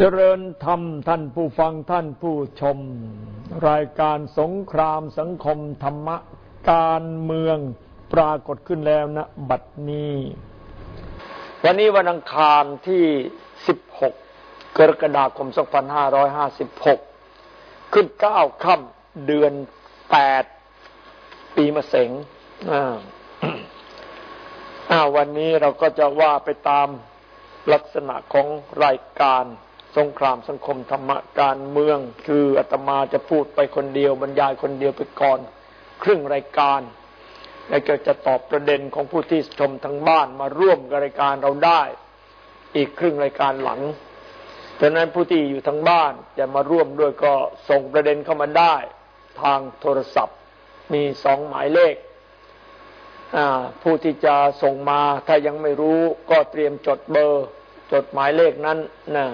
เจริญธรรมท่านผู้ฟังท่านผู้ชม รายการสงครามสังคมธรรมะการเมืองปรากฏขึ้นแล้วนะบัดนี้ วันนี้วันอังคารที่ 16 กรกฎาคม 2556 ขึ้น 9 ค่ำเดือน 8 ปีมะเสงวันนี้เราก็จะว่าไปตามลักษณะของรายการ สงครามสังคมธรรมการเมือง คืออาตมาจะพูดไปคนเดียว บรรยายคนเดียวไปก่อน ครึ่งรายการ แล้วก็จะตอบประเด็นของผู้ที่ชมทางบ้านมาร่วมกับรายการเราได้ อีกครึ่งรายการหลังดังนั้นผู้ที่อยู่ทางบ้านจะมาร่วมด้วยก็ส่งประเด็นเข้ามาได้ ทางโทรศัพท์ มีสองหมายเลขผู้ที่จะส่งมาถ้ายังไม่รู้ก็เตรียมจดเบอร์ จดหมายเลขนั้นนะ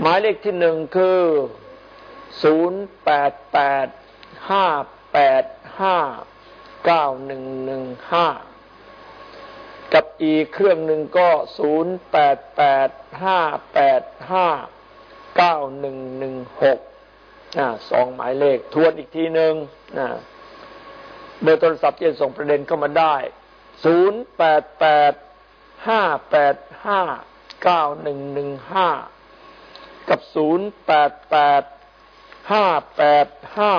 หมายเลขที่หนึ่งคือศูนย์แปดแปดห้าแปดห้าเก้าหนึ่งหนึ่งห้ากับอีกเครื่องหนึ่งก็ศูนย์แปดแปดห้าแปดห้าเก้าหนึ่งหนึ่งหกสองหมายเลขทวนอีกทีหนึ่งเบอร์โทรศัพท์จะส่งประเด็นเข้ามาได้ศูนย์แปดแปดห้าแปดห้าเก้าหนึ่งหนึ่งห้า กับศูนย์แปดแปดห้าแปดห้า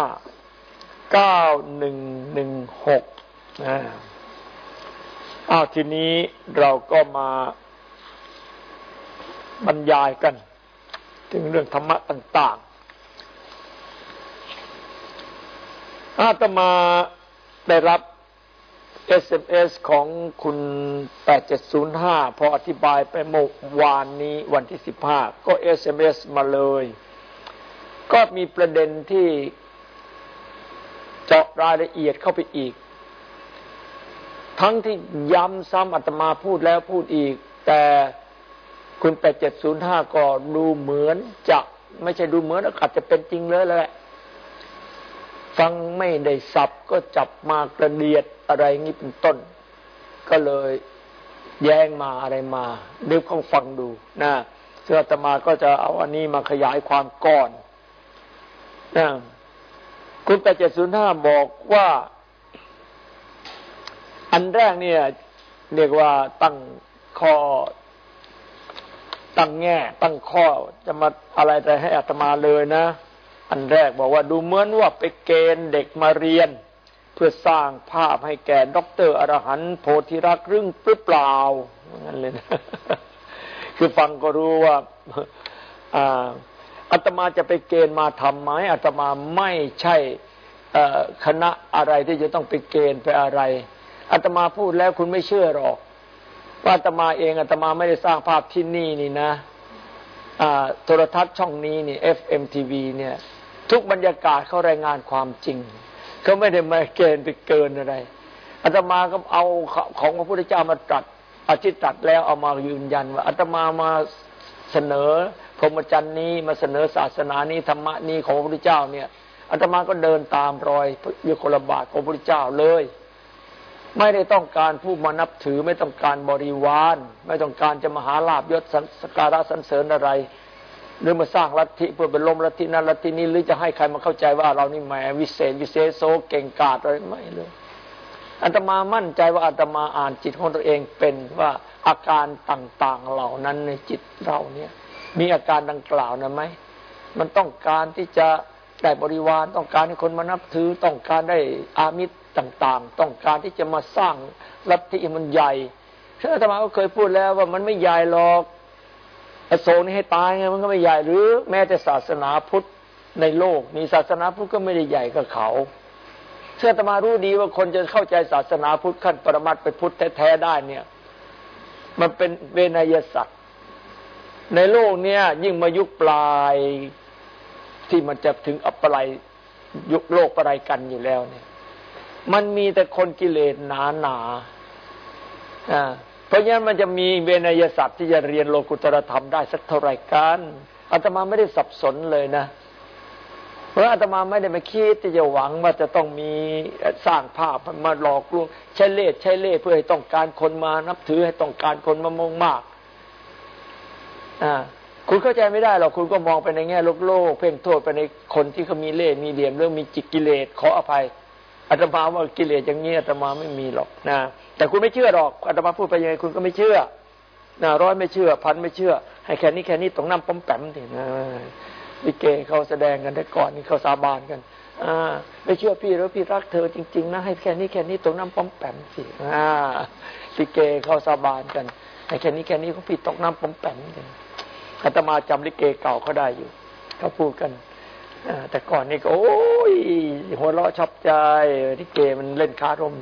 เก้าหนึ่งหนึ่งหกอ้าวทีนี้เราก็มาบรรยายกัน ถึงเรื่องธรรมะต่างๆอาตมาได้รับ SMS ของคุณ 8705 พออธิบายไปเมื่อวานนี้วันที่ 15 ก็ SMS มาเลย ก็มีประเด็นที่เจาะรายละเอียดเข้าไปอีก ทั้งที่ย้ำซ้ำอาตมาพูดแล้วพูดอีก แต่คุณ 8705 ก็ดูเหมือนจะไม่ใช่ดูเหมือนอาจจะเป็นจริงเลยแหละ ฟังไม่ได้สับก็จับมากระเดียด อะไรงี้เป็นต้น ก็เลยแย้งมาอะไรมาดูเขาฟังดูนะเสื้อตมาก็จะเอาอันนี้มาขยายความก่อนนะคุณแปดเจ็ดศูนย์ห้าบอกว่า อันแรกเนี่ย เรียกว่าตั้งข้อตั้งแง่ ตั้งข้อจะมาอะไรแต่ให้อาตมาเลยนะ อันแรกบอกว่าดูเหมือนว่าไปเกณฑ์เด็กมาเรียน เพื่อสร้างภาพให้แก่ด็อกเตอร์อรหันต์โพธิรักษ์รึ่งหรือเปล่างั้นเลยนะคือฟังก็รู้ว่าอาตมาจะไปเกณฑ์มาทำไหมอาตมาไม่ใช่คณะอะไรที่จะต้องไปเกณฑ์ไปอะไรอาตมาพูดแล้วคุณไม่เชื่อหรอกว่าอาตมาเองอาตมาไม่ได้สร้างภาพที่นี่นี่นะโทรทัศน์ช่องนี้นี่ FMTV เนี่ย ทุกบรรยากาศเขารายงานความจริง เขาไม่ได้มาเกณฑ์ไปเกินอะไรอาตมาก็เอาของพระพุทธเจ้ามาตรัสอาทิตรัสแล้วเอามายืนยันว่าอาตมามาเสนอพรหมจรรย์นี้มาเสนอศาสนานี้ธรรมะนี้ของพระพุทธเจ้าเนี่ยอาตมาก็เดินตามรอยยุคลบาทของพระพุทธเจ้าเลย ไม่ได้ต้องการผู้มานับถือไม่ต้องการบริวาร ไม่ต้องการจะมาหาลาบยศสการะสันเสริญอะไร หรือมาสร้างลัทธิเพื่อเป็นลมลัทธินั้นลัทธินี้หรือจะให้ใครมาเข้าใจว่าเรานี่แหมวิเศษ วิเศษโซเก่งกาจอะไรไม่เลยอาตมามั่นใจว่าอาตมาอ่านจิตของตัวเองเป็นว่าอาการต่าง ๆเหล่านั้นในจิตเราเนี่ย มีอาการดังกล่าวนะไหมมันต้องการที่จะได้บริวารต้องการให้คนมานับถือต้องการได้อามิตรต่าง ๆ ต้องการที่จะมาสร้างลัทธิมันใหญ่ซึ่งอาตมาก็เคยพูดแล้วว่ามันไม่ใหญ่หรอก อโศกนี่ให้ตายไงมันก็ไม่ใหญ่หรือ แม้แต่ศาสนาพุทธในโลกมีศาสนาพุทธก็ไม่ได้ใหญ่กับเขาเชื่อตมารู้ดีว่าคนจะเข้าใจศาสนาพุทธขั้นปรมัตไปพุทธแท้ๆได้เนี่ย มันเป็นเวนยศักดิ์ในโลกเนี้ยยิ่งมายุคปลายที่มันจะถึงอัปไลยยุคโลกปรายกันอยู่แล้วเนี่ย มันมีแต่คนกิเลสหนาหนาอ่า เพราะงั้นมันจะมีเวนยศัพท์ที่จะเรียนโลกุตรธรรมได้สักเท่าไรกันอาตมาไม่ได้สับสนเลยนะ เพราะอาตมาไม่ได้มาคิดที่จะหวังว่าจะต้องมีสร้างภาพมาหลอกลวงใช้เล่ห์ใช้เล่ห์เพื่อให้ต้องการคนมานับถือให้ต้องการคนมามองมากอ่าคุณเข้าใจไม่ได้หรอกคุณก็มองไปในแง่โลกโลก เพ่งโทษไปในคนที่เขามีเล่ห์มีเหลี่ยมเรื่องมีจิตกิเลสขออภัย อาตมาว่ากิเลสอย่างนี้อาตมาไม่มีหรอกนะ แต่คุณไม่เชื่อหรอกอาตมาพูดไปยังไงคุณก็ไม่เชื่อนะร้อยไม่เชื่อ พันไม่เชื่อ ให้แค่นี้แค่นี้ตรงน้ำป้อมแปมถึงนะลิเกเขาแสดงกันแต่ก่อนนี่เขาสาบานกันอ่าไม่เชื่อพี่แล้วพี่รักเธอจริงๆนะให้แค่นี้แค่นี้ตรงน้ำป้อมแปมสิอ่าลิเกเขาสาบานกันให้แค่นี้แค่นี้เขาพี่ตกน้ำป้อมแปมกันอาตมาจำลิเกเก่าเขาได้อยู่เขาพูดกัน แต่ก่อนนี่ก็โอ้ยหัวเราะชอบใจลิเกมันเล่นคารม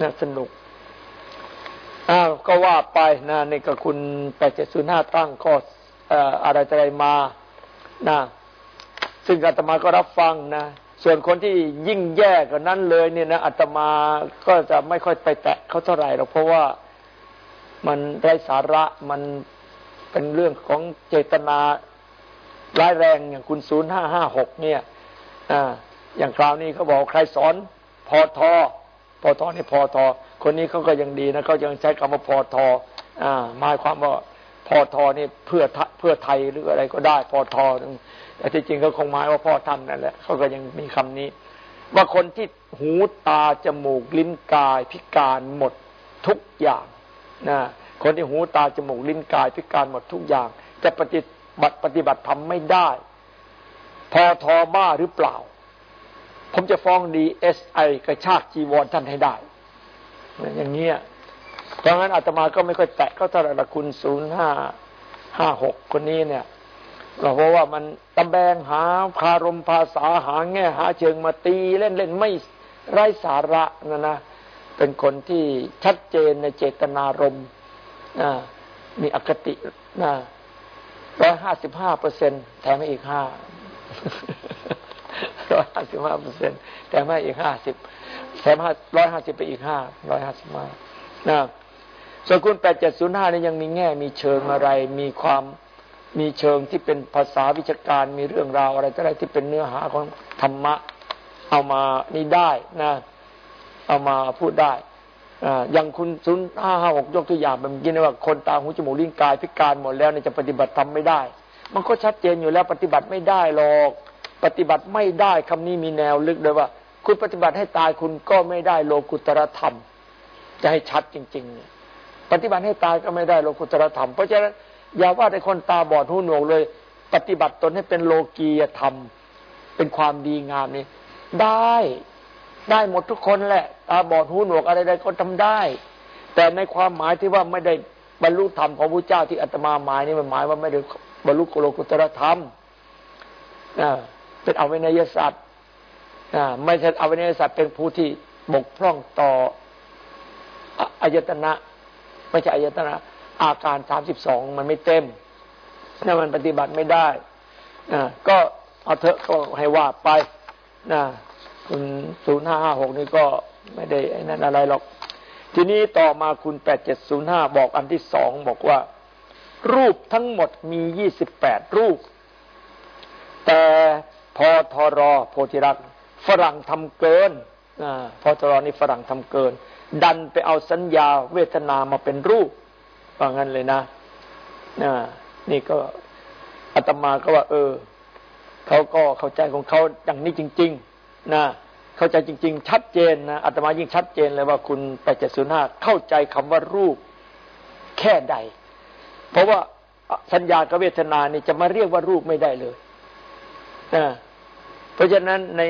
น่าสนุกอ้าวก็ว่าไปนะนี่ก็คุณแปดเจ็ดศูนย์ห้าตั้งข้ออะไรอะไรมานะซึ่งอาตมาก็รับฟังนะส่วนคนที่ยิ่งแย่กว่านั้นเลยเนี่ยนะอาตมาก็จะไม่ค่อยไปแตะเขาเท่าไหร่หรอกเพราะว่ามันไร้สาระมันเป็นเรื่องของเจตนา ร้ายแรงอย่างคุณศูนย์ห้าห้าหกเนี่ยออย่างคราวนี้เขาบอกใครสอนพอทอพอทอนี่พอทอคนนี้เขาก็ยังดีนะเขายังใช้คำว่าพอทออ่าหมายความว่าพอทอนี่เพื่อเพื่อไทยหรืออะไรก็ได้พอทอแต่ที่จริงเขาคงหมายว่าพ่อท่านนั่นแหละเขาก็ยังมีคำนี้ ว่าคนที่หูตาจมูกลิ้นกายพิการหมดทุกอย่างนะคนที่หูตาจมูกลิ้นกายพิการหมดทุกอย่าง จะปฏิ บัติปฏิบัติทำไม่ได้ พอทอบ้าหรือเปล่า ผมจะฟ้องดีเอสไอกระชากจีวรท่านให้ได้ อย่างเงี้ยเพราะงั้นอาตมาก็ไม่ค่อยแตะก็เท่าไหร่ละคุณศูนย์ห้าห้าหกคนนี้เนี่ยเพราะว่ามันตำแบงหาคารมภาษาหาแง่หาเชิงมาตีเล่นเล่นไม่ไร้สาระนะนะเป็นคนที่ชัดเจนในเจตนารมณ์มีอคตินะ ร้อยห้าสิบห้าเปอร์เซ็นแถมให้อีกห้าร้อยห้าสิบห้าเปอร์เซ็นแถมให้อีกห้าสิบแถมห้าร้อยห้าสิบไปอีกห้าร้อยห้าสิบห้านะส่วนคุณแปดเจ็ดศูนย์ห้านี่ยังมีแง่มีเชิงอะไร มีความมีเชิงที่เป็นภาษาวิชาการมีเรื่องราวอะไรอะไรที่เป็นเนื้อหาของธรรมะ เอามานี่ได้นะ เอามาพูดได้ อย่างคุณศูนย์ห้าห้าหกยกตัวอย่างแบบนี้นะว่าคนตาหูจมูกลิ้นกายพิการหมดแล้วเนี่ยจะปฏิบัติทำไม่ได้ มันก็ชัดเจนอยู่แล้วปฏิบัติไม่ได้หรอก ปฏิบัติไม่ได้คำนี้มีแนวลึกเลยว่า คุณปฏิบัติให้ตายคุณก็ไม่ได้โลกุตรธรรม จะให้ชัดจริงๆเนี่ยปฏิบัติให้ตายก็ไม่ได้โลกุตรธรรม เพราะฉะนั้นอย่าว่าแต่คนตาบอดหูหนวกเลย ปฏิบัติตนให้เป็นโลกียธรรม เป็นความดีงามนี่ได้ ได้หมดทุกคนแหละตาบอดหูหนวกอะไรใดก็ทำได้ แต่ในความหมายที่ว่าไม่ได้บรรลุธรรมของพระเจ้าที่อาตมาหมายนี่มันหมายว่าไม่ได้บรรลุโลกุตรธรรมเป็นอเวนยสัตว์ไม่ใช่อเวนยสัตว์เป็นผู้ที่บกพร่องต่ออายตนะไม่ใช่อายตนะ อาการสามสิบสองมันไม่เต็มนั่นมันปฏิบัติไม่ได้ก็เอาเถอะก็ให้ว่าไปนะ คุณศูนย์ห้าห้าหกนี่ก็ไม่ได้ไอ้นั่นอะไรหรอก ทีนี้ต่อมาคุณแปดเจ็ดศูนย์ห้าบอกอันที่สองบอกว่า รูปทั้งหมดมียี่สิบแปดรูป แต่พอทรอโพธิรักฝรั่งทำเกินอพอทรอนี่ฝรั่งทำเกิน ดันไปเอาสัญญาเวทนามาเป็นรูปว่างั้นเลยนะนี่ก็อาตมาก็ว่า เออเขาก็เข้าใจของเขาอย่างนี้จริง ๆ นะเข้าใจจริง ๆ ชัดเจนนะอาตมายิ่งชัดเจนเลยว่าคุณแปดเจ็ดศูนย์ห้าเข้าใจคำว่ารูปแค่ใด เพราะว่าสัญญากับเวทนานี่จะมาเรียกว่ารูปไม่ได้เลยนะเพราะฉะนั้นใน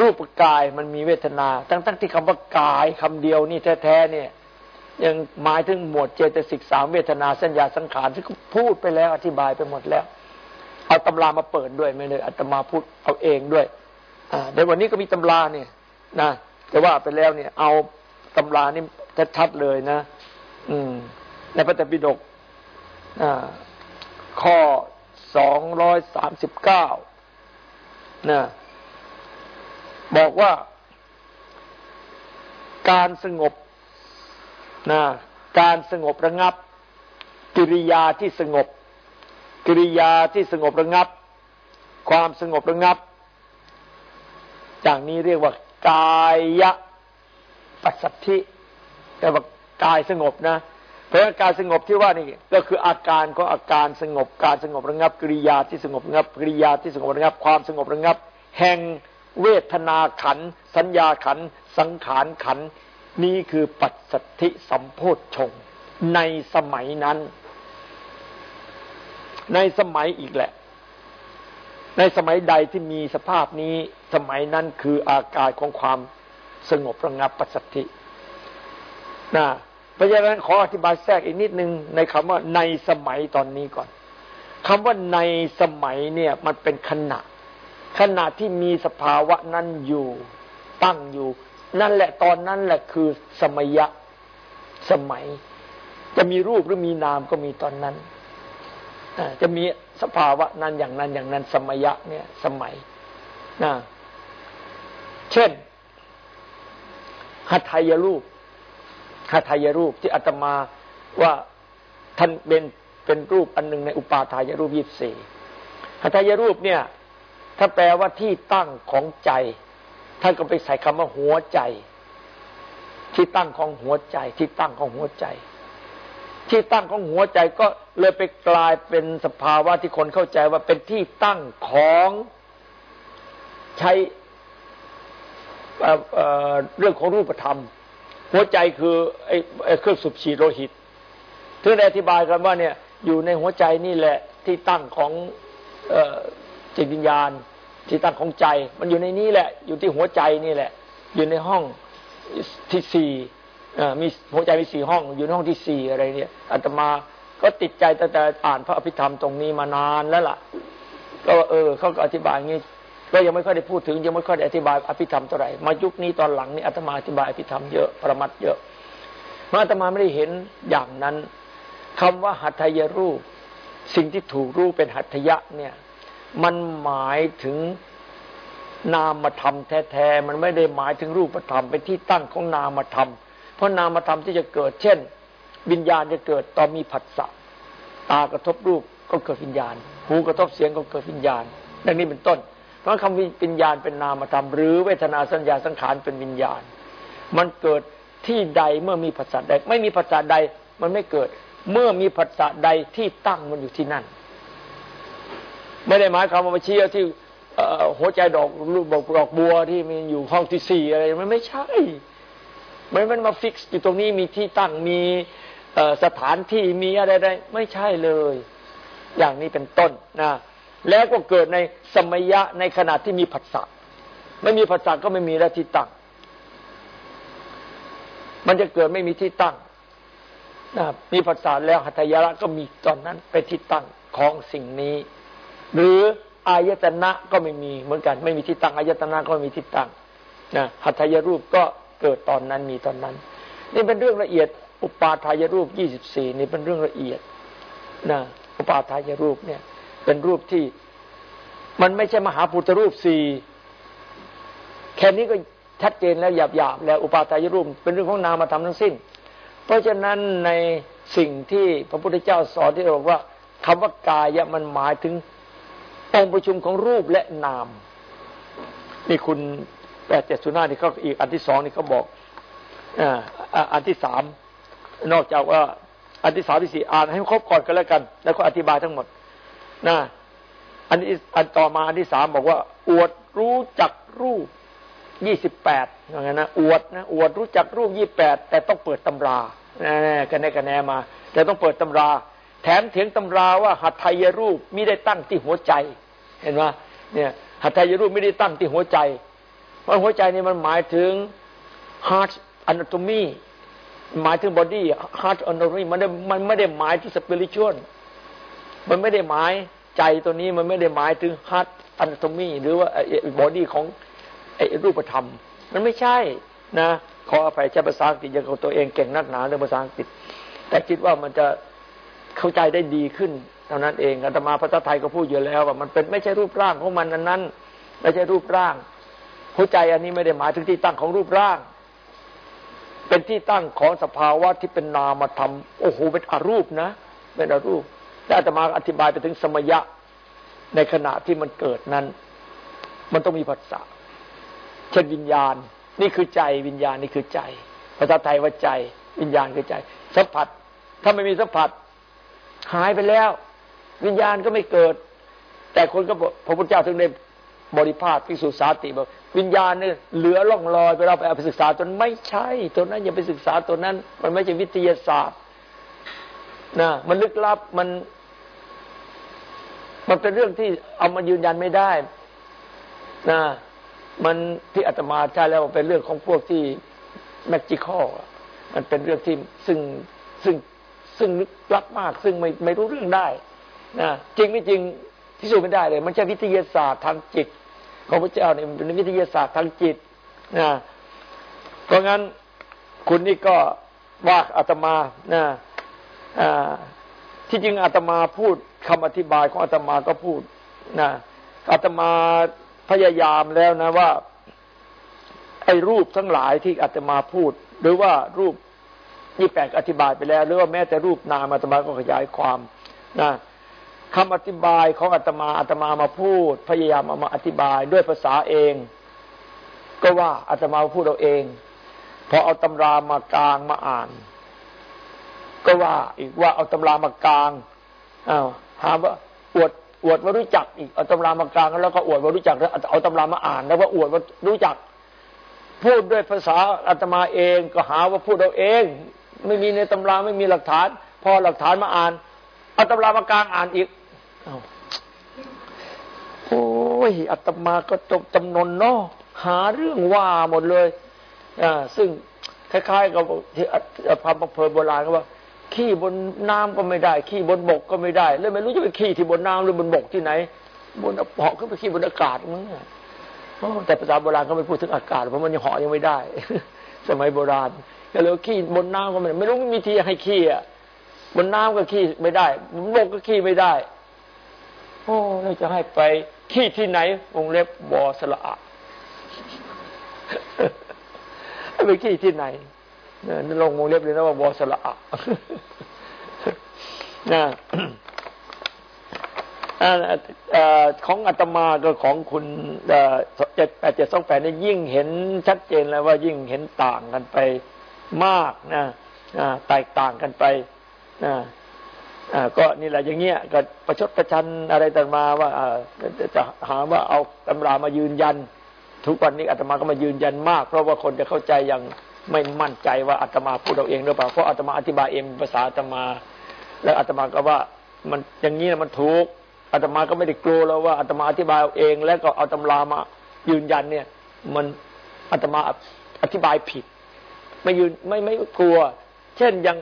รูปกายมันมีเวทนาทั้งๆที่คำว่ากายคำเดียวนี่แท้ๆเนี่ย ยังหมายถึงหมวดเจตสิกสามเวทนาสัญญาสังขารที่พูดไปแล้วอธิบายไปหมดแล้ว เอาตำรามาเปิดด้วยไม่เลยอาตมาพูดเอาเองด้วย ในวันนี้ก็มีตำราเนี่ยนะแต่ว่าไปแล้วเนี่ย เอาตำรานี่ชัดๆเลยนะ อืม ในพระตปิฎกข้อสองร้อยสามสิบเก้านะบอกว่าการสงบนะการสงบระงับ กิริยาที่สงบ กิริยาที่สงบระงับ ความสงบระงับ อย่างนี้เรียกว่ากายะปัสสัทธิแต่ว่ากายสงบนะเพราะการสงบที่ว่านี่ก็คืออาการของอาการสงบการสงบระงับกิริยาที่สงบระงับกิริยาที่สงบระงับความสงบระงับ แห่งเวทนาขัน สัญญาขัน สังขารขัน นี่คือปัจสัทธิสัมโพธชงในสมัยนั้น ในสมัยอีกแหละ ในสมัยใดที่มีสภาพนี้สมัยนั้นคืออาการของความสงบระงับปัจสัทธินะเพราะฉะนั้นขออธิบายแทรกอีกนิดนึงในคำว่าในสมัยตอนนี้ก่อนคำว่าในสมัยเนี่ยมันเป็นขณะ ขณะที่มีสภาวะนั้นอยู่ตั้งอยู่ นั่นแหละตอนนั้นแหละคือสมัยะสมัย จะมีรูปหรือมีนามก็มีตอนนั้นจะมี สภาวะนั้นอย่างนั้นอย่างนั้นสมัยะเนี่ย สมัยนะเช่นหัตถยรูปหทายรูปที่อาตมาว่าท่านเป็นเป็นรูปอันหนึ่งในอุปาทายรูปยี่สี่หทายรูปเนี่ย ถ้าแปลว่าที่ตั้งของใจท่านก็ไปใส่คำว่าหัวใจ ที่ตั้งของหัวใจ ที่ตั้งของหัวใจ ที่ตั้งของหัวใจก็เลยไปกลายเป็นสภาวะที่คนเข้าใจว่าเป็นที่ตั้งของใช้เรื่องของรูปธรรม หัวใจคือไอ้เครื่องสูบฉีดโลหิตถึงได้อธิบายกันว่าเนี่ย อยู่ในหัวใจนี่แหละ ที่ตั้งของจิตวิญญาณ ที่ตั้งของใจ มันอยู่ในนี้แหละ อยู่ที่หัวใจนี่แหละ อยู่ในห้องที่สี่ มีหัวใจมีสี่ห้องอยู่ในห้องที่สี่อะไรเนี่ยอาตมาก็ติดใจตั้งแต่อ่านพระอภิธรรมตรงนี้มานานแล้วล่ะ ก็เออเขาก็อธิบายงี้ก็ยังไม่ค่อยได้พูดถึงยังไม่ค่อยได้อธิบายอภิธรรมเท่าไหร่มายุคนี้ตอนหลังนี่อาตมาอธิบายอภิธรรมเยอะประมัดเยอะมาอาตมาไม่ได้เห็นอย่างนั้นคำว่าหัตถยรูป สิ่งที่ถูกรูปเป็นหัตถยะเนี่ย มันหมายถึงนามธรรมแท้ๆมันไม่ได้หมายถึงรูปธรรมเป็นที่ตั้งของนามธรรม เพราะนามธรรมที่จะเกิด เช่น วิญญาณจะเกิดตอนมีผัสสะตากระทบรูปก็เกิดวิญญาณ หูกระทบเสียงก็เกิดวิญญาณ ดังนี้เป็นต้น เพราะคำวิญญาณเป็นนามธรรม หรือเวทนาสัญญาสังขารเป็นวิญญาณ มันเกิดที่ใดเมื่อมีภาษาใด ไม่มีภาษาใดมันไม่เกิด เมื่อมีภาษาใดที่ตั้งมันอยู่ที่นั่น ไม่ได้หมายความว่ามาชี้ที่หัวใจดอกลูกดอกบัวที่มีอยู่ห้องที่สี่อะไรมันไม่ใช่ มันมันมาฟิกซ์อยู่ตรงนี้มีที่ตั้งมีสถานที่มีอะไรใดไม่ใช่เลย อย่างนี้เป็นต้นนะแล้วก็เกิดในสมัยะในขณะที่มีผัสสะไม่มีผัสสะก็ไม่มีแล้วที่ตั้ง มันจะเกิดไม่มีที่ตั้งนะมีผัสสะแล้วหัตถยระก็มีตอนนั้นเป็นที่ตั้งของสิ่งนี้ หรืออายตนะก็ไม่มีเหมือนกัน ไม่มีที่ตั้งอายตนะก็ไม่มีที่ตั้งนะหัตถยรูปก็ เกิดตอนนั้นมีตอนนั้น นี่เป็นเรื่องละเอียด อุปาทายรูปยี่สิบสี่นี่เป็นเรื่องละเอียดนะอุปาทายรูปเนี่ย เป็นรูปที่มันไม่ใช่มหาพุทธรูปสี่แค่นี้ก็ชัดเจนแล้วหยาบๆแล้วอุปาทายรูป เป็นเรื่องของนามธรรมทั้งสิ้น เพราะฉะนั้นในสิ่งที่พระพุทธเจ้าสอนที่บอกว่าคำว่ากายมันหมายถึงองค์ประชุมของรูปและนาม นี่คุณ แปดเจ็ดสุนานี่เขาอีกอันที่สองนี่เขาบอกอ่าอันที่สามนอกจากว่า อันที่สามที่สี่อ่านให้ครบก่อนกันแล้วกัน แล้วก็อธิบายทั้งหมดนะอันนี้อันต่อมาอันที่สามบอกว่า อวดรู้จักรูปยี่สิบแปดอย่างนั้นนะอวดนะอวดรู้จักรูปยี่แปดแต่ต้องเปิดตำราแน่กันแน่กันแน่มา แต่ต้องเปิดตำรา แถมเถียงตำราว่าหัตถยรูปไม่ได้ตั้งที่หัวใจ เห็นไหมเนี่ยหัตถยรูปไม่ได้ตั้งที่หัวใจ เพราะหัวใจนี่มันหมายถึง heart anatomy หมายถึง body heart anatomy มันมันไม่ได้หมายที่ spiritual มันไม่ได้หมายใจตัวนี้มันไม่ได้หมายถึง heart anatomy หรือว่า body ของรูปธรรม มันไม่ใช่นะขออภัยใช้ภาษาอังกฤษยังของตัวเองเก่งนักหนาเรื่องภาษาอังกฤษ แต่คิดว่ามันจะเข้าใจได้ดีขึ้นเท่านั้นเองอาตมาภาษาไทยก็พูดอยู่แล้ว ว่ามันเป็นไม่ใช่รูปร่างของมันนั้นนั้นไม่ใช่รูปร่าง หัวใจอันนี้ไม่ได้หมายถึงที่ตั้งของรูปร่าง เป็นที่ตั้งของสภาวะที่เป็นนามธรรมโอ้โหเป็นอรูปนะเป็นอรูปแต่อาตมาอธิบายไปถึงสมยะในขณะที่มันเกิดนั้น มันต้องมีภาษาเช่นวิญญาณ นี่คือใจวิญญาณนี่คือใจภาษาไทยว่าใจ วิญญาณคือใจ สัมผัส ถ้าไม่มีสัมผัส หายไปแล้ว วิญญาณก็ไม่เกิด แต่คนก็พระพุทธเจ้าถึงได้ บริภาคพิสุสาติบอกวิญญาณเนี่ยเหลือล่องลอยไปเราไปเอาไปศึกษาจนไม่ใช่ ตัวนั้นอย่าไปศึกษาตัวนั้น มันไม่ใช่วิทยาศาสตร์นะมันลึกลับมัน มันเป็นเรื่องที่เอามายืนยันไม่ได้นะมันที่อาตมาใช่แล้วเป็นเรื่องของพวกที่แมจิคอลมันเป็นเรื่องที่ซึ่งซึ่งซึ่งลึกลับมาก ซึ่งไม่ไม่รู้เรื่องได้นะจริงไม่จริงที่สุดไม่ได้เลย มันใช่วิทยาศาสตร์ทางจิต ของพระเจ้าเนี่ยเป็นวิทยาศาสตร์ทางจิตนะเพราะงั้นคุณนี่ก็ว่าอาตมานะที่จริงอาตมาพูดคำอธิบายของอาตมาก็พูดนะอาตมาพยายามแล้วนะว่าไอ้รูปทั้งหลายที่อาตมาพูด หรือว่ารูปยี่แปดอธิบายไปแล้ว หรือว่าแม้แต่รูปนามอาตมาก็ขยายความนะ คำอธิบายของอาตมาอาตมามาพูด พยายามเอามาอธิบายด้วยภาษาเอง ก็ว่าอาตมาพูดเราเองพอเอาตำรามากลางมาอ่าน ก็ว่าอีกว่าเอาตำรามากลางอ้าวหาว่าอวดอวดว่ารู้จักอีกเอาตำรามากลางแล้วก็อวดว่ารู้จักแล้วเอาตำรามาอ่าน แล้วว่าอวดว่ารู้จัก พูดด้วยภาษาอาตมาเองก็หาว่าพูดเราเอง ไม่มีในตำราไม่มีหลักฐาน พอหลักฐานมาอ่านเอาตำรามากลางอ่านอีก โอ้ยอาตมาก็จบจำนนเนาะหาเรื่องว่าหมดเลยอ่าซึ่งคล้ายๆกับที่พระเพลโบราณเขาว่า ขี้บนน้ำก็ไม่ได้ ขี้บนบกก็ไม่ได้เลยไม่รู้จะไปขี้ที่บนน้ำหรือบนบกที่ไหน บนเหาะขึ้นไปขี้บนอากาศมั้งแต่ภาษาโบราณเขาไม่พูดถึงอากาศเพราะมันยังเหาะยังไม่ได้ สมัยโบราณก็เลยขี้บนน้ำก็ไม่ได้ไม่รู้มีที่ให้ขี้อะบนน้ำก็ขี้ไม่ได้บนบกก็ขี้ไม่ได้ โอ้เราจะให้ไปขี้ที่ไหนวงเล็บบอสละอะไปขี้ที่ไหนนี่ลงวงเล็บเลยนะว่าบอสละอะนะของอาตมากับของคุณเจ็ดแปดเจ็ดสองแปดนี่ยิ่งเห็นชัดเจนแล้วว่ายิ่งเห็นต่างกันไปมากนะแตกต่างกันไปนะ ก็นี่แหละอย่างเงี้ยก็ประชดประชันอะไรต่างมาว่าจะหาว่าเอาตำรามายืนยัน ทุกวันนี้อาตมาก็มายืนยันมาก เพราะว่าคนจะเข้าใจอย่างไม่มั่นใจว่าอาตมาพูดเราเองหรือเปล่าเพราะอาตมาอธิบายเองภาษาอาตมา แล้วอาตมาก็ว่ามันอย่างนี้นะมันถูกอาตมาก็ไม่ได้กลัวแล้วว่าอาตมาอธิบายเองแล้วก็เอาตำรามายืนยันเนี่ย มันอาตมาอธิบายผิด ไม่ยืนไม่ไม่กลัว เช่นอย่าง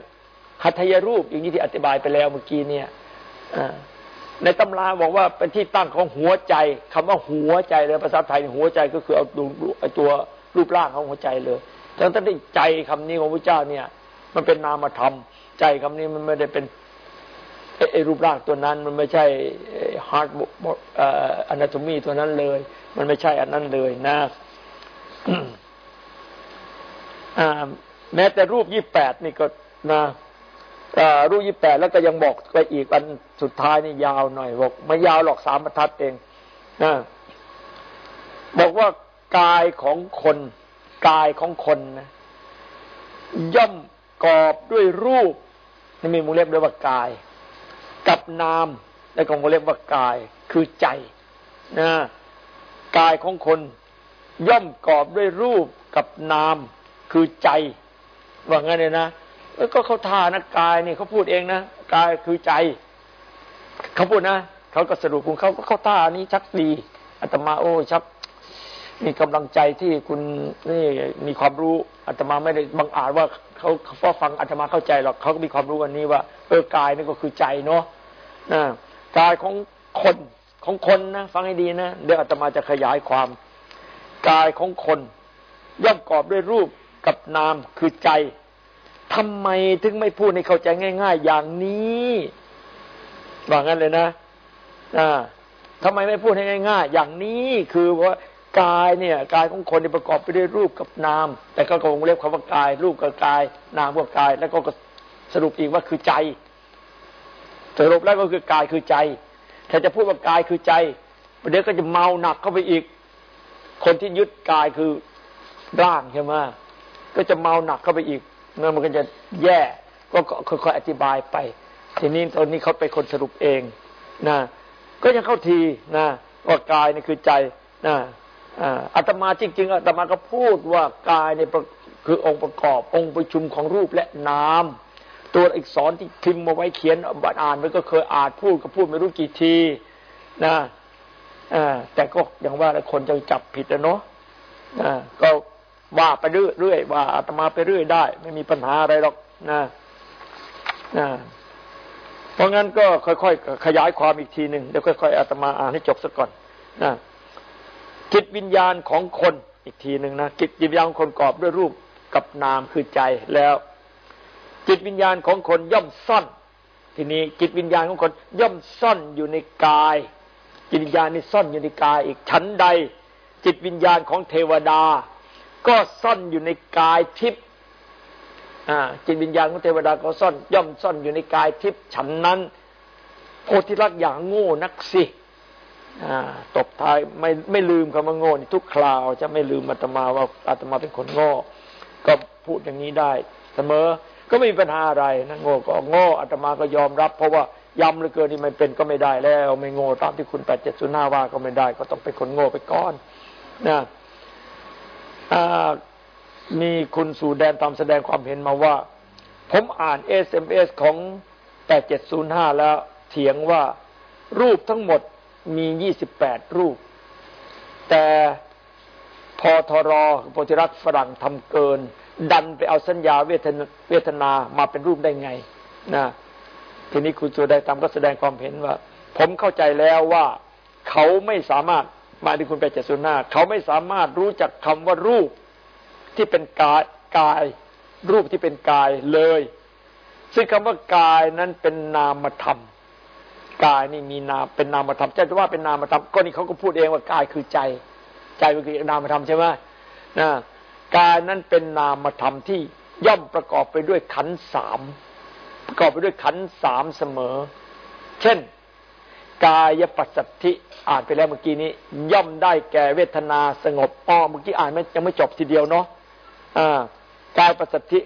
หัตถยรูปอย่างนี้ที่อธิบายไปแล้วเมื่อกี้เนี่ยในตำราบอกว่าเป็นที่ตั้งของหัวใจคำว่าหัวใจเลยภาษาไทยหัวใจก็คือเอาตัวรูปร่างของหัวใจเลยแต่ถ้าได้ใจคำนี้ของพระเจ้าเนี่ย มันเป็นนามธรรม ใจคำนี้มันไม่ได้เป็นไอ้รูปร่างตัวนั้น มันไม่ใช่ฮาร์ดอนาโตมีตัวนั้นเลย มันไม่ใช่อันนั้นเลยนะแม้แต่รูปยี่แปดนี่ก็นะ รูปยี่แปดแล้วก็ยังบอกไปอีกอันสุดท้ายนี่ยาวหน่อยบอกไม่ยาวหรอกสามบรรทัดเองนะบอกว่ากายของคนกายของคนนะย่อมกอบด้วยรูปนี่มีมูลเล็บด้วยกว่ากาย กับนามแล้วก็มูลเล็บว่ากายคือใจนะกายของคน ย่อมกอบด้วยรูปกับนามคือใจว่างั้นเลยนะ ก็เขาทานะกายนี่เขาพูดเองนะกายคือใจเขาพูดนะเขาก็สรุปคุณเขาก็เข้าท่านี้ชักดีอาตมาโอ้ชักมีกำลังใจที่คุณนี่มีความรู้อาตมาไม่ได้บังอาจว่าเขาเขาฟังอาตมาเข้าใจหรอกเขาก็มีความรู้อันนี้ว่าเออกายนี่ก็คือใจเนาะนะกายของคนของคนนะฟังให้ดีนะเดี๋ยวอาตมาจะขยายความกายของคน ย่อมกอบด้วยรูปกับนามคือใจ ทำไมถึงไม่พูดให้เข้าใจง่าย ๆ อย่างนี้ว่างั้นเลยนะอ่าทำไมไม่พูดให้ง่าย ๆ อย่างนี้คือว่ากายเนี่ยกายของคนประกอบไปด้วยรูปกับนาม แต่ก็คงเรียกคำว่ากาย รูปกับกาย นามกับกาย แล้วก็สรุปอีกว่าคือใจ สรุปแล้วก็คือกายคือใจ ถ้าจะพูดว่ากายคือใจเดี๋ยวก็จะเมาหนักเข้าไปอีก คนที่ยึดกายคือร่างใช่ไหมก็จะเมาหนักเข้าไปอีก นั่นมันก็จะแย่ก็ค่อยๆอธิบายไป ทีนี้ตอนนี้เขาเป็นคนสรุปเองนะก็ยังเข้าทีนะว่ากายนี่คือใจนะอาตมาจริง ๆอาตมาก็พูดว่ากายเนี่คือองค์ประกอบองค์ประชุมของรูปและนามตัวอักษรที่พิมพ์มาไว้เขียนอ่านไว้ก็เคยอ่านพูดก็พูดไม่รู้กี่ทีนะแต่ก็อย่างว่าคนจะจับผิดนะเนาะก็ ว่าไปเรื่อยๆว่าอาตมาไปเรื่อยได้ ไม่มีปัญหาอะไรหรอกนะนะเพราะงั้นก็ค่อยๆขยายความอีกทีหนึ่งเดี๋ยวค่อยๆอาตมาอ่านให้จบซะก่อนนะจิตวิญญาณของคนอีกทีหนึ่งนะจิตวิญญาณของคนกอบด้วยรูปกับนามคือใจแล้ว จิตวิญญาณของคนย่อมซ่อน ทีนี้จิตวิญญาณของคนย่อมซ่อนอยู่ในกาย จิตวิญญาณนี่ซ่อนอยู่ในกายอีกชั้นใด จิตวิญญาณของเทวดา ก็ซ่อนอยู่ในกายทิพย์จิตวิญญาณของเทวดาก็ซ่อนย่อมซ่อนอยู่ในกายทิพย์ฉันนั้น โพธิรักษ์อย่างโง่นักสิตบท้ายไม่ไม่ลืมคำว่าโง่ทุกคราว จะไม่ลืมอาตมาว่าอาตมาเป็นคนโง่ ก็พูดอย่างนี้ได้ เสมอ ก็ไม่มีปัญหาอะไรนะโง่ก็โง่อาตมาก็ยอมรับ เพราะว่าย้ำเหลือเกินนี่มันเป็นก็ไม่ได้แล้ว ไม่โง่ตามที่คุณแปดเจ็ดศูนย์ห้าว่าก็ไม่ได้ ก็ต้องเป็นคนโง่ไปก่อนนะ มีคุณสู่แดนธรรมแสดงความเห็นมาว่า ผมอ่าน SMS ของแปดเจ็ดศูนย์ห้าแล้วเถียงว่ารูปทั้งหมดมียี่สิบแปดรูป แต่พอทรโพธิรัตฝรั่งทำเกิน ดันไปเอาสัญญาเวทนาเวทนามาเป็นรูปได้ไงนะทีนี้คุณสุดายตามก็แสดงความเห็นว่า ผมเข้าใจแล้วว่า เขาไม่สามารถ มาที่คุณไปเจสุนาเขาไม่สามารถรู้จักคำว่ารูปที่เป็นกายกาย รูปที่เป็นกายเลย ซึ่งคำว่ากายนั้นเป็นนามธรรม กายนี่มีนามเป็นนามธรรมจะว่าเป็นนามธรรมก็นี่เขาก็พูดเองว่ากายคือใจ ใจมันคือนามธรรมใช่ไหมนะกายนั้นเป็นนามธรรมที่ย่อมประกอบไปด้วยขันสามประกอบไปด้วยขันสามเสมอ เช่น กายปัสสัทธิอ่านไปแล้วเมื่อกี้นี้ ย่อมได้แก่เวทนาสงบอ้อเมื่อกี้อ่านไม่ยังไม่จบทีเดียวเนาะอ่ากายปัสสัทธิ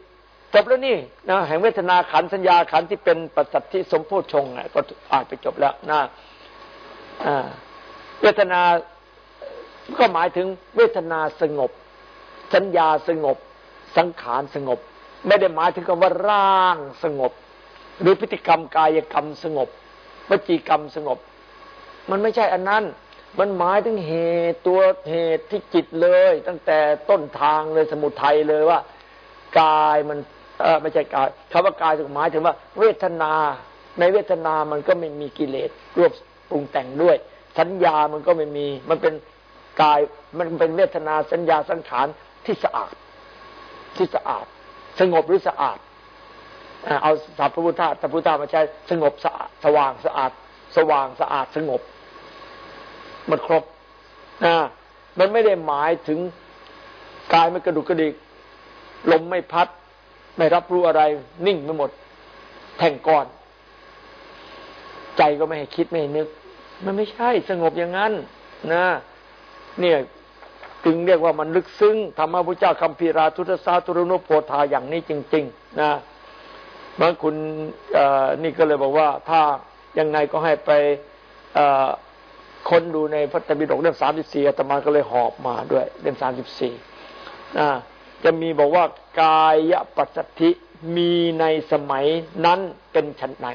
จบแล้วนี่นะแห่งเวทนาขันสัญญาขันที่เป็นปัจจัตที่สมโพชงก็อ่านไปจบแล้วนะเวทนาก็หมายถึงเวทนาสงบ สัญญาสงบ สังขารสงบ ไม่ได้หมายถึงคำว่าร่างสงบ หรือพฤติกรรมกายกรรมสงบ วจีกรรมสงบ มันไม่ใช่อันนั้น มันหมายถึงเหตุตัวเหตุที่จิตเลย ตั้งแต่ต้นทางเลยสมุทัยเลยว่ากายมันเออไม่ใช่กายคำว่ากายหมายถึงว่า เวทนา ในเวทนามันก็ไม่มีกิเลสรวบปรุงแต่งด้วย สัญญามันก็ไม่มี มันเป็นกายมันเป็นเวทนาสัญญาสังขารที่สะอาด ที่สะอาด สงบหรือสะอาด เอาสัพพุทธะสัพพุทธะมาใช้สงบสะอาดสว่างสะอาด สว่างสะอาดสงบ มันครบนะมันไม่ได้หมายถึงกายไม่กระดุกกระดิกลมไม่พัด ไม่รับรู้อะไร นิ่งไปหมด แท่งก้อน ใจก็ไม่ให้คิดไม่ให้นึก มันไม่ใช่สงบอย่างนั้น นะ เนี่ยจึงเรียกว่ามันลึกซึ้งธรรมะพุทธเจ้าคำพีราทุตสาตุรุนุโพธาอย่างนี้จริง ๆ นะ เมื่อคุณนี่ก็เลยบอกว่า ถ้ายังไงก็ให้ไปค้นดูในพระธรรมปิฎกเล่มสามสิบสี่อาตมาก็เลยหอบมาด้วยเล่มสามสิบสี่จะมีบอกว่ากายปัสสธิมีในสมัยนั้นเป็นฉันไหน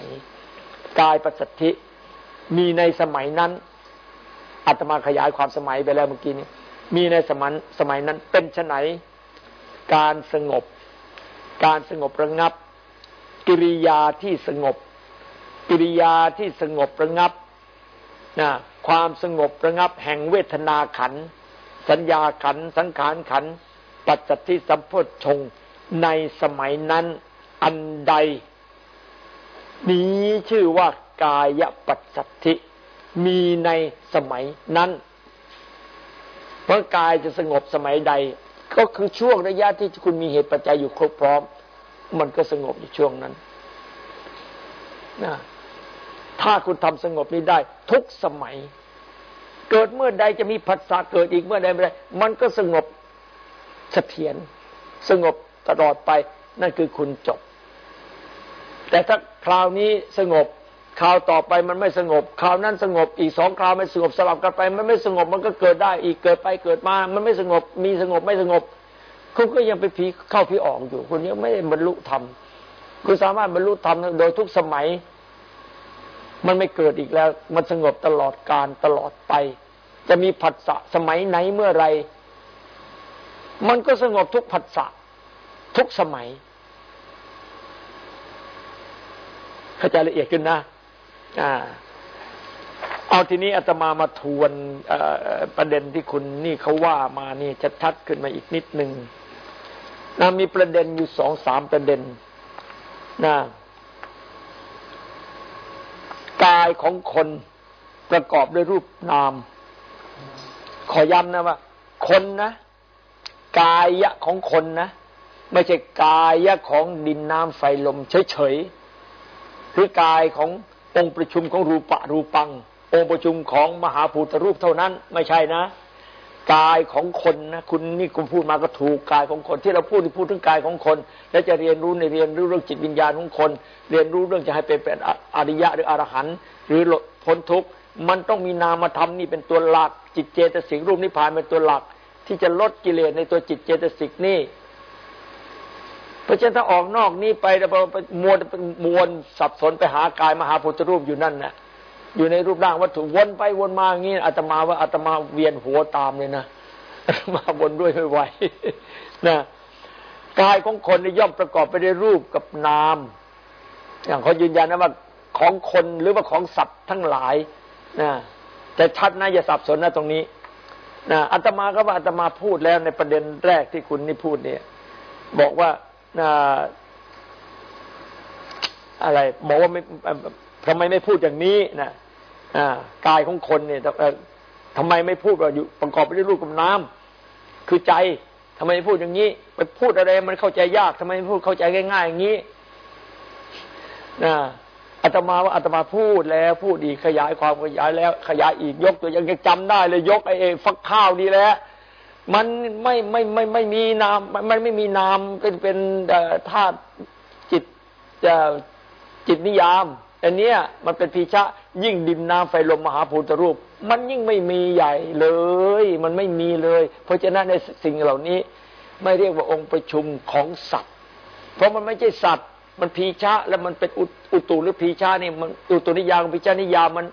กายปัสสธิมีในสมัยนั้นอาตมาขยายความสมัยไปแล้วเมื่อกี้นี้มีในสมัยสมัยนั้นเป็นฉันไหน การสงบ การสงบระงับ กิริยาที่สงบ กิริยาที่สงบระงับนะความสงบระงับแห่งเวทนาขัน สัญญาขัน สังขารขัน ปัจจัติสัมโพชงในสมัยนั้นอันใด นี้ชื่อว่ากายปัจจัติมีในสมัยนั้นเพราะกายจะสงบสมัยใด ก็คือช่วงระยะที่คุณมีเหตุปัจจัยอยู่ครบพร้อม มันก็สงบอยู่ช่วงนั้นนะถ้าคุณทำสงบนี้ได้ ทุกสมัย เกิดเมื่อใดจะมีผัสสะเกิดอีกเมื่อใดไม่ได้ มันก็สงบเสถียรสงบตลอดไป นั่นคือคุณจบ แต่ถ้าคราวนี้สงบคราวต่อไปมันไม่สงบคราวนั้นสงบอีกสองคราวไม่สงบสลับกันไป มันไม่สงบมันก็เกิดได้อีกเกิดไปเกิดมา มันไม่สงบมีสงบไม่สงบ คุณก็ยังไปผีเข้าผีออกอยู่คุณยังไม่บรรลุธรรมคุณสามารถบรรลุธรรมโดยทุกสมัย มันไม่เกิดอีกแล้ว มันสงบตลอดการตลอดไป จะมีผัสสะสมัยไหนเมื่อไร มันก็สงบทุกผัสสะทุกสมัยเข้าใจละเอียดขึ้นนะ อ่า เอาทีนี้อาตมามาทวนประเด็นที่คุณนี่เขาว่ามานี่จะชัดขึ้นมาอีกนิดหนึ่ง นะมีประเด็นอยู่สองสามประเด็นนะกายของคนประกอบด้วยรูปนาม ขอย้ำนะว่า คนนะกายะของคนนะ ไม่ใช่กายะของดินน้ำไฟลมเฉยๆหรือกายขององค์ประชุมของรูปะรูปัง องค์ประชุมของมหาภูตรูปเท่านั้น ไม่ใช่นะ กายของคนนะคุณนี่คุณพูดมาก็ถูกกายของคน ที่เราพูดที่พูดถึงกายของคน แล้วจะเรียนรู้ในเรียนรู้เรื่องจิตวิญญาณของคน เรียนรู้เรื่องจะให้เป็นเป็นอริยะหรืออรหันต์หรือพ้นทุกข์มันต้องมีนามธรรมนี่เป็นตัวหลัก จิตเจตสิกรูปนิพพานเป็นตัวหลัก ที่จะลดกิเลสในตัวจิตเจตสิกนี่เพราะฉะนั้นถ้าออกนอกนี้ไปแล้วมวนมวนสับสนไปหากายมหาพุทธรูปอยู่นั่นน่ะ อยู่ในรูปร่างวัตถุวนไปวนมาอย่างนี้อาตมาว่าอาตมาเวียนหัวตามเลยนะอาตมาวนด้วยไม่ไหวนะกายของคนย่อมประกอบไปด้วยรูปกับนาม อย่างเขายืนยันนะว่าของคนหรือว่าของสัตว์ทั้งหลายนะแต่ชัดนะอย่าสับสนนะตรงนี้นะอาตมาก็ว่าอาตมาพูดแล้วในประเด็นแรกที่คุณนี่พูดเนี่ย บอกว่าอะไร บอกว่าไม่ ทำไมไม่พูดอย่างนี้นะกายของคนเนี่ยทำไมไม่พูดว่าอยู่ประกอบไปด้วยรูปกับน้ำคือใจทำไมไม่พูดอย่างนี้ ไปพูดอะไรมันเข้าใจยากทำไมไม่พูดเข้าใจง่ายๆอย่างนี้นะอาตมาว่าอาตมาพูดแล้ว พูดอีกขยายความขยายแล้ว ขยายอีกยกตัวยังจำได้เลยยกไอเอฟักข้าวดีแล้วมันไม่ไม่ไม่ไม่มีนามมันไม่มีนามเป็นเป็นธาตุจิตจิตนิยาม อันเนี้ยมันเป็นพีชะยิ่งดินน้ำไฟลมมหาภูตรูป มันยิ่งไม่มีใหญ่เลย มันไม่มีเลย เพราะฉะนั้นในสิ่งเหล่านี้ ไม่เรียกว่าองค์ประชุมของสัตว์ เพราะมันไม่ใช่สัตว์ มันพีชะแล้วมันเป็นอุตุหรือพีชะนี่มันอุตุนิยามพีชะนิยามมัน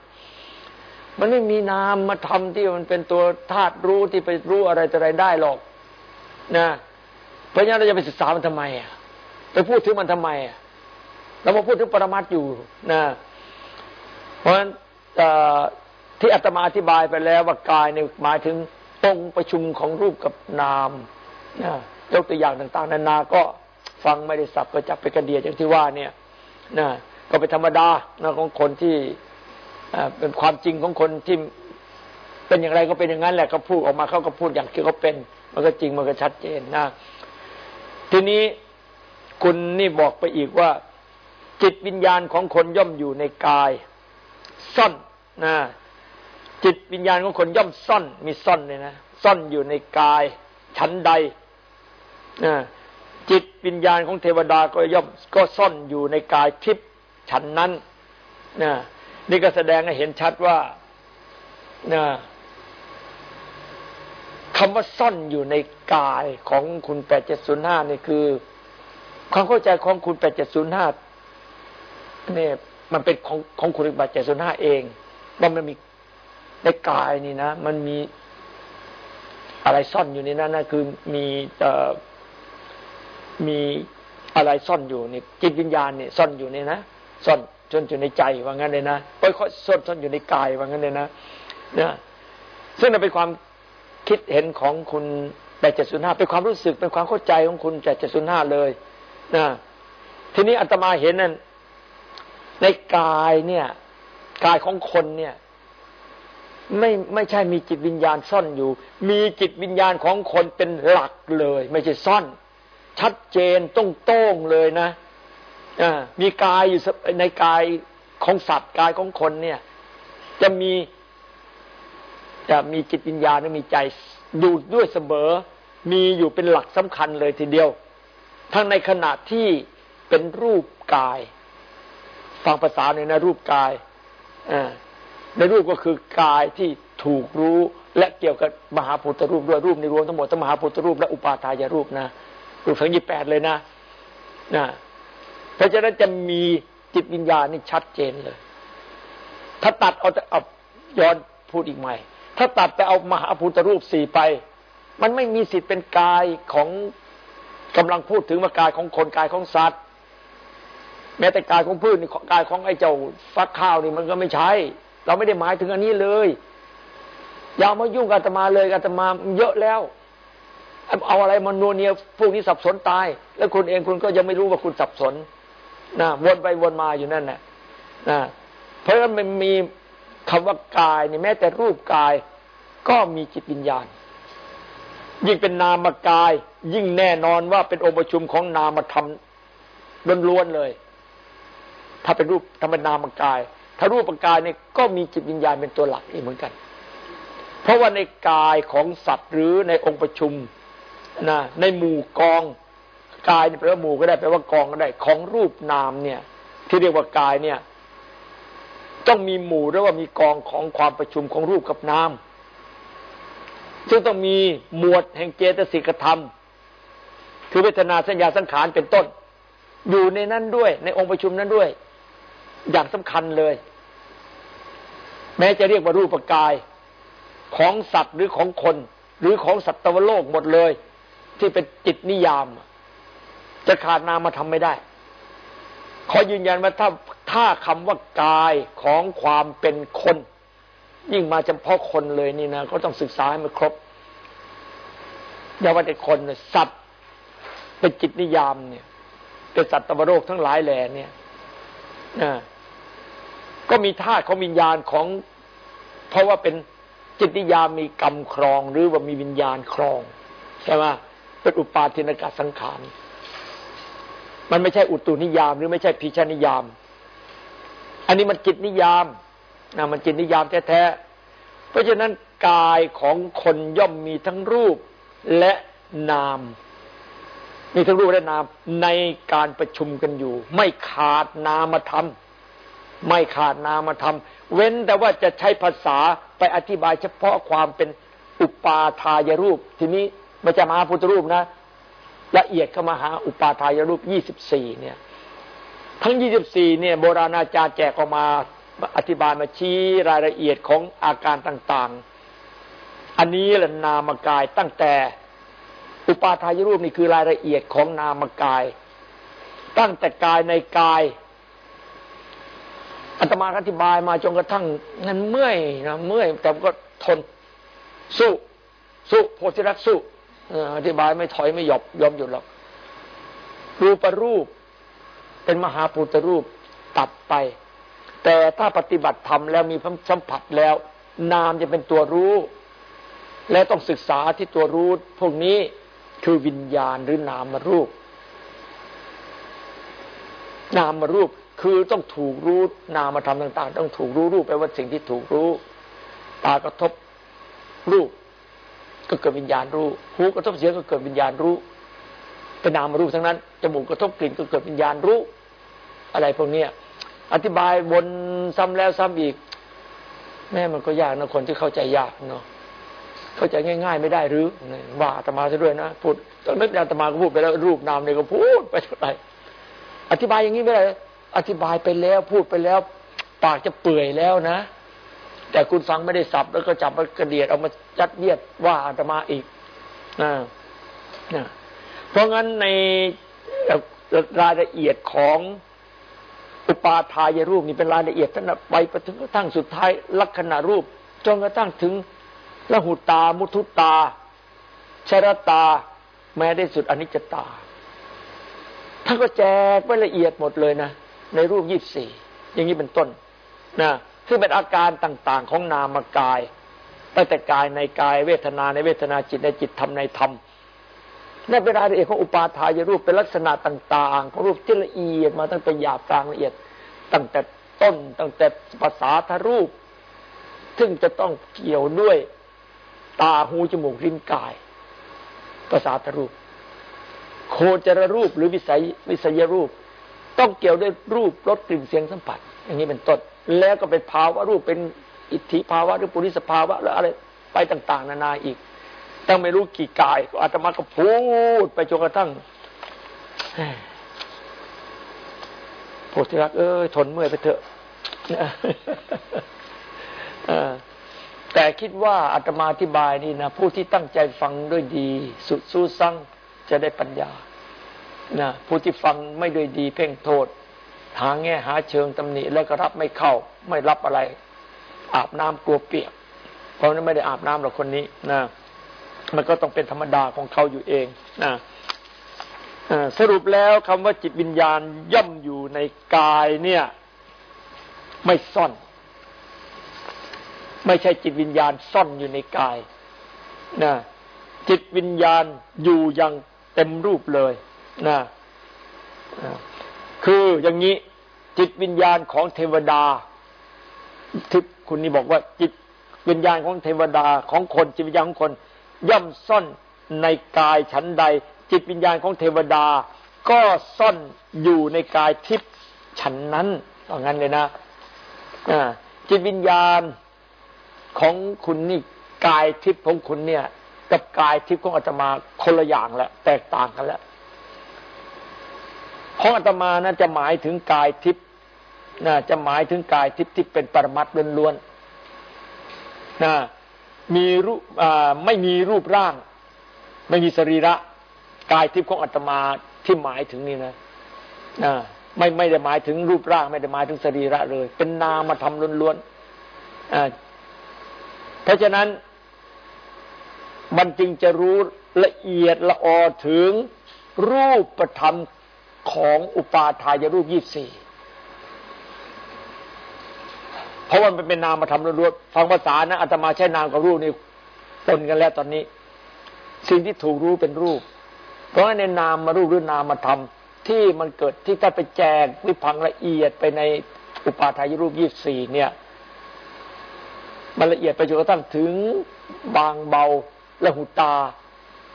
มันไม่มีนามมาทำที่มันเป็นตัวธาตุรู้ที่ไปรู้อะไรต่อะไรได้หรอกนะเพราะฉะนั้นเราจะไปศึกษามันทำไมอะไปพูดถึงมันทำไมอะ เรามาพูดถึงปรมัตอยู่นะเพราะฉะนั้นที่อาตมาอธิบายไปแล้วว่ากายเนี่ยหมายถึงองค์ประชุมของรูปกับนามนะยกตัวอย่างต่าง ๆ นานาก็ฟังไม่ได้สับก็จับไปกระเดียดอย่างที่ว่าเนี่ยนะก็เป็นธรรมดานะของคนที่เป็นความจริงของคนที่เป็นอย่างไรก็เป็นอย่างนั้นแหละเขาพูดออกมาเขาก็พูดอย่างที่เขาเป็น มันก็จริงมันก็ชัดเจนนะทีนี้คุณนี่บอกไปอีกว่า จิตวิญญาณของคนย่อมอยู่ในกาย ซ่อนนะจิตวิญญาณของคนย่อมซ่อนมีซ่อนเลยนะซ่อนอยู่ในกาย ชั้นใดนะจิตวิญญาณของเทวดาก็ย่อมก็ซ่อนอยู่ในกายทิพย์ฉันนั้นนะนี่ก็แสดงให้เห็นชัดว่านะคำว่าซ่อนอยู่ในกายของคุณแปดเจ็ดศูนย์ห้านี่คือ ความเข้าใจของคุณแปดเจ็ดศูนย์ห้า เนี่ยมันเป็นของของคุณแปดเจ็ดศูนย์ห้าเองว่ามันมีในกายนี่นะ มันมีอะไรซ่อนอยู่ในนั้นนะคือมีเอ่อมีอะไรซ่อนอยู่นี่จิตวิญญาณเนี่ยซ่อนอยู่นี่นะซ่อนจนอยู่ในใจว่างั้นเลยนะค่อยๆซ่อนซ่อนอยู่ในกายว่างั้นเลยนะเนี่ยซึ่งนั่นเป็นความคิดเห็นของคุณแปดเจ็ดศูนย์ห้าเป็นความรู้สึกเป็นความเข้าใจของคุณแปดเจ็ดศูนย์ห้าเลยนะทีนี้อาตมาเห็นนั่น ในกายเนี่ยกายของคนเนี่ย ไม่ไม่ใช่มีจิตวิญญาณซ่อนอยู่ มีจิตวิญญาณของคนเป็นหลักเลย ไม่ใช่ซ่อน ชัดเจนต้องโต้งเลยนะอ่ามีกายอยู่ในกายของสัตว์กายของคนเนี่ย จะมีจะมีจิตวิญญาณมีใจอยู่ด้วยเสมอ มีอยู่เป็นหลักสำคัญเลยทีเดียว ทั้งในขณะที่เป็นรูปกาย ฟังภาษาในนะรูปกายในรูปก็คือกายที่ถูกรู้และเกี่ยวกับมหาพุทธรูปด้วยรูปในรวมทั้งหมดทั้งมหาพุทธรูปและอุปาทายรูปนะรูปทั้งยี่แปดเลยนะนะเพราะฉะนั้นจะมีจิตวิญญาณนี่ชัดเจนเลย ถ้าตัดเอาเอาย้อนพูดอีกใหม่ ถ้าตัดไปเอามหาพุทธรูปสี่ไป มันไม่มีสิทธิ์เป็นกายของกำลังพูดถึงมากายของคนกายของสัตว์ แม้แต่กายของพืชนี่กายของไอ้เจ้าฟักข้าวนี่มันก็ไม่ใช่เราไม่ได้หมายถึงอันนี้เลยอย่ามายุ่งกับอาตมาเลยอาตมาเยอะแล้ว เอาอะไรมานวเนียพวกนี้สับสนตาย แล้วคุณเองคุณก็ยังไม่รู้ว่าคุณสับสนนะวนไปวนมาอยู่นั่นแหละนะเพราะฉะนั้นมันมีคำว่ากายนี่แม้แต่รูปกายก็มีจิตวิญญาณ ยิ่งเป็นนามกาย ยิ่งแน่นอนว่าเป็นองค์ประชุมของนามธรรมล้วนๆเลย ถ้าเป็นรูปธรรมนามกาย ถ้ารูปกายเนี่ยก็มีจิตวิญญาณเป็นตัวหลักอีกเหมือนกัน เพราะว่าในกายของสัตว์หรือในองค์ประชุมนะในหมู่กองกายนี่แปลว่าหมู่ก็ได้แปลว่ากองก็ได้ ของรูปนามเนี่ย ที่เรียกว่ากายเนี่ย ต้องมีหมู่หรือว่ามีกองของความประชุมของรูปกับนามซึ่งต้องมีหมวดแห่งเจตสิกธรรม คือเวทนาสัญญาสังขารเป็นต้น อยู่ในนั้นด้วย ในองค์ประชุมนั้นด้วย อย่างสำคัญเลย แม้จะเรียกว่ารูปกายของสัตว์หรือของคน หรือของสัตวโลกหมดเลย ที่เป็นจิตนิยาม จะขาดนามมาทำไม่ได้ ขอยืนยันว่าถ้าถ้าคำว่ากายของความเป็นคน ยิ่งมาเฉพาะคนเลยนี่นะก็ต้องศึกษาให้มันครบอย่าว่าแต่คนสัตว์เป็นจิตนิยามเนี่ยเป็นสัตว์ตวโลกทั้งหลายแหล่เนี่ยนะ ก็มีธาตุของวิญญาณของ เพราะว่าเป็นจิตนิยามมีกรรมครองหรือว่ามีวิญญาณครองใช่ไหมเป็นอุปาทินกสังขารมันไม่ใช่อุตุนิยาม หรือไม่ใช่พิชนิยาม อันนี้มันจิตนิยามนะมันจิตนิยามแท้ๆเพราะฉะนั้นกายของคนย่อมมีทั้งรูปและนาม มีทั้งรูปและนามในการประชุมกันอยู่ ไม่ขาดนามธรรม ไม่ขาดนามธรรม เว้นแต่ว่าจะใช้ภาษาไปอธิบายเฉพาะความเป็นอุปาทายรูป ทีนี้ไม่ใช่มาพุทธรูปนะ ละเอียดเข้ามาหาอุปาทายรูปยี่สิบสี่เนี่ย ทั้งยี่สิบสี่เนี่ย โบราณอาจารย์แจกออกมาอธิบายมาชี้รายละเอียดของอาการต่างๆ อันนี้แหละนามกายตั้งแต่อุปาทายรูปนี่คือรายละเอียดของนามกาย ตั้งแต่กายในกาย อาตมาอธิบายมาจนกระทั่งนั้นเมื่อยนะเมื่อยแต่ก็ทนสู้ สู้โพธิรักสู้อธิบายไม่ถอยไม่หยอบยอมหยุดหรอกรูปรูป เป็นมหาปุตรูปตัดไป แต่ถ้าปฏิบัติธรรมแล้วมีสัมผัสแล้ว นามจะเป็นตัวรู้ และต้องศึกษาที่ตัวรู้ พวกนี้คือวิญญาณหรือนามรูป นามรูป คือต้องถูกรู้นามธรรมต่าง ๆ ต้องถูกรู้รูปแปลว่าสิ่งที่ถูกรู้ตากระทบรูป ก็เกิดวิญญาณรู้หูกระทบเสียงก็เกิดวิญญาณรู้เป็นนามรูปทั้งนั้นจมูกกระทบกลิ่นก็เกิดวิญญาณรู้ อะไรพวกนี้อธิบายวนซ้ำแล้วซ้ำอีก แม่มันก็ยากนะคนที่เข้าใจยากเนาะเข้าใจง่าย ๆ ไม่ได้หรือว่าอาตมาซะด้วยนะพูดตอนนั้อาตมาก็พูดไปแล้วรูปนามเนี่ยก็พูดไปเท่าไหร่อธิบายอย่างนี้ไม่ได้ อธิบายไปแล้วพูดไปแล้ว ปากจะเปื่อยแล้วนะ แต่คุณฟังไม่ได้สับแล้วก็จับมากระเดียดเอามาจัดเยียดว่าอาตมาอีกนะนะเพราะงั้นในรายละเอียดของอุปาทายรูปนี่เป็นรายละเอียดท่านไปไปถึงกระทั่งสุดท้ายลักษณะรูปจนกระทั่งถึงละหุตา มุทุตา ชรตา แม้ได้สุดอนิจจตาท่านก็แจกไว้ละเอียดหมดเลยนะ ในรูปยี่สี่อย่างนี้เป็นต้นนะซึ่งเป็นอาการต่าง ๆ ของนามกายตั้งแต่กายในกายเวทนาในเวทนาจิตในจิตธรรมในธรรมนั่นเป็นรายละเอียดของอุปาทายรูปเป็นลักษณะต่าง ๆ ของรูปที่ละเอียดมาตั้งแต่หยาบกลางละเอียด ตั้งแต่ต้นตั้งแต่ภาษาทรูป ซึ่งจะต้องเกี่ยวด้วยตาหูจมูกลิ้นกายภาษาทรูป โคจรรูปหรือวิสัยวิสัยรูป ต้องเกี่ยวด้วยรูปรสกลิ่นเสียงสัมผัส อย่างนี้เป็นต้น แล้วก็เป็นภาวะรูปเป็นอิทธิภาวะหรือปุริสภาวะแล้วอะไรไปต่าง ๆ นานาอีกตั้งไม่รู้กี่กายอาตมาก็พูดไปจนกระทั่งโพธิรักเอ้ยทนเมื่อยไปเถอะแต่คิดว่าอาตมาอธิบายนี่นะผู้ที่ตั้งใจฟังด้วยดี สุดสู้ซังจะได้ปัญญา นะผู้ที่ฟังไม่ด้วยดีเพ่งโทษ หาแง่หาเชิงตำหนิแล้วก็รับไม่เข้า ไม่รับอะไร อาบน้ำกลัวเปียก เพราะนั้นไม่ได้อาบน้ำหรอกคนนี้นะมันก็ต้องเป็นธรรมดาของเขาอยู่เองนะสรุปแล้วคำว่าจิตวิญญาณย่อมอยู่ในกายเนี่ย ไม่ซ่อน ไม่ใช่จิตวิญญาณซ่อนอยู่ในกายนะจิตวิญญาณอยู่อย่างเต็มรูปเลย นะคืออย่างนี้จิตวิญญาณของเทวดาที่คุณนี่บอกว่าจิตวิญญาณของเทวดาของคนจิตวิญญาณของคน ย่อมซ่อนในกายฉันใด จิตวิญญาณของเทวดา ก็ซ่อนอยู่ในกายทิพย์ฉันนั้นว่างั้นเลยนะจิตวิญญาณของคุณนี่กายทิพย์ของคุณเนี่ย กับกายทิพย์ของอาตมาคนละอย่างแล้วแตกต่างกันแล้ว ของอาตมานะจะหมายถึงกายทิพย์นะจะหมายถึงกายทิพย์ที่เป็นปรมัตล้วนๆนะมีรูปไม่มีรูปร่าง ไม่มีสรีระ กายทิพย์ของอาตมาที่หมายถึงนี่นะนะไม่ไม่ได้หมายถึงรูปร่าง ไม่ได้หมายถึงสรีระเลย เป็นนามธรรมล้วนๆเพราะฉะนั้นมันจึงจะรู้ละเอียดละออถึงรูปประธรรม ของอุปาทายรูปยี่สี่เพราะว่ามันเป็นนามมาทำรวดฟังภาษานะอาตมาใช้นามกับรูปนี่ปนกันแล้วตอนนี้ สิ่งที่ถูกรู้เป็นรูป เพราะในนามมารูปหรือนามมาทำที่มันเกิดที่ถ้าไปแจกวิพังละเอียดไปในอุปาทายรูปยี่สี่เนี่ยมันละเอียดไปจนกระทั่งถึงบางเบาละหุตา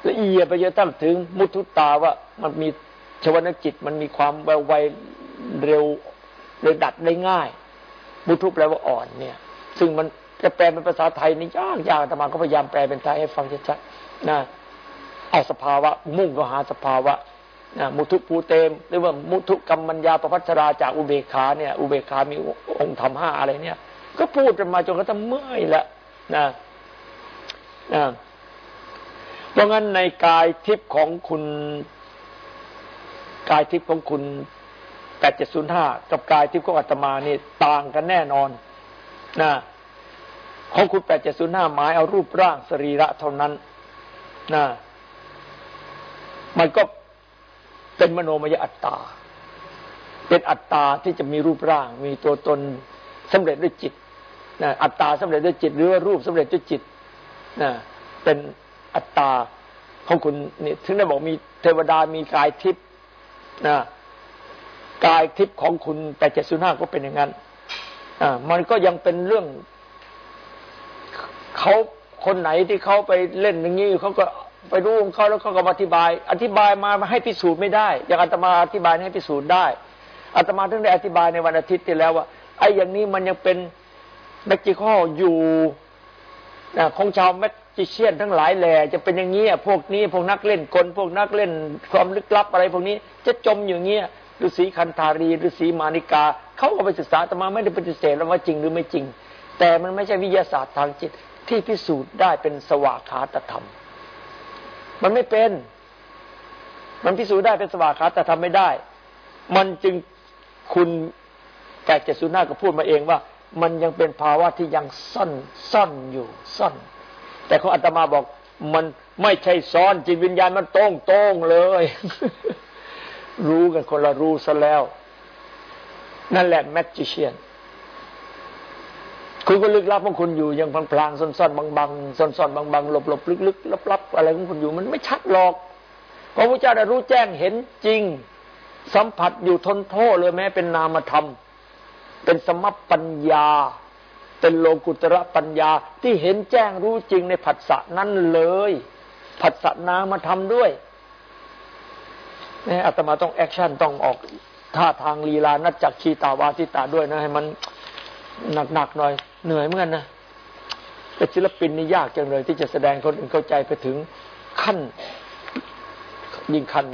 ละเอียดไปจนกระทั่งถึงมุทุตาว่ามันมี ชวนจิตมันมีความไวไวเร็วเร็วดัดได้ง่ายมุทุแปลว่าอ่อนเนี่ย ซึ่งมันจะแปลเป็นภาษาไทยนี่ยากยากแต่มาก็พยายามแปลเป็นไทยให้ฟังชัดๆนะเอาสภาวะ มุ่งก็หาสภาวะนะมุทุภูเตม หรือว่ามุทุกรรมัญญาประพัชราจากอุเบกขาเนี่ย อุเบกขามีองค์ธรรมห้าอะไรเนี่ย ก็พูดกันมาจนกระทั่งเมื่อยละนะนะเพราะงั้นในกายทิพย์ของคุณ กายทิพย์ของคุณแปดเจ็ดศูนย์ห้ากับกายทิพย์ของอาตมานี่ต่างกันแน่นอนนะของคุณแปดเจ็ดศูนย์ห้าหมายเอารูปร่างสรีระเท่านั้นนะมันก็เป็นมโนมยอัตตา เป็นอัตตาที่จะมีรูปร่าง มีตัวตนสำเร็จด้วยจิตนะอัตตาสำเร็จด้วยจิต หรือว่ารูปสำเร็จด้วยจิตนะเป็นอัตตาของคุณนี่ถึงได้บอกมีเทวดามีกายทิพย์ นะกายทิพย์ของคุณแต่เจ็ดสุห้าก็เป็นอย่างนั้นอ่ามันก็ยังเป็นเรื่องเขาคนไหนที่เขาไปเล่นอย่างนี้เขาก็ไปรู้ของเขาแล้วเขาก็อธิบาย อธิบายมาให้พิสูจน์ไม่ได้ อย่างอาตมาอธิบายให้พิสูจน์ได้อาตมาถึงได้อธิบายในวันอาทิตย์ที่แล้วว่าไอ้อย่างนี้มันยังเป็นแมจิคออยู่ของชาวแม จิเชียนทั้งหลายแหล่จะเป็นอย่างนี้พวกนี้พวกนักเล่นกลพวกนักเล่นความลึกลับอะไรพวกนี้จะจมอยู่เงี้ยฤาษีคันธารีฤาษีมานิกาเขาก็ไปศึกษาแต่มาไม่ได้ปฏิเสธแล้วว่าจริงหรือไม่จริง แต่มันไม่ใช่วิทยาศาสตร์ทางจิตที่พิสูจน์ได้เป็นสวากขาตธรรม มันไม่เป็น มันพิสูจน์ได้เป็นสวากขาตธรรมไม่ได้ มันจึงคุณแปดเจ็ดศูนย์ห้าก็พูดมาเองว่า มันยังเป็นภาวะที่ยังซ่อนซ่อนอยู่ซ่อน แต่ของอาตมาบอกมันไม่ใช่ซ้อนจิตวิญญาณมันโต้งโต้งเลย รู้กันคนละรู้ซะแล้ว นั่นแหละแมจิเชียนคุณก็ลึกลับของคุณอยู่ยังพลางๆซ่อนๆบางๆซ่อนๆบางๆหลบๆลึกๆลับๆอะไรของคุณอยู่มันไม่ชัดหรอกพระพุทธเจ้าได้รู้แจ้งเห็นจริง สัมผัสอยู่ทนโทษเลยแม้เป็นนามธรรม เป็นสมปัญญา เป็นโลกุตระปัญญาที่เห็นแจ้งรู้จริงในผัสสะนั้นเลย ผัสสะนามธรรมด้วยนี่อาตมาต้อง action ต้องออกท่าทางลีลานัจจะคีตะวาทิตะด้วยนะ ให้มันหนักๆหน่อยเหนื่อยเหมือนกันนะแต่ศิลปินนี่ยากจังเลย ที่จะแสดงคนอื่นเข้าใจไปถึงขั้น ยิ่งขั้น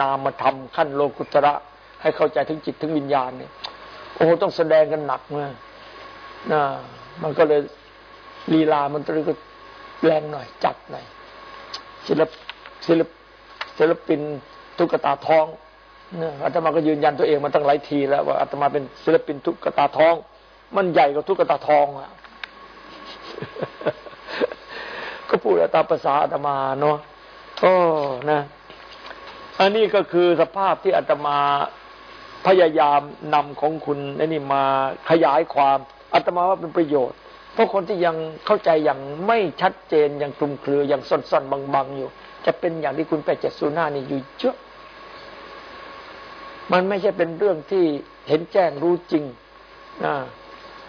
นามธรรมขั้นโลกุตระ ให้เข้าใจถึงจิตถึงวิญญาณเนี่ยโอ้ต้องแสดงกันหนักมาก นะมันก็เลยลีลามันตรึกแรงหน่อย จัดหน่อยศิลปศิลปศิลปินตุ๊กตาทองเนี่ยอาตมาก็ยืนยันตัวเองมาตั้งหลายทีแล้วว่าอาตมาเป็นศิลปินตุ๊กตาทอง มันใหญ่กว่าตุ๊กตาทองอะก็พูดตามภาษาอาตมาเนาะโอ้นะ อันนี้ก็คือสภาพที่อาตมาพยายามนำของคุณนี่มาขยายความ อาตมาว่าเป็นประโยชน์ เพราะคนที่ยังเข้าใจอย่างไม่ชัดเจนอย่างคลุมเครืออย่างซ่อนๆบางๆอยู่ จะเป็นอย่างที่คุณแปดเจ็ดศูนย์ห้านี่อยู่เยอะมันไม่ใช่เป็นเรื่องที่เห็นแจ้งรู้จริงนะ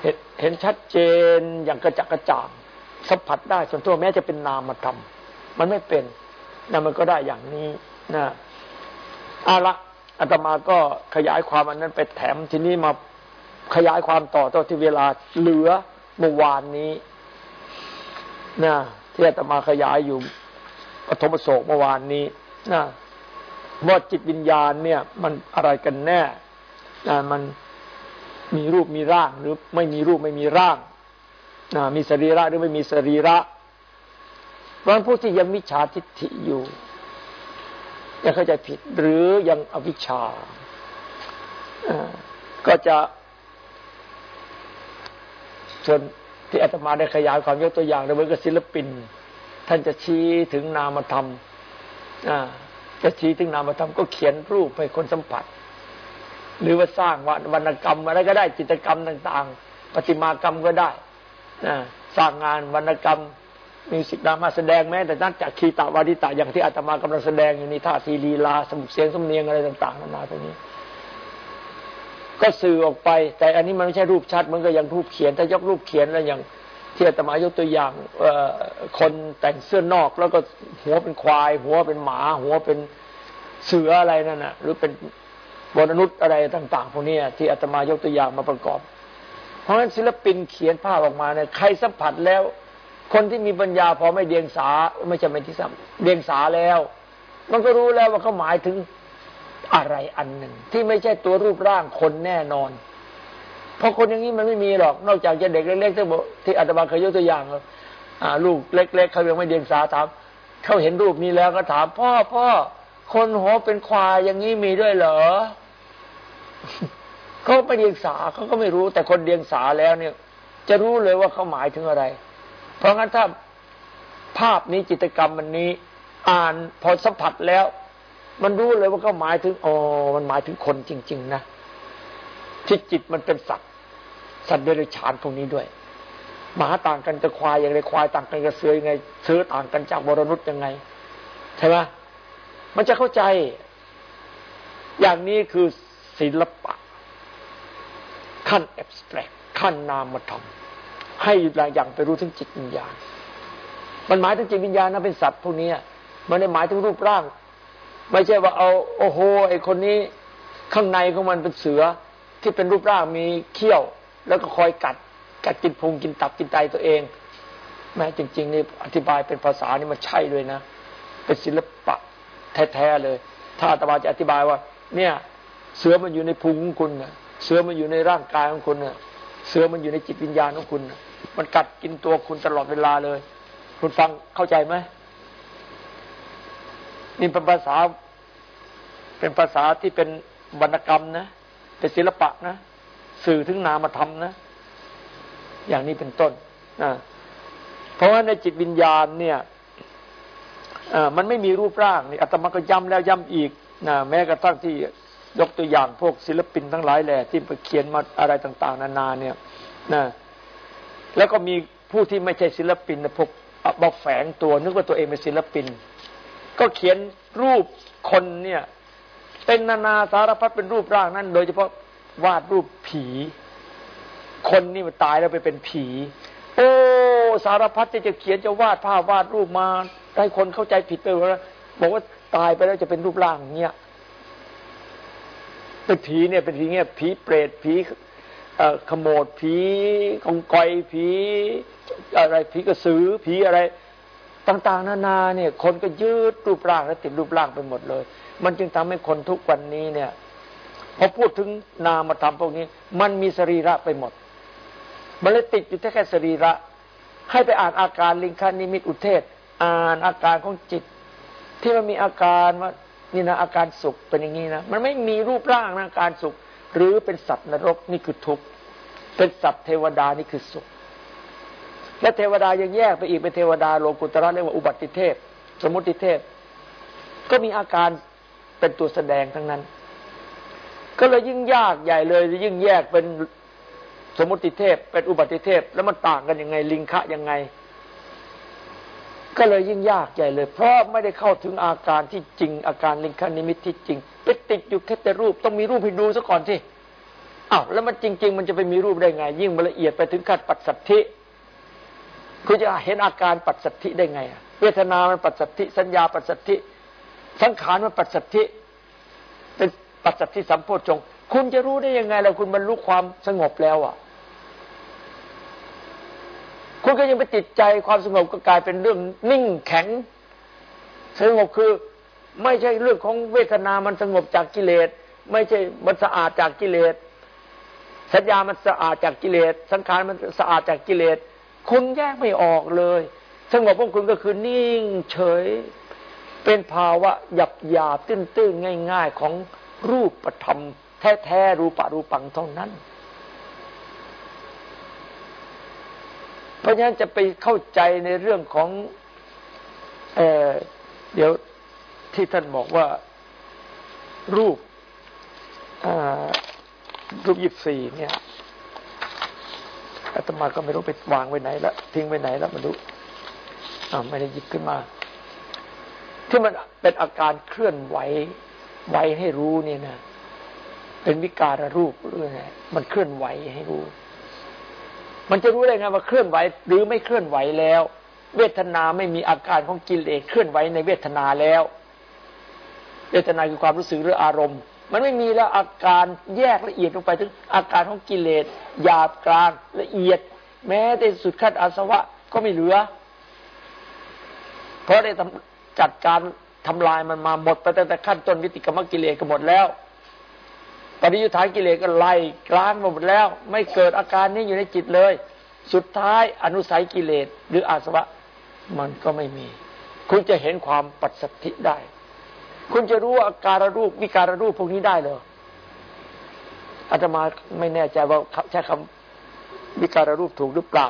เห็นเห็นชัดเจนอย่างกระจักกระจ่างสัมผัสได้ส่วนตัวแม้จะเป็นนามธรรมมันไม่เป็นนะมันก็ได้อย่างนี้นะอาละอาตมาก็ขยายความอันนั้นไปแถมทีนี้มา ขยายความต่อตอนที่เวลาเหลือเมื่อวานนี้นะที่อาตมาขยายอยู่ปฐมโศกเมื่อวานนี้นะว่าจิตวิญญาณเนี่ย มันอะไรกันแน่นะมันมีรูปมีร่าง หรือไม่มีรูปไม่มีร่างนะมีสรีระหรือไม่มีสรีระเพราะผู้ที่ยังมิจฉาทิฏฐิอยู่ยังเข้าใจผิด หรือยังอวิชชาก็จะ ส่วนที่อาตมาได้ขยายความยกตัวอย่างในเรื่องศิลปิน ท่านจะชี้ถึงนามธรรมจะชี้ถึงนามธรรมก็เขียนรูปให้คนสัมผัส หรือว่าสร้างวรรณกรรมอะไรก็ได้จิตกรรมต่าง ๆ ปฏิมากรรมก็ได้สร้างงานวรรณกรรมมิวสิกดามาแสดงแม้แต่นักจากคีตาวาดิตาอย่างที่อาตมากำลังแสดงอยู่ในท่าทีลีลาสมุกเสียงสำเนียงอะไรต่างๆนานาพวกนี้ ก็สื่อออกไป แต่อันนี้มันไม่ใช่รูปชัดมันก็ยังรูปเขียนถ้ายกรูปเขียนแล้วอย่างที่อาตมายกตัวอย่างคนแต่งเสื้อนอก แล้วก็หัวเป็นควาย หัวเป็นหมา หัวเป็นเสืออะไรนั่นน่ะ หรือเป็นบนนุษย์อะไรต่าง ๆ พวกนี้ที่อาตมายกตัวอย่างมาประกอบ เพราะฉะนั้นศิลปินเขียนภาพออกมาเนี่ยใครสัมผัสแล้ว คนที่มีปัญญาพอไม่เดียงสาไม่ใช่ไม่ที่ซ้ำเดียงสาแล้ว มันก็รู้แล้วว่าเขาหมายถึง อะไรอันหนึ่ง ที่ไม่ใช่ตัวรูปร่างคนแน่นอน เพราะคนอย่างนี้มันไม่มีหรอก นอกจากจะเด็กเล็กๆที่ที่อาตมาเคยยกตัวอย่างอ่าลูกเล็ก ๆ เขายังไม่เดียงสาถามเขาเห็นรูปนี้แล้วก็ถาม พ่อพ่อคนหัวเป็นควายอย่างนี้มีด้วยเหรอเขาไม่เดียงสาเขาก็ไม่รู้ แต่คนเดียงสาแล้วเนี่ย จะรู้เลยว่าเขาหมายถึงอะไร เพราะงั้นถ้าภาพนี้จิตกรรมมันนี้ อ่านพอสัมผัสแล้ว มันรู้เลยว่าเขาหมายถึงอ๋อมันหมายถึงคนจริง ๆ นะที่จิตมันเป็นสัตว์สัตว์เดรัจฉานพวกนี้ด้วยหมาต่างกันกับควายอย่างไรควายต่างกันกับเสือยังไงเสือต่างกันจากบรนุษย์ยังไงใช่ไหมมันจะเข้าใจ อย่างนี้คือศิลปะ ขั้นแอบสแตรกขั้นนามธรรมให้หลายอย่างไปรู้ถึงจิตวิญญาณ มันหมายถึงจิตวิญญาณนะเป็นสัตว์พวกนี้มันไม่หมายถึงรูปร่าง ไม่ใช่ว่าเอาโอ้โหไอคนนี้ข้างในของมันเป็นเสือที่เป็นรูปร่างมีเขี้ยว แล้วก็คอยกัดกัดกินพุงกินตับกินไตตัวเอง แม้จริง ๆ นี่อธิบายเป็นภาษานี่มันใช่เลยนะ เป็นศิลปะแท้ๆเลย ถ้าอาตมาจะอธิบายว่า เนี่ย เสือมันอยู่ในพุงของคุณเสือมันอยู่ในร่างกายของคุณเสือมันอยู่ในจิตวิญญาณของคุณมันกัดกินตัวคุณตลอดเวลาเลย คุณฟังเข้าใจไหม นี่เป็นภาษา เป็นภาษาที่เป็นวรรณกรรมนะ เป็นศิลปะนะ สื่อถึงนามธรรมนะ อย่างนี้เป็นต้นนะเพราะว่าในจิตวิญญาณเนี่ยมันไม่มีรูปร่างนี่อาตมาก็ย้ำแล้วย้ำอีกนะแม้กระทั่งที่ยกตัวอย่างพวกศิลปินทั้งหลายแหละที่ไปเขียนมาอะไรต่าง ๆ นานาเนี่ยนะแล้วก็มีผู้ที่ไม่ใช่ศิลปินนะพวกบอกแฝงตัวนึกว่าตัวเองเป็นศิลปิน ก็เขียนรูปคนเนี่ย เป็นนานาสารพัดเป็นรูปร่างนั้นโดยเฉพาะวาดรูปผี คนนี่มันตายแล้วไปเป็นผี โอ้สารพัดที่จะเขียนจะวาดภาพวาดรูปมาให้คนเข้าใจผิดไปว่าบอกว่าตายไปแล้วจะเป็นรูปร่างเงี้ยเป็นผีเนี่ยเป็นผีเงี้ยผีเปรตผีขโมดผีกองกอยผีอะไรผีกระสือผีอะไร ต่างๆ นานาเนี่ย คนก็ยืดรูปร่างและติดรูปร่างไปหมดเลย มันจึงทำให้คนทุกวันนี้เนี่ยพอพูดถึงนามธรรมพวกนี้ มันมีสรีระไปหมด มันเลยติดอยู่แค่แค่สรีระ ให้ไปอ่านอาการลิงคานิมิตอุเทศ อ่านอาการของจิต ที่มันมีอาการว่านี่นะอาการสุขเป็นอย่างนี้นะมันไม่มีรูปร่างนะอาการสุข หรือเป็นสัตว์นรกนี่คือทุกข์เป็นสัตว์เทวดานี่คือสุข และเทวดายังแยกไปอีกเป็นเทวดาโลกุตระเรียกว่าอุบัติเทพ สมุติเทพ ก็มีอาการเป็นตัวแสดงทั้งนั้น ก็เลยยิ่งยากใหญ่เลย ยิ่งแยกเป็นสมุติเทพ เป็นอุบัติเทพ แล้วมันต่างกันยังไง ลิงคะยังไง ก็เลยยิ่งยากใหญ่เลย เพราะไม่ได้เข้าถึงอาการที่จริง อาการลิงคานิมิตที่จริงไปติดอยู่แค่แต่รูปต้องมีรูปให้ดูซะก่อนที่อ้าวแล้วมันจริง ๆ มันจะไปมีรูปได้ไง ยิ่งละเอียดไปถึงขั้นปัจสัทธิ คุณจะเห็นอาการปัจสัทธิได้ไง เวทนามันปัจสัทธิ สัญญาปัจสัทธิ สังขารมันปัจสัทธิ เป็นปัจสัทธิสัมโพชฌงคุณจะรู้ได้ยังไงล้วคุณบรรลุความสงบแล้วอะ คุณก็ยังไปติดใจความสงบก็กลายเป็นเรื่องนิ่งแข็ง สงบคือไม่ใช่เรื่องของเวทนามันสงบจากกิเลส ไม่ใช่มันสะอาดจากกิเลส สัญญามันสะอาดจากกิเลส สังขารมันสะอาดจากกิเลส คุณแยกไม่ออกเลย สงบของคุณก็คือนิ่งเฉย เป็นภาวะหยับหยาบตื้นๆง่าย ๆ ของรูปธรรม แท้ๆรูปะรูปังเท่านั้น เพราะฉะนั้นจะไปเข้าใจในเรื่องของเออเดี๋ยวที่ท่านบอกว่ารูปรูปยี่สี่เนี่ย อาตมาก็ไม่รู้ไปวางไว้ไหนแล้วทิ้งไว้ไหนแล้วมาดูอ่าไม่ได้หยิบขึ้นมา ที่มันเป็นอาการเคลื่อนไหวไหวให้รู้เนี่ยนะเป็นวิการรูปหรือไงมันเคลื่อนไหวให้รู้ มันจะรู้ได้ไงว่าเคลื่อนไหว หรือไม่เคลื่อนไหวแล้ว เวทนาไม่มีอาการของกิเลสเคลื่อนไหวในเวทนาแล้ว เวทนาคือความรู้สึกหรืออารมณ์ มันไม่มีแล้วอาการแยกละเอียดลงไปถึงอาการของกิเลสหยาบกลางละเอียด แม้แต่สุดขั้นอาสวะก็ไม่เหลือ เพราะได้จัดการทำลายมันมาหมดไปตั้งแต่ขั้นต้นวิติกรรมกิเลสก็หมดแล้วปริยุทธานกิเลสก็ไล่กลางหมดแล้ว ไม่เกิดอาการนี้อยู่ในจิตเลย สุดท้ายอนุสัยกิเลสหรืออาสวะ มันก็ไม่มี คุณจะเห็นความปัจสัทธิได้ คุณจะรู้อาการรูปวิการรูปพวกนี้ได้เลยออาตมาไม่แน่ใจว่าใช้คำวิการรูปถูกหรือเปล่า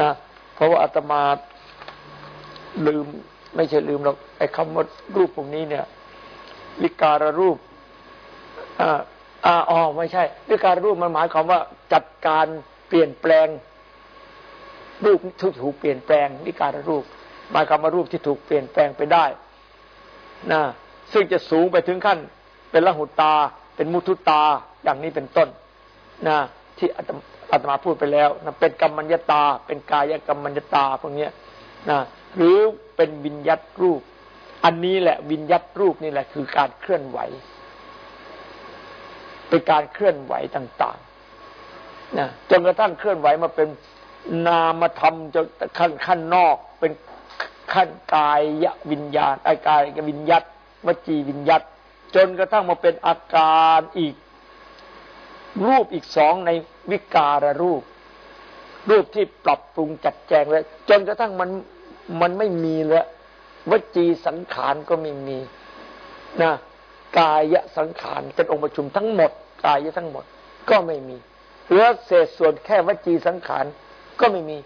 นะเพราะว่าอาตมาลืม ไม่ใช่ลืมหรอกไอ้คำว่ารูปพวกนี้เนี่ย วิการรูปอ่าอ๋อไม่ใช่ วิการรูปมันหมายความว่าจัดการเปลี่ยนแปลง รูปที่ถูกเปลี่ยนแปลงวิการรูปหมายความว่ารูปที่ถูกเปลี่ยนแปลงไปได้นะ ซึ่งจะสูงไปถึงขั้น เป็นละหุตา เป็นมุทุตาอย่างนี้เป็นต้นนะที่อาตมาพูดไปแล้วนะเป็นกรรมัญญตา เป็นกายกรรมัญญตาพวกนี้นะหรือเป็นวิญญัตรูป อันนี้แหละวิญญัตรูปนี่แหละคือการเคลื่อนไหว เป็นการเคลื่อนไหวต่างๆนะจนกระทั่งเคลื่อนไหวมาเป็นนามธรรมจนขั้นขั้นนอกเป็นขั้นกายวิญญาณอากายวิญญัต วจีวิญญัตจนกระทั่งมาเป็นอาการอีก รูปอีกสองในวิการรูป รูปที่ปรับปรุงจัดแจงเลยจนกระทั่งมันมันไม่มีแล้ววจีสังขารก็ไม่มีนะกายสังขารเป็นองค์ประชุมทั้งหมด กายทั้งหมดก็ไม่มีเหลือเศษส่วนแค่วจีสังขารก็ไม่มี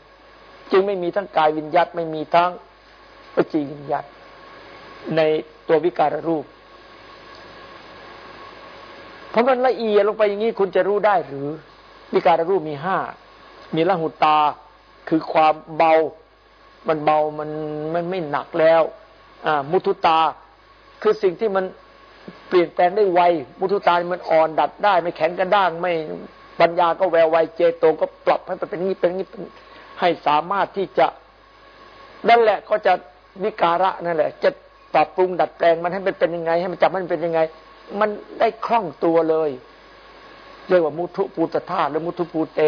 จึงไม่มีทั้งกายวิญญาตไม่มีทั้งวจีวิญญาต ในตัววิการรูป เพราะมันละเอียดลงไปอย่างนี้คุณจะรู้ได้หรือ วิการรูปมีห้ามีละหุตาคือความเบา มันเบามันมันไม่หนักแล้ว อ่า มุทุตา คือสิ่งที่มันเปลี่ยนแปลงได้ไว มุทุตามันอ่อนดัดได้ ไม่แข็งกระด้างไม่ปัญญาก็แววไวเจโตก็ปรับให้เป็นนี้เป็นนี้ให้สามารถที่จะนั่นแหละก็จะวิการะนั่นแหละ จะ ปรับปรุงดัดแปลงมันให้เป็นเป็นยังไง ให้มันจับมันเป็นยังไง มันได้คล่องตัวเลยเรียกว่ามุทุปูตธาตุหรือมุทุปูเต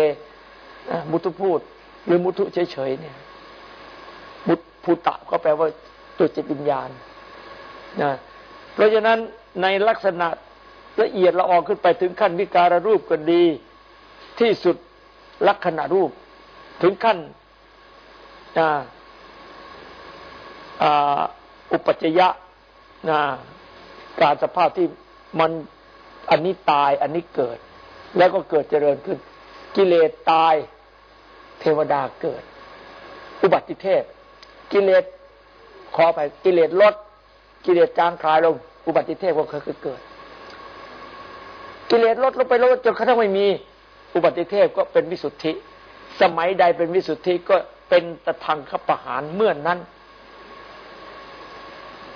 มุทุพูดหรือมุทุเฉยๆเนี่ยมุภูตะก็แปลว่าตัวจิตวิญญาณนะเพราะฉะนั้นในลักษณะละเอียดละออขึ้นไปถึงขั้นวิการรูปก็ดี ที่สุดลักษณะรูป ถึงขั้นอุ อุปจยะนะการสภาพที่มันอันนี้ตายอันนี้เกิด แล้วก็เกิดเจริญขึ้น กิเลสตาย เทวดาเกิด อุบัติเทพ กิเลสขอไปกิเลสลด กิเลสจางคลายลง อุบัติเทพก็คือเกิด กิเลสลดลงไปลดจนกระทั่งไม่มี อุบัติเทพก็เป็นวิสุทธิ สมัยใดเป็นวิสุทธิก็เป็นตะทางขปะหารเมื่อนนั้น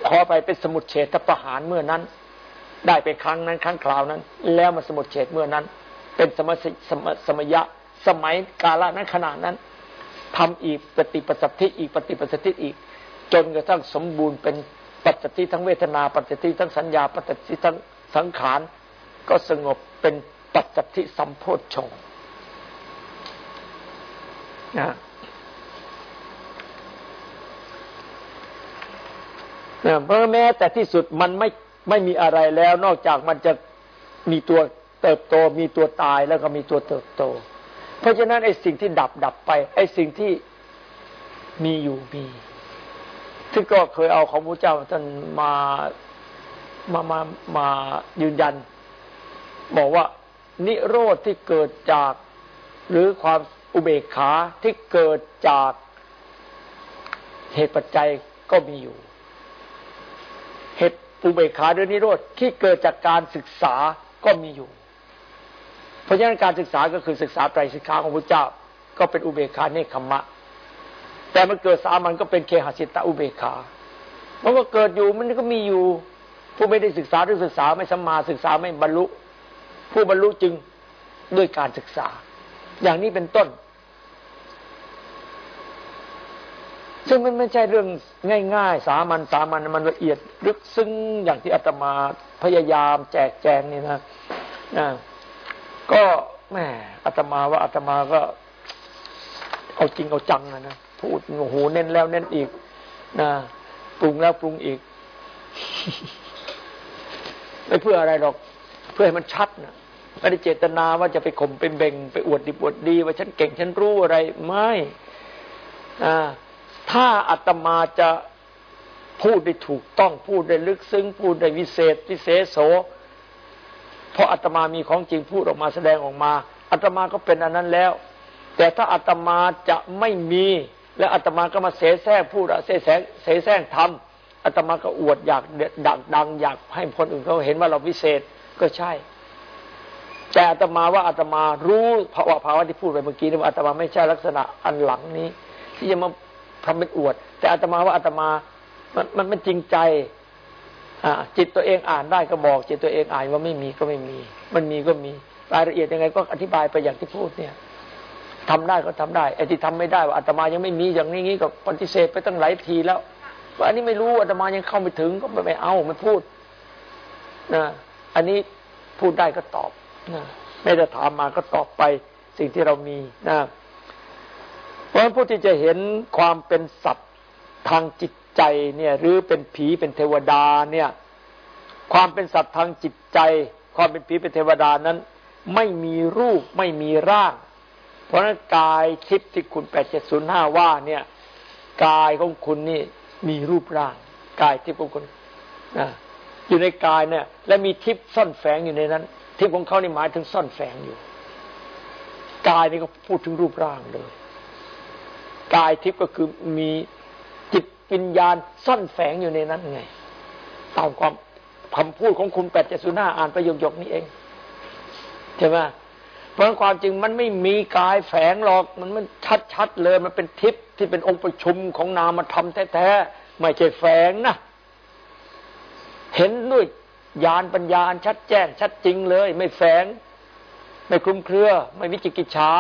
ขอไปเป็นสมุดเฉทประหารเมื่อนั้น ได้ไปครั้งนั้น ครั้งคราวนั้น แล้วมาสมุดเฉดเมื่อนั้น เป็นสมสมสมยะสมัยกาลนั้นขนาดนั้นทำอีกปฏิปสัตติอีกปฏิปสัตติอีก จนกระทั่งสมบูรณ์เป็นปัจจติทั้งเวทนาปัจจติทั้งสัญญาปัจจติทั้งสังขารก็สงบเป็นปัจจติสัมโพชฌงนะ เพราะแม้แต่ที่สุดมันไม่ไม่มีอะไรแล้ว นอกจากมันจะมีตัวเติบโต มีตัวตายแล้วก็มีตัวเติบโต เพราะฉะนั้นไอ้สิ่งที่ดับดับไปไอ้สิ่งที่มีอยู่มีที่ก็เคยเอาของพระเจ้าท่านมามามามายืนยัน บอกว่า นิโรธที่เกิดจาก หรือความอุเบกขาที่เกิดจากเหตุปัจจัยก็มีอยู่ เหตุปุเบกขาหรือนิโรธที่เกิดจากการศึกษาก็มีอยู่ เพราะฉะนั้นการศึกษาก็คือศึกษาไตรสิกขาของพระเจ้า ก็เป็นอุเบกขาเนคขมะ แต่มันเกิดสามันก็เป็นเคหสิตาอุเบกขามันก็เกิดอยู่มันก็มีอยู่ ผู้ไม่ได้ศึกษาหรือศึกษาไม่สัมมาศึกษาไม่บรรลุ ผู้บรรลุจึงด้วยการศึกษา อย่างนี้เป็นต้น ซึ่งมันไม่ใช่เรื่องง่าย ๆ สามัญสามัญมันละเอียดลึกซึ้งอย่างที่อาตมาพยายามแจกแจงนี่นะนะก็แม่อาตมาว่าอาตมาก็เอาจริงเอาจังนะนะพูดโอ้โหเน้นแล้วเน้นอีกนะปรุงแล้วปรุงอีกไม่เพื่ออะไรหรอก เพื่อให้มันชัดนะไม่ได้เจตนาว่าจะไปข่มเป็นเบ่ง ไปอวดดีอวดดี ว่าฉันเก่งฉันรู้อะไรไม่ อ่า ถ้าอาตมาจะพูดได้ถูกต้องพูดได้ลึกซึ้งพูดได้วิเศษวิเศษโสเพราะอาตมามีของจริงพูดออกมาแสดงออกมาอาตมาก็เป็นอันนั้นแล้ว แต่ถ้าอาตมาจะไม่มี แล้วอาตมาก็มาเสแสร้งพูดเสแสร้งเสแสร้งทำอาตมาก็อวดอยากดังดัง อยากให้คนอื่นเขาเห็นว่าเราวิเศษก็ใช่ แต่อาตมาว่าอาตมารู้ภาวะภาวะที่พูดไปเมื่อกี้นี่ว่าอาตมาไม่ใช่ลักษณะอันหลังนี้ ที่จะมา ทำเป็นอวด แต่อาตมาว่าอาตมา มันมันมันจริงใจ อ่า จิตตัวเองอ่านได้ก็บอก จิตตัวเองอ่านว่าไม่มีก็ไม่มี มันมีก็มีรายละเอียดยังไงก็อธิบายไปอย่างที่พูดเนี่ยทำได้ก็ทำได้ไอ้ที่ทำไม่ได้ว่าอาตมายังไม่มีอย่างนี้งี้ก็ปฏิเสธไปตั้งหลายทีแล้วว่าอันนี้ไม่รู้อาตมายังเข้าไม่ถึงก็ไม่เอาไม่พูดนะอันนี้พูดได้ก็ตอบนะไม่ได้ถามมาก็ตอบไปสิ่งที่เรามีนะ เพราะผู้ที่จะเห็นความเป็นสัตว์ทางจิตใจเนี่ยหรือเป็นผีเป็นเทวดาเนี่ยความเป็นสัตว์ทางจิตใจ ความเป็นผีเป็นเทวดานั้น ไม่มีรูปไม่มีร่าง เพราะนั้นกายทิพย์ที่คุณแปดเจ็ดศูนย์ห้าว่าเนี่ยกายของคุณนี่มีรูปร่าง กายทิพย์ของคุณนะอยู่ในกายเนี่ย และมีทิพย์ซ่อนแฝงอยู่ในนั้น ทิพย์ของเขานี่หมายถึงซ่อนแฝงอยู่ กายนี่ก็พูดถึงรูปร่างเลย กายทิพย์ก็คือมีจิตวิญญาณซ่อนแฝงอยู่ในนั้นไง ตามความคำพูดของคุณแปดเจ็ดศูนย์ห้าอ่านประโยคยกนี้เองใช่ไหมเพราะความจริงมันไม่มีกายแฝงหรอกมันมันชัดๆเลยมันเป็นทิพย์ที่เป็นองค์ประชุมของนามธรรมแท้ๆไม่ใช่แฝงนะเห็นด้วยญาณปัญญาชัดแจ้ง ชัดจริงเลย ไม่แฝง ไม่คลุมเครือ ไม่วิจิกิจฉา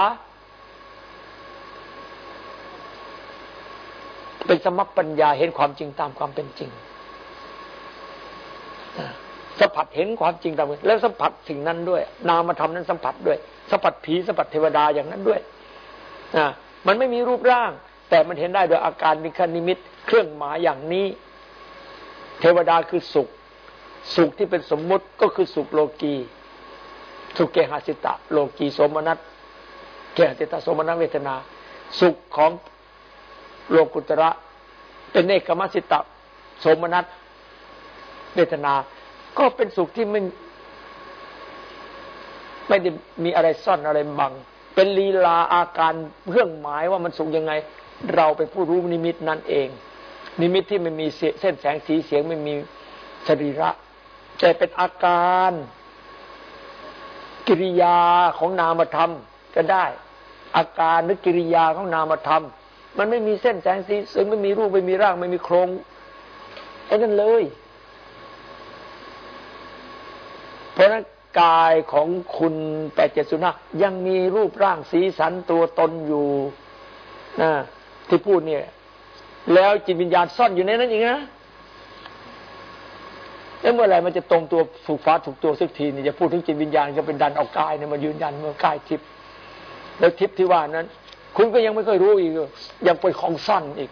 เป็นสมัคปัญญาเห็นความจริงตามความเป็นจริงสัมผัสเห็นความจริงตามแล้วสัมผัสสิ่งนั้นด้วย นามธรรมนั้นสัมผัสด้วยสัมผัสผีสัมผัสเทวดาอย่างนั้นด้วยมันไม่มีรูปร่าง แต่มันเห็นได้โดยอาการนิคนิมิตเครื่องหมายอย่างนี้ เทวดาคือสุข สุขที่เป็นสมมุติก็คือสุขโลกีสุขเกหสิตะ โลกีสมนัตเกหสิตะสมนัตเวทนา สุขของ โลกุตระ เป็นเนกขมสิตะสมนัตเวทนา ก็เป็นสุขที่ไม่ไม่ได้มีอะไรซ่อนอะไรบัง เป็นลีลาอาการเรื่องหมายว่ามันสุขยังไง เราเป็นผู้รู้นิมิตนั่นเอง นิมิตที่ไม่มีเส้นแสงสีเสียงไม่มีสรีระแต่เป็นอาการกิริยาของนามธรรมก็ได้ อาการนึกกิริยาของนามธรรม มันไม่มีเส้นแสงสีเสียงไม่มีรูปไม่มีร่าง ไม่มีโครงไอ้นั่นเลย เพราะนั้นกายของคุณแปดเจ็ดสุนัขยังมีรูปร่างสีสันตัวตนอยู่นะที่พูดเนี่ย แล้วจิตวิญญาณซ่อนอยู่ในนั้นเองนะแล้วเมื่อไรมันจะตรงตัวถูกฟ้าถูกตัวสักทีเนี่ยจะพูดถึงจิตวิญญาณก็เป็นดันเอากายเนี่ยมายืนยันเมื่อกายทิพย์แล้วทิพย์ที่ว่านั้น คุณก็ยังไม่เคยรู้อีก ยังเป็นของซ่อนอีก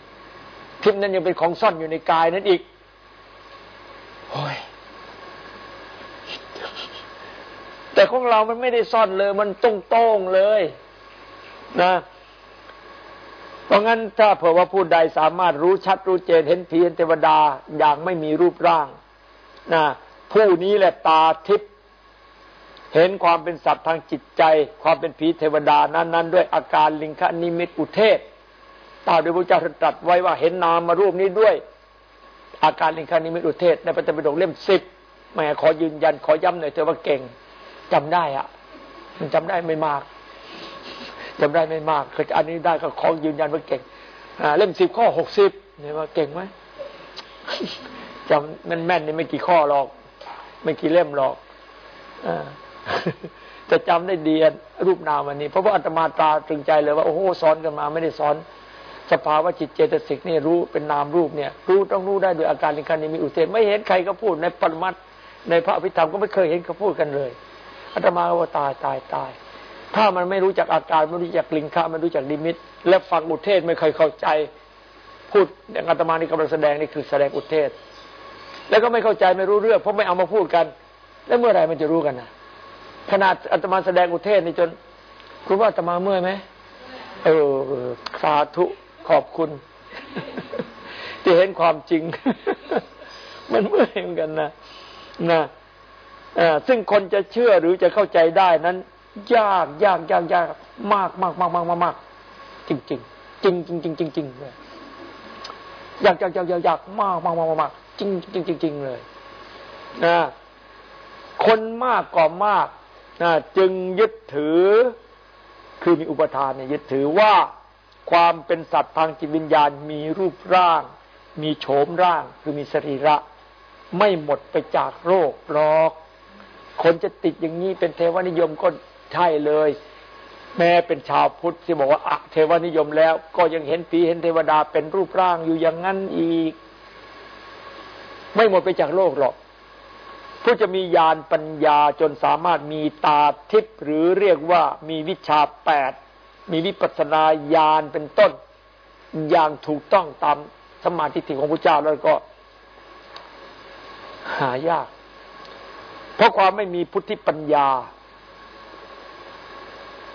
ทิพย์นั้นยังเป็นของซ่อนอยู่ในกายนั้นอีกโอ้ยแต่ของเรามันไม่ได้ซ่อนเลย มันตรงโต้งเลย นะ เพราะงั้นถ้าเผื่อว่าผู้ใดสามารถรู้ชัดรู้เจนเห็นผีเห็นเทวดาอย่างไม่มีรูปร่าง นะ ผู้นี้แหละตาทิพย์ เห็นความเป็นสัตว์ทางจิตใจ ความเป็นผีเทวดานั้น ๆ ด้วยอาการลิงคนิมิตอุเทศตาโดยพระเจ้าตรัสไว้ว่าเห็นนามมารูปนี้ด้วย อาการลิงคนิมิตอุเทศ ในพระธรรมปิฎกเล่มสิบแม่ขอยืนยันขอย้ำหน่อยเถอะว่าเก่งจำได้อะมันจำได้ไม่มากจำได้ไม่มากอันนี้ได้ก็ขอยืนยันว่าเก่งเล่มสิบข้อหกสิบเนี่ยว่าเก่งไหมจำแม่นๆนี่ไม่กี่ข้อหรอก ไม่กี่เล่มหรอกอ จะจำได้ดีรูปนามวันนี้ เพราะว่าอาตมาตาตรึงใจเลยว่าโอ้โหสอนกันมาไม่ได้สอน สภาวะจิตเจตสิกนี่รู้เป็นนามรูปเนี่ยรู้ต้องรู้ได้โดยอาการในการนี้มีอุเทนไม่เห็นใครก็พูดในปรมัตในพระอภิธรรมก็ไม่เคยเห็นเขาพูดกันเลยอาตมาว่าตายตายตาย ถ้ามันไม่รู้จักอาการไม่รู้จักลิงคาไม่รู้จักลิมิต และฟังอุเทศไม่เคยเข้าใจ พูดอย่างอาตมานี่กำลังแสดงนี่คือแสดงอุเทศ แล้วก็ไม่เข้าใจไม่รู้เรื่องเพราะไม่เอามาพูดกัน แล้วเมื่อไหร่มันจะรู้กันนะ ขนาดอาตมาแสดงอุเทศนี่จน คุณว่าอาตมาเมื่อยไหมเออสาธุขอบคุณ ที่เห็นความจริง มันเมื่อยเหมือนกันนะนะซึ่งคนจะเชื่อหรือจะเข้าใจได้นั้น ยากยากยากยากมากมากมากมากมากจริงจริงจริงจริงจริงจริงจริงเลยยากยากยากยากยากมากมากมากมากจริงจริงจริงเลยนะคนมากกว่ามาก นะจึงยึดถือคือมีอุปทานเนี่ยยึดถือว่าความเป็นสัตว์ทางจิตวิญญาณมีรูปร่าง มีโฉมร่างคือมีสรีระ ไม่หมดไปจากโรคหรอก คนจะติดอย่างนี้เป็นเทวนิยมก็ใช่เลย แม้เป็นชาวพุทธที่บอกว่าอะเทวนิยมแล้ว ก็ยังเห็นผีเห็นเทวดาเป็นรูปร่างอยู่อย่างนั้นอีก ไม่หมดไปจากโลกหรอก ผู้จะมีญาณปัญญาจนสามารถมีตาทิพย์หรือเรียกว่ามีวิชาแปดมีวิปัสนาญาณเป็นต้น อย่างถูกต้องตามสมาธิถิของพระเจ้าแล้วก็ หายาก เพราะความไม่มีพุทธิปัญญา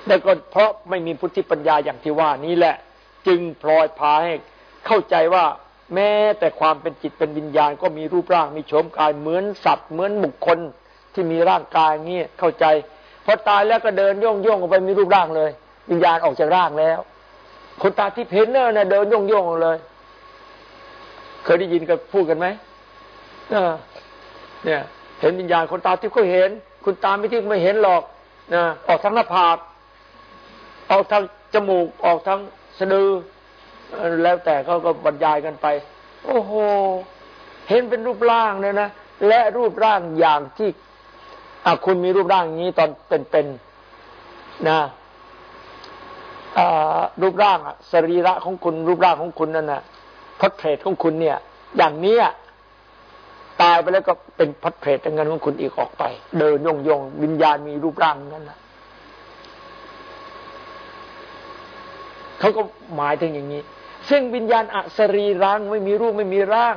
แต่ก็เพราะไม่มีพุทธิปัญญาอย่างที่ว่านี้แหละ จึงพลอยพาให้เข้าใจว่า แม้แต่ความเป็นจิตเป็นวิญญาณก็มีรูปร่างมีโฉมกายเหมือนสัตว์เหมือนบุคคลที่มีร่างกายเงี้ยเข้าใจพอตายแล้วก็เดินโยงโยงออกไปมีรูปร่างเลย วิญญาณออกจากร่างแล้ว คนตาที่เพนเนอร์เนี่ยเดินโยงโยงเลย เคยได้ยินกันพูดกันไหมเนี่ย เห็นวิญญาณคนตาที่เขาเห็น คุณตาไม่ที่ไม่เห็นหรอกนะออกทั้งหน้าผากออกทั้งจมูกออกทั้งสะดือ แล้วแต่เขาก็บรรยายกันไป โอ้โห เห็นเป็นรูปร่างเลยนะ และรูปร่างอย่างที่อคุณมีรูปร่างอย่างนี้ตอนเป็นๆนะรูปร่างอะสรีระของคุณรูปร่างของคุณนั่นนะพัดเทรดของคุณเนี่ย อย่างนี้ตายไปแล้วก็เป็นพัดเพลทงานของคุณอีกออกไป เดินยงยงวิญญาณมีรูปร่างนั้นนะเขาก็หมายถึงอย่างนี้ ซึ่งวิญญาณอสรีร่างไม่มีรูปไม่มีร่าง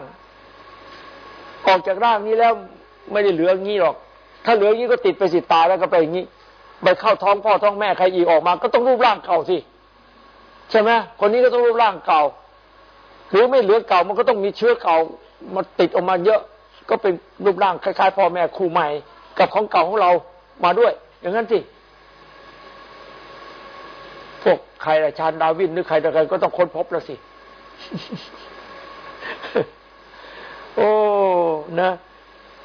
ออกจากร่างนี้แล้วไม่ได้เหลืองี้หรอก ถ้าเหลืองี้ก็ติดไปสิตายแล้วก็ไปอย่างนี้ไปเข้าท้องพ่อท้องแม่ใครอีกออกมา ก็ต้องรูปร่างเก่าสิใช่ไหมคนนี้ก็ต้องรูปร่างเก่า หรือไม่เหลือเก่ามันก็ต้องมีเชื้อเก่ามาติดออกมาเยอะ ก็เป็นรูปร่างคล้ายๆพ่อแม่คู่ใหม่ กับของเก่าของเรามาด้วย อย่างนั้นสิ วกใครละชานดาวินหรือใครต่อใครก็ต้องค้นพบแล้วสิ โอ้นะ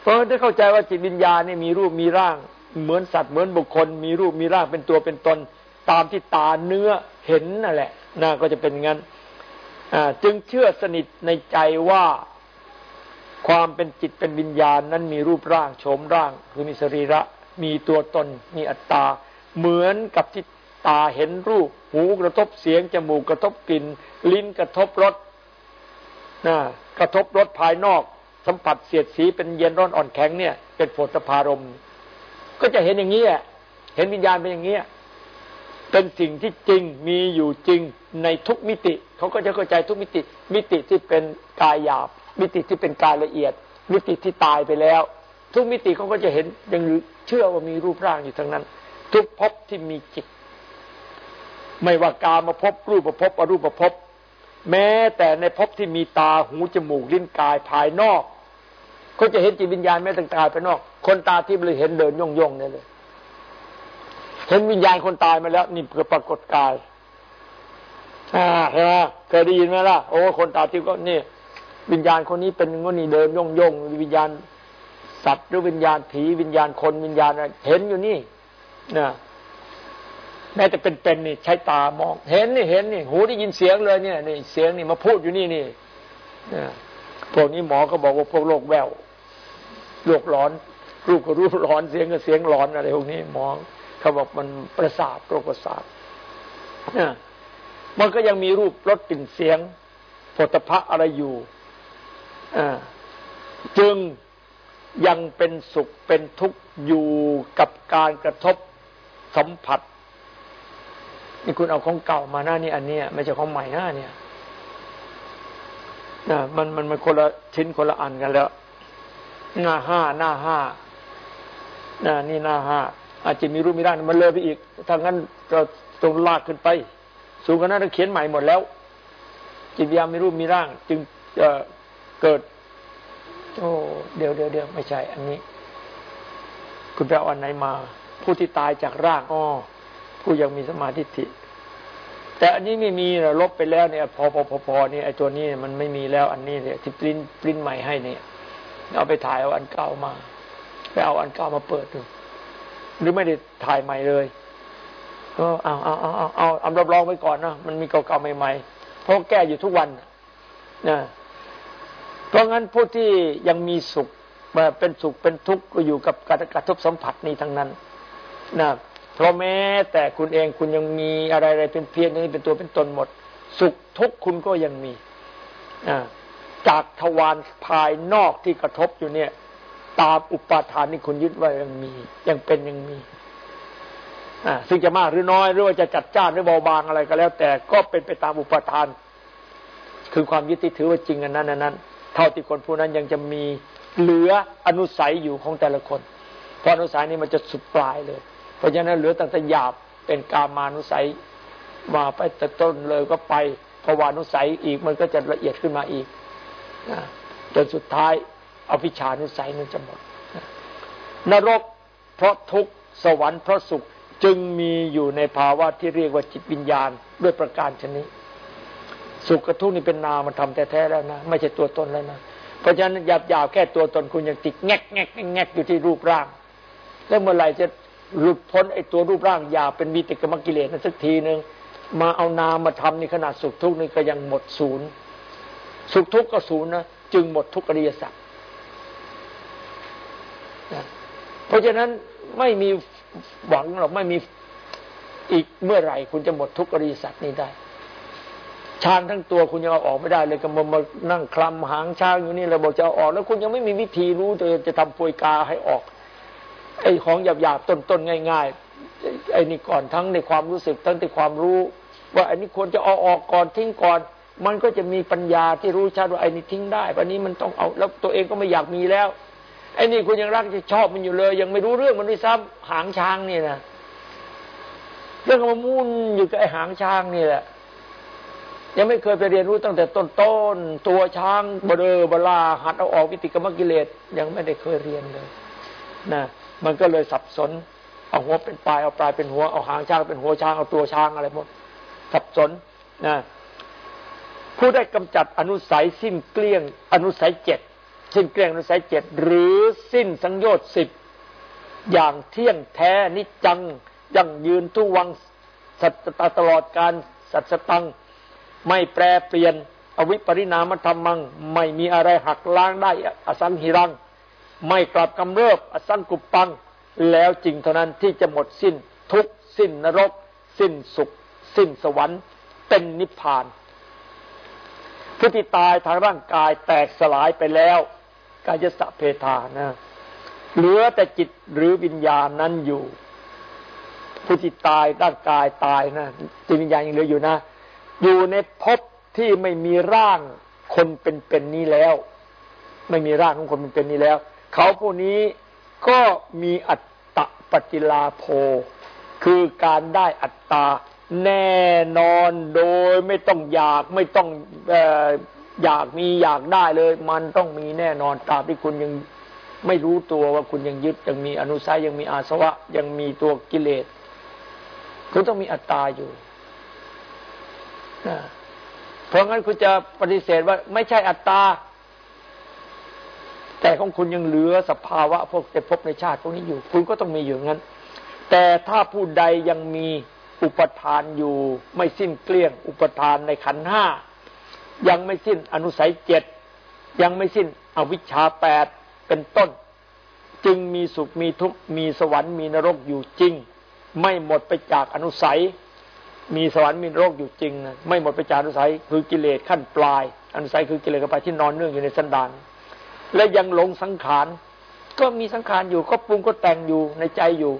เพราะได้เข้าใจว่าจิตวิญญาณนี่มีรูปมีร่าง เหมือนสัตว์เหมือนบุคคล มีรูปมีร่างเป็นตัวเป็นตน ตามที่ตาเนื้อเห็นนั่นแหละน่าก็จะเป็นงั้นจึงเชื่อสนิทในใจว่าความเป็นจิตเป็นวิญญาณนั้นมีรูปร่างโฉมร่าง คือมีสรีระ มีตัวตน มีอัตตา เหมือนกับที่ ตาเห็นรูป หูกระทบเสียง จมูกกระทบกลิ่น ลิ้นกระทบรสนะกระทบรสภายนอก สัมผัสเสียดสีเป็นเย็นร้อนอ่อนแข็งเนี่ย เป็นโผฏฐารม ก็จะเห็นอย่างนี้เห็นวิญญาณเป็นอย่างนี้เป็นสิ่งที่จริงมีอยู่จริงในทุกมิติ เขาก็จะเข้าใจทุกมิติ มิติที่เป็นกายหยาบ มิติที่เป็นกายละเอียด มิติที่ตายไปแล้ว ทุกมิติเขาก็จะเห็นยังเชื่อว่ามีรูปร่างอยู่ทั้งนั้น ทุกภพที่มีจิต ไม่ว่ากามาพบรูปประพบอรูปประพบ แม้แต่ในภพที่มีตาหูจมูกลิ้นกายภายนอกเขาจะเห็นจิตวิญญาณแม้แต่กายภายนอก คนตาที่เลยเห็นเดินย่องย่องนี่เลยเห็นวิญญาณคนตายมาแล้ว นี่เพื่อปรากฏกายอ่าใช่ไหมเคยได้ยินไหมล่ะโอ้คนตาทิพย์ก็นี่วิญญาณคนนี้เป็นงนี่เดินย่องย่องวิญญาณสัตว์หรือวิญญาณผีวิญญาณคนวิญญาณเห็นอยู่นี่นะ แม้แต่เป็นๆนี่ใช้ตามอง เห็นนี่เห็นนี่ หูได้ยินเสียงเลยเนี่ยนี่เสียงนี่มาพูดอยู่นี่นี่พวกนี้หมอก็บอกว่าพวกโรคแววโรคร้อนรูปก็รูปร้อนเสียงก็เสียงร้อนอะไรพวกนี้มองเขาบอกมันประสาทโรคประสาทมันก็ยังมีรูปรสกลิ่นเสียงผลพะอะไรอยู่จึงยังเป็นสุขเป็นทุกข์อยู่กับการกระทบสัมผัส นี่คุณเอาของเก่ามาหน้านี่อันเนี้ยไม่ใช่ของใหม่หน้าเนี่ยนะมันมันมันคนละชิ้นคนละอันกันแล้ว หน้าห้าหน้าห้านะนี่หน้าห้าอาจจะมีรูปมีร่างมันเลยไปอีกถ้างั้นเราต้องลากขึ้นไป สูงกว่านั้นเราเขียนใหม่หมดแล้ว จิตวิญญาณมีรูปมีร่าง จึงเกิด โอ้เดี๋ยวเดี๋ยวเดี๋ยวไม่ใช่ อันนี้ คุณไปเอาอันไหนมา ผู้ที่ตายจากร่างอ๋อ ผู้ยังมีสมาธิิแต่อันนี้ไม่มีเราลบไปแล้วเนี่ย พอพอพอพอเนี่ยไอ้ตัวนี้มันไม่มีแล้ว อันนี้เนี่ยที่ปริ้นปริ้นใหม่ให้เนี่ยเอาไปถ่ายเอาอันเก่ามาไปเอาอันเก่ามาเปิดดูหรือไม่ได้ถ่ายใหม่เลยก็เอาเอาเอาเอาเอาเอารับรองไว้ก่อนนะมันมีเก่าๆใหม่ๆเพราะแก้อยู่ทุกวันนะเพราะงั้นผู้ที่ยังมีสุขแบบเป็นสุขเป็นทุกข์ก็อยู่กับการกระทบสัมผัสนี้ทั้งนั้นนะ ราะแม้แต่คุณเองคุณยังมีอะไรอะไรเป็นเพียรนี้เป็นตัวเป็นตนหมด สุขทุกข์คุณก็ยังมีจากทวารภายนอกที่กระทบอยู่เนี่ย ตามอุปาทานนี่คุณยึดไว่ายังมี ยังเป็นยังมีอ่าซึ่งจะมากหรือน้อยหรือว่าจะจัดจ้านหรือเบาบางอะไรก็แล้ว แต่ก็เป็นไปตามอุปาทาน คือความยึดที่ถือว่าจริงอันนั้นอันนั้น เท่าที่คนผู้นั้นยังจะมีเหลืออนุสัยอยู่ของแต่ละคน เพราะอนุสัยนี้มันจะสุดปลายเลย เพราะฉะนั้นเหลือตั้งแต่หยาบเป็นกามานุสัย มาไปแต่ต้นเลยก็ไปภวานุสัยอีกมันก็จะละเอียดขึ้นมาอีกจนสุดท้ายอภิชานุสัยนั้นจะหมดนรกเพราะทุกข์สวรรค์เพราะสุขจึงมีอยู่ในภาวะที่เรียกว่าจิตวิญญาณด้วยประการชนิดสุขกับทุกข์นี่เป็นนามธรรมแท้ๆแล้วนะไม่ใช่ตัวตนแล้วนะเพราะฉะนั้นหยาบหยาบแค่ตัวตนคุณยังติดแงกแงกแงกอยู่ที่รูปร่าง แล้วเมื่อไหร่จะ หลุดพ้นไอ้ตัวรูปร่างหยาบเป็นวิติกรรมกิเลสนั้นสักทีหนึ่งมาเอานามมาทำในขนาดสุขทุกข์นี่ก็ยังหมดศูนย์สุขทุกข์ก็ศูนย์นะจึงหมดทุกอริยสัจเพราะฉะนั้นไม่มีหวังหรอกไม่มีอีกเมื่อไหร่ คุณจะหมดทุกอริยสัตนี้ได้ช้างทั้งตัวคุณยังเอาออกไม่ได้เลยก็มามานั่งคลำหางช้างอยู่นี่เราบอกจะเอาออก แล้วคุณยังไม่มีวิธีรู้จะจะทำปวยกาให้ออก ไอ้ของหยาบๆต้นๆง่าย ๆ ไอ้นี่ก่อนทั้งในความรู้สึกทั้งในความรู้ ว่าอันนี้ควรจะเอาออกก่อนทิ้งก่อน มันก็จะมีปัญญาที่รู้ชัดว่าไอ้นี่ทิ้งได้ปันนี้มันต้องเอาแล้วตัวเองก็ไม่อยากมีแล้วไอ้นี่คุณยังรักจะชอบมันอยู่เลย ยังไม่รู้เรื่องมันด้วยซ้ำหางช้างนี่นะเรื่องมันมุ่นอยู่กับไอ้หางช้างนี่แหละยังไม่เคยไปเรียนรู้ตั้งแต่ต้นต้นตัวช้างบเรอบลาหัดเอาออกวิติกรรมกิเลสยังไม่ได้เคยเรียนเลย นะ มันก็เลยสับสน เอาหัวเป็นปลายเอาปลายเป็นหัวเอาหางช้างเป็นหัวช้างเอาตัวช้างอะไรหมดสับสนนะผู้ได้กำจัดอนุสัยสิ้นเกลี้ยง อนุสัยเจ็ดสิ้นเกลี้ยงอนุสัยเจ็ดหรือสิ้นสังโยชน์สิบอย่างเที่ยงแท้นิจังยั่งยืนทุวังสัตตลอดการสัตสตัง ไม่แปรเปลี่ยน อวิปริณามธรรมัง ไม่มีอะไรหักล้างได้อสังหิรัง ไม่กลับกำเริบอสังกุปปัง แล้วจริงเท่านั้นที่จะหมดสิ้นทุกสิ้นนรก สิ้นสุข สิ้นสวรรค์ เป็นนิพพานผู้ที่ตายทางร่างกายแตกสลายไปแล้วกายสะเพทานะเหลือแต่จิตหรือวิญญาณนั้นอยู่ผู้ที่ตายร่างกายตายนะจิตวิญญาณยังเหลืออยู่นะ อยู่ในภพที่ไม่มีร่างคนเป็นๆนนี้แล้ว ไม่มีร่างของคนเป็นๆนี้แล้ว เขาพวกนี้ก็มีอัตตะปฏิลาโภ คือการได้อัตตาแน่นอนโดยไม่ต้องอยากไม่ต้องอยากมีอยากได้เลย มันต้องมีแน่นอนตราบที่คุณยังไม่รู้ตัวว่าคุณยังยึดยังมีอนุสัยยังมีอาสวะ ยังมีตัวกิเลสคุณต้องมีอัตตาอยู่เพราะงั้นคุณจะปฏิเสธว่าไม่ใช่อัตตา แต่ของคุณยังเหลือสภาวะพวกจะพบในชาติพวกนี้อยู่ คุณก็ต้องมีอยู่งั้น แต่ถ้าผู้ใดยังมีอุปทานอยู่ ไม่สิ้นเกลี้ยง อุปทานในขันห้ายังไม่สิ้นอนุสัยเจ็ดยังไม่สิ้นอวิชชาแปดเป็นต้น จึงมีสุขมีทุกข์มีสวรรค์มีนรกอยู่จริง ไม่หมดไปจากอนุสัย มีสวรรค์มีโรคอยู่จริงนะไม่หมดไปจากอนุสัยคือกิเลสขั้นปลาย อนุสัยคือกิเลสกับไปที่นอนเนื่องอยู่ในสันดาน และยังหลงสังขาร ก็มีสังขารอยู่ก็ปรุงก็แต่งอยู่ในใจอยู่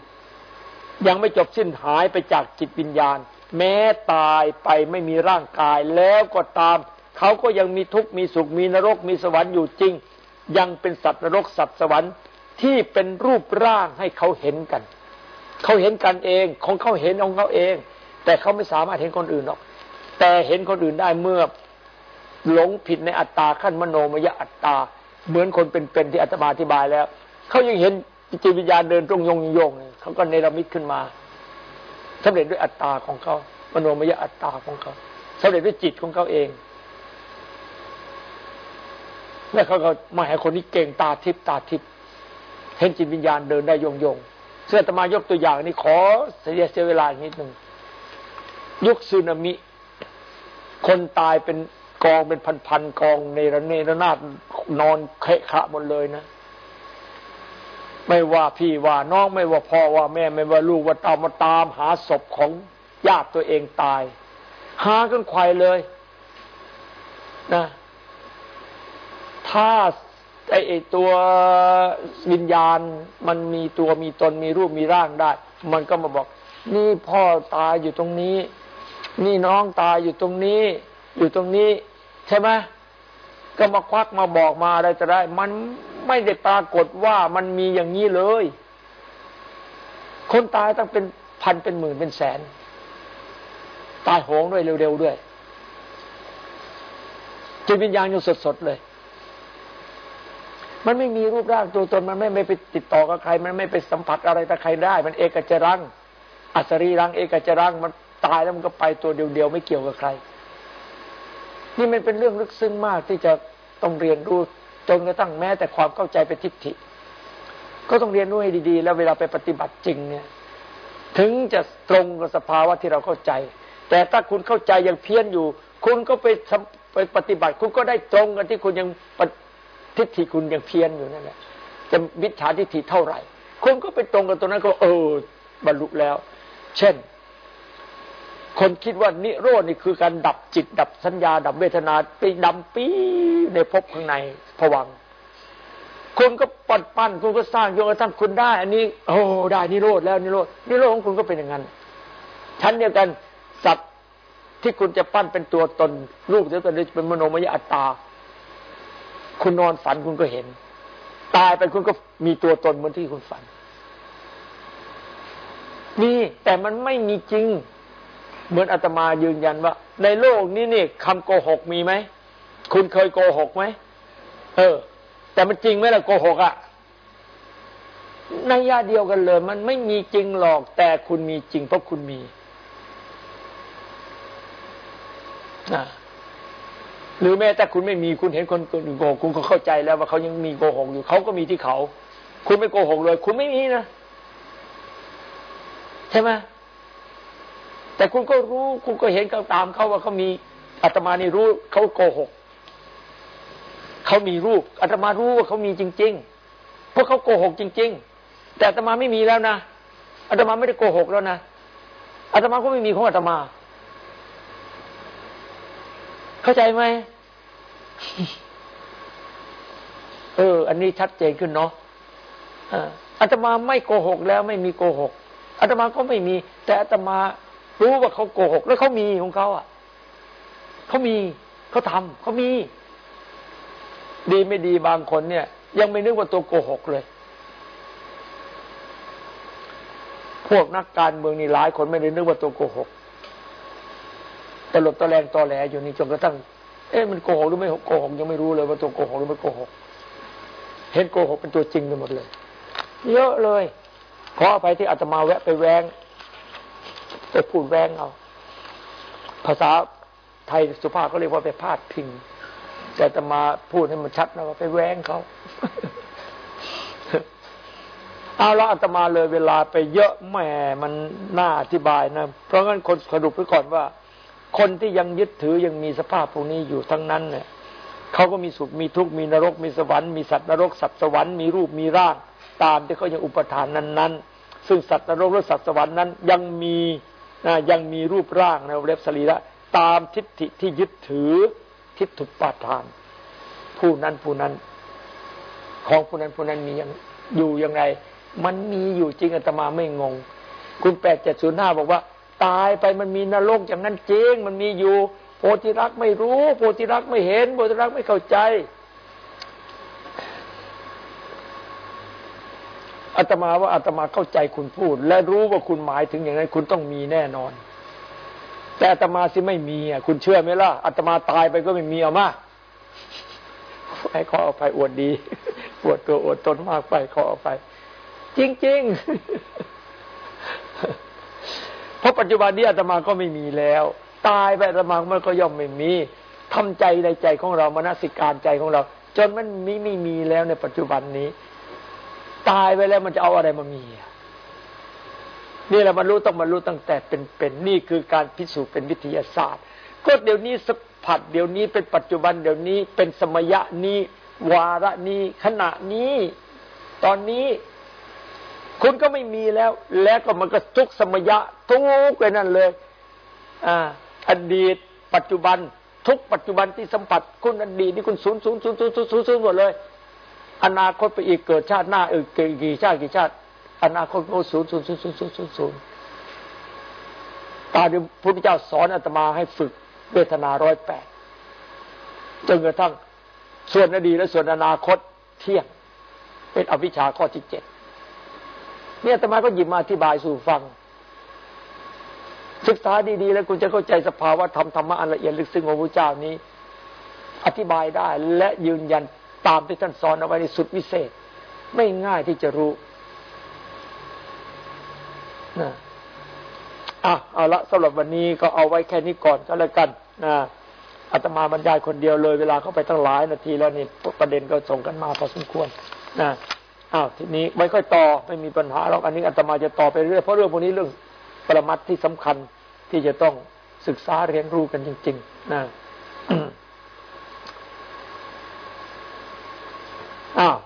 ยังไม่จบสิ้นหายไปจากจิตวิญญาณ แม้ตายไปไม่มีร่างกายแล้วก็ตาม เขาก็ยังมีทุกข์มีสุขมีนรกมีสวรรค์อยู่จริง ยังเป็นสัตว์นรกสัตว์สวรรค์ที่เป็นรูปร่างให้เขาเห็นกัน เขาเห็นกันเองของเขาเห็นของเขาเอง แต่เขาไม่สามารถเห็นคนอื่นหรอก แต่เห็นคนอื่นได้เมื่อหลงผิดในอัตตาขั้นมโนมยอัตตา เหมือนคนเป็นๆที่อาตมาอธิบายแล้ว เขายังเห็นจิตวิญญาณเดินตรงยงยงเขาก็เนรมิตขึ้นมาสำเร็จด้วยอัตตาของเขามโนมยอัตตาของเขาสำเร็จด้วยจิตของเขาเองแล้วเขาก็มาให้คนที่เก่งตาทิพตาทิพเห็นจิตวิญญาณเดินได้ยงยงเสื้อตมายกตัวอย่างนี้ขอเสียเสียเวลาอีกนิดหนึ่งยุคสึนามิ คนตายเป็น กองเป็นพันๆกองในระเนระนาดนอนเคะขะหมดเลยนะ ไม่ว่าพี่ว่าน้องไม่ว่าพ่อว่าแม่ไม่ว่าลูกว่าตามาตามหาศพของญาติตัวเองตาย หากันควายเลยนะถ้าไอตัววิญญาณมันมีตัวมีตนมีรูปมีร่างได้ มันก็มาบอก นี่พ่อตายอยู่ตรงนี้ นี่น้องตายอยู่ตรงนี้ อยู่ตรงนี้ ช่ไหมก็มาควักมาบอกมาอะไรจะได้มันไม่ได้ปรากฏว่ามันมีอย่างนี้เลย คนตายต้องเป็นพันเป็นหมื่นเป็นแสน ตายโหงด้วยเร็วๆด้วยจิตวิญญาณอยู่สดๆเลย มันไม่มีรูปร่างตัวตนมันไม่ไม่ไปติดต่อกับใคร มันไม่ไปสัมผัสอะไรกับใครได้ มันเอกจรังอัศรีรัง เอกจรังมันตายแล้วมันก็ไปตัวเดียวๆไม่เกี่ยวกับใคร นี่มันเป็นเรื่องลึกซึ้งมากที่จะต้องเรียนรู้จนกระทั่งแม้แต่ความเข้าใจเป็นทิฏฐิ ก็ต้องเรียนรู้ให้ดีๆ แล้วเวลาไปปฏิบัติจริงเนี่ย ถึงจะตรงกับสภาวะที่เราเข้าใจ แต่ถ้าคุณเข้าใจยังเพี้ยนอยู่ คุณก็ไปไปปฏิบัติ คุณก็ได้ตรงกันที่คุณยังทิฏฐิคุณยังเพี้ยนอยู่นั่นแหละจะวิชาทิฏฐิเท่าไหร่ คุณก็ไปตรงกับตรงนั้นก็เออบรรลุแล้ว เช่น คนคิดว่านิโรธนี่คือการดับจิต ดับสัญญา ดับเวทนาไปดำปีในภพข้างในผวังคุณก็ปั้นปั้นคุณก็สร้างโยงกระทั่งคุณได้ อันนี้ โอ้ได้นิโรธแล้วนิโรธนิโรธของคุณก็เป็นอย่างนั้นชั้นเดียวกันสัตว์ที่คุณจะปั้นเป็นตัวตนรูปเดียวกันเป็นมโนมยอัตตา คุณนอนฝันคุณก็เห็น ตายไปคุณก็มีตัวตนเหมือนที่คุณฝันมีแต่มันไม่มีจริง เหมือนอาตมายืนยันว่า ในโลกนี้นี่คำโกหกมีไหม คุณเคยโกหกไหม เออ แต่มันจริงไหมล่ะโกหกอะ่ะในยาเดียวกันเลย มันไม่มีจริงหรอกแต่คุณมีจริงเพราะคุณมีนะหรือแม้แต่คุณไม่มีคุณเห็นคนอื่นโกหกคุณก็เข้าใจแล้วว่าเขายังมีโกหกอยู่เขาก็มีที่เขา คุณไม่โกหกเลย คุณไม่มีนะ ใช่ไหม แต่คุณก็รู้ คุณก็เห็นเขาตามเขาว่าเขามีอาตมานี่รู้เขาโกหกเขามีรูปอาตมารู้ว่าเขามีจริง ๆ เพราะเขาโกหกจริง ๆ แต่อาตมาไม่มีแล้วนะอาตมาไม่ได้โกหกแล้วนะอาตมาก็ไม่มีของอาตมา เข้าใจไหมเออ อันนี้ชัดเจนขึ้นเนาะอาตมาไม่โกหกแล้วไม่มีโกหกอาตมาก็ไม่มี แต่อาตมา รู้ว่าเขาโกหก แล้วเขามีของเขาอะเขามีเขาทำเขามี ดีไม่ดีบางคนเนี่ย ยังไม่นึกว่าตัวโกหกเลย พวกนักการเมืองนี่หลายคนไม่ได้นึกว่าตัวโกหกตลบตะแรงตอแหลอยู่นี่จนกระทั่งเอ๊ะมันโกหกหรือไม่โกหกยังไม่รู้เลยว่าตัวโกหกหรือไม่โกหก เห็นโกหกเป็นตัวจริงไปหมดเลย เยอะเลย ขออภัยที่อาตมาแวะไปแวง ไปพูดแวงเอา ภาษาไทยสุภาพก็เรียกว่าไปพาดพิง แต่อาตมาพูดให้มันชัดนะว่าไปแวงเขาเอาละอาตมาเลยเวลาไปเยอะแหมมันน่าอธิบายนะ เพราะงั้นคนสรุปไปก่อนว่า คนที่ยังยึดถือยังมีสภาพพวกนี้อยู่ทั้งนั้นเนี่ยเขาก็มีสุขมีทุกข์มีนรกมีสวรรค์มีสัตว์นรกสัตว์สวรรค์มีรูปมีร่าง ตามที่เขายังอุปทานนั้นๆ ซึ่งสัตว์นรกและสัตว์สวรรค์นั้น ยังมี นะยังมีรูปร่างในเล็บสรีระตามทิฏฐิที่ยึดถือทิฏฐุปาทาน ผู้นั้นผู้นั้น ของผู้นั้นผู้นั้นมีอยังอยู่ยังไง มันมีอยู่จริงอาตมาไม่งง คุณแปดเจ็ดศูนย์ห้าบอกว่า ตายไปมันมีนรกอย่างนั้นจริง มันมีอยู่ โพธิรักไม่รู้ โพธิรักไม่เห็น โพธิรักไม่เข้าใจ อาตมาว่าอาตมาเข้าใจคุณพูด และรู้ว่าคุณหมายถึงอย่างนั้นคุณต้องมีแน่นอน แต่อาตมาสิไม่มีอะคุณเชื่อไหมล่ะอาตมาตายไปก็ไม่มีเอามาไอ้ขอเอาไปอวดดีอวดตัวอวดตนมากไปขอเอาไป จริงๆเพราะปัจจุบันนี้อาตมาก็ไม่มีแล้ว ตายไปอาตมามันก็ย่อมไม่มีทำใจในใจของเรามนสิการใจของเรา จนมันมีไม่มีแล้วในปัจจุบันนี้ ตายไปแล้วมันจะเอาอะไรมามีนี่แหละมันรู้ต้องมารู้ตั้งแต่เป็นเป็นนี่คือการพิสูจน์เป็นวิทยาศาสตร์ ก็เดี๋ยวนี้สัผัสเดี๋ยวนี้เป็นปัจจุบันเดี๋ยวนี้เป็นสมยะนี้วาระนี้ขณะนี้ ตอนนี้ คุณก็ไม่มีแล้ว แล้วก็มันก็ทุกสมยะทุกไปนั่นเลย อ่า อดีต ปัจจุบัน ทุกปัจจุบันที่สัมผัส คุณอดีตนี่คุณศูนย์ศูนย์ศูนย์ศูนย์ศูนย์ศูนย์หมดเลย อนาคตไปอีกเกิดชาติหน้าอีกกี่ชาติกี่ชาติ อนาคตโศูนย์ศูนย์ศูนย์ศูนย์ศูนย์ศูนย์ศูนย์ตาที่พระพุทธเจ้าสอนอาตมาให้ฝึกเวทนาร้อยแปดจนกระทั่งส่วนอดีตและส่วนอนาคตเที่ยง เป็นอวิชชาข้อที่เจ็ดเนี่ยอาตมาก็หยิบมาอธิบายสู่ฟัง ศึกษาดีๆ แล้วคุณจะเข้าใจสภาวะธรรมธรรมะอันละเอียดลึกซึ้งของพระเจ้านี้ อธิบายได้และยืนยัน ตามที่ท่านสอนเอาไว้ในสุดวิเศษ ไม่ง่ายที่จะรู้นะอะเอาละสำหรับวันนี้ก็เอาไว้แค่นี้ก่อนก็แล้วกันนะอาตมาบรรยายคนเดียวเลย เวลาเข้าไปตั้งหลายนาทีแล้วนี่ประเด็นก็ส่งกันมาพอสมควรนะอ้าวทีนี้ไม่ค่อยต่อไม่มีปัญหาหรอกอันนี้อาตมาจะต่อไปเรื่อยเพราะเรื่องพวกนี้เรื่องปรมัตที่สำคัญที่จะต้องศึกษาเรียนรู้กันจริง ๆ นะอ้าว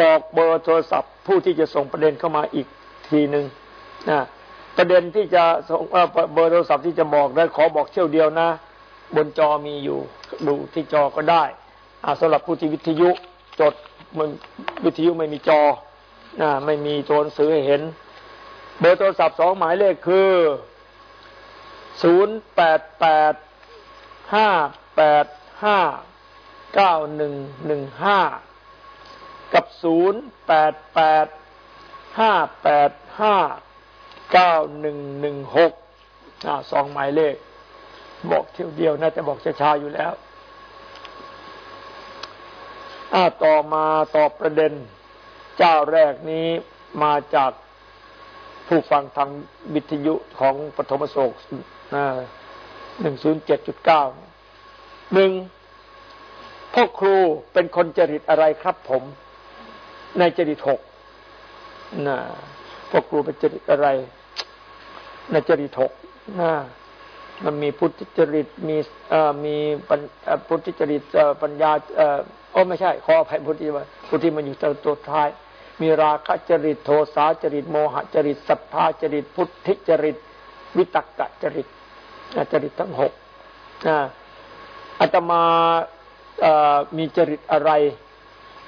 บอกเบอร์โทรศัพท์ ผู้ที่จะส่งประเด็นเข้ามาอีกทีหนึ่งนะประเด็นที่จะส่งเบอร์โทรศัพท์ที่จะบอกได้ขอบอกเที่ยวเดียวนะ บนจอมีอยู่ ดูที่จอก็ได้สำหรับผู้ที่วิทยุจดมันวิทยุไม่มีจอนะไม่มีตัวหนังสือให้เห็น เบอร์โทรศัพท์สองหมายเลขคือศูนย์แปดแปดห้าแปดห้าเก้าหนึ่งหนึ่งห้า กับศูนย์แปดแปดห้าแปดห้าเก้าหนึ่งหนึ่งหกสองหมายเลข บอกเที่ยวเดียวนะแต่บอกช้าๆอยู่แล้วต่อมาตอบประเด็น เจ้าแรกนี้มาจากผู้ฟังทางวิทยุของปฐมโศกหนึ่งศูนย์เจ็ดจุดเก้าหนึ่งพ่อครูเป็นคนจริตอะไรครับผม ในจริตหกนะพ่อครูเป็นจริตอะไร ในจริตหกนะมันมีพุทธจริตมีมีปัญพุทธจริตปัญญาโอ้ไม่ใช่ ขออภัยพุทธิมาพุทธิมันอยู่ตัวท้าย มีราคะจริตโทสาจริตโมหจริตศรัทธาจริตพุทธิจริตวิตกจริตจริตทั้งหกอาตมามีจริตอะไร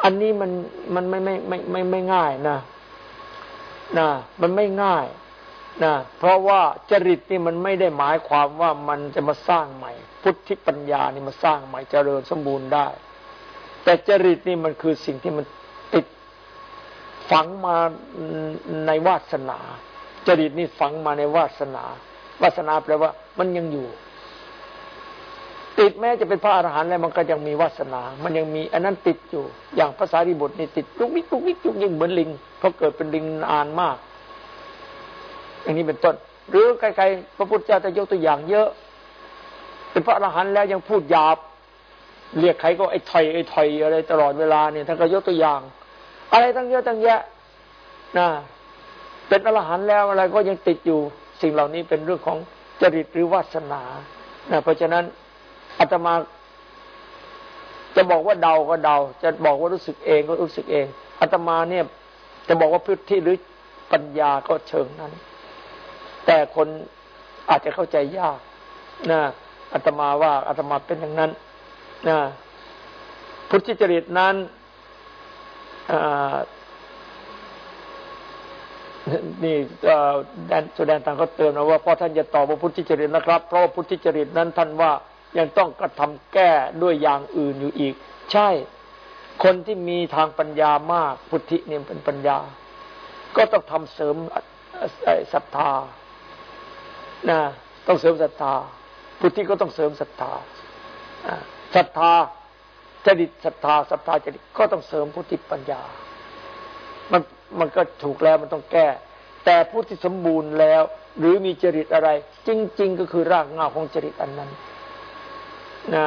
อันนี้มันมันไม่ไม่ไม่ไม่ไม่ง่ายนะนะมันไม่ง่ายนะเพราะว่าจริตนี่มันไม่ได้หมายความว่ามันจะมาสร้างใหม่ พุทธิปัญญานี่มาสร้างใหม่เจริญสมบูรณ์ได้ แต่จริตนี่มันคือสิ่งที่มันติดฝังมาในวาสนา จริตนี่ฝังมาในวาสนา วาสนาแปลว่ามันยังอยู่ ติดแม้จะเป็นพระอรหันต์แล้วมันก็ยังมีวาสนา มันยังมีอันนั้นติดอยู่ อย่างภาษาริบุตรนี่ติดลุกนิกลุกนิกลุกยิ่งเหมือนลิงเพราะเกิดเป็นลิงนานมาก อย่างนี้เป็นต้น หรือใครๆพระพุทธเจ้าจะยกตัวอย่างเยอะ เป็นพระอรหันต์แล้วยังพูดหยาบ เรียกใครก็ไอ้ถอยไอ้ถอยอะไรตลอดเวลาเนี่ยท่านก็ยกตัวอย่าง อะไรตั้งเยอะตั้งแยะนะเป็นอรหันต์แล้วอะไรก็ยังติดอยู่ สิ่งเหล่านี้เป็นเรื่องของจริตหรือวาสนานะเพราะฉะนั้น อาตมาจะบอกว่าเดาก็เดา จะบอกว่ารู้สึกเองก็รู้สึกเองอาตมาเนี่ย จะบอกว่าพื้นที่หรือปัญญาก็เชิงนั้น แต่คนอาจจะเข้าใจยากนะอาตมาว่าอาตมาเป็นอย่างนั้นนะพุทธิจริตนั้นนี่แดนสุแดนต่างเขาเตือนมาว่าพราะท่านจะตอบว่าพุทธิจริตนะครับ เพราะว่าพุทธิจริตนั้นท่านว่า ยังต้องกระทำแก้ด้วยอย่างอื่นอยู่อีก ใช่ คนที่มีทางปัญญามาก พุทธิเนี่ยเป็นปัญญา ก็ต้องทำเสริมศรัทธานะต้องเสริมศรัทธา พุทธิก็ต้องเสริมศรัทธาศรัทธาจริตศรัทธาศรัทธาจริตก็ต้องเสริมพุทธิปัญญา มันมันก็ถูกแล้วมันต้องแก้ แต่ผู้ที่สมบูรณ์แล้ว หรือมีจริตอะไร จริง ๆ ก็คือรากเงาของจริตอันนั้น นะ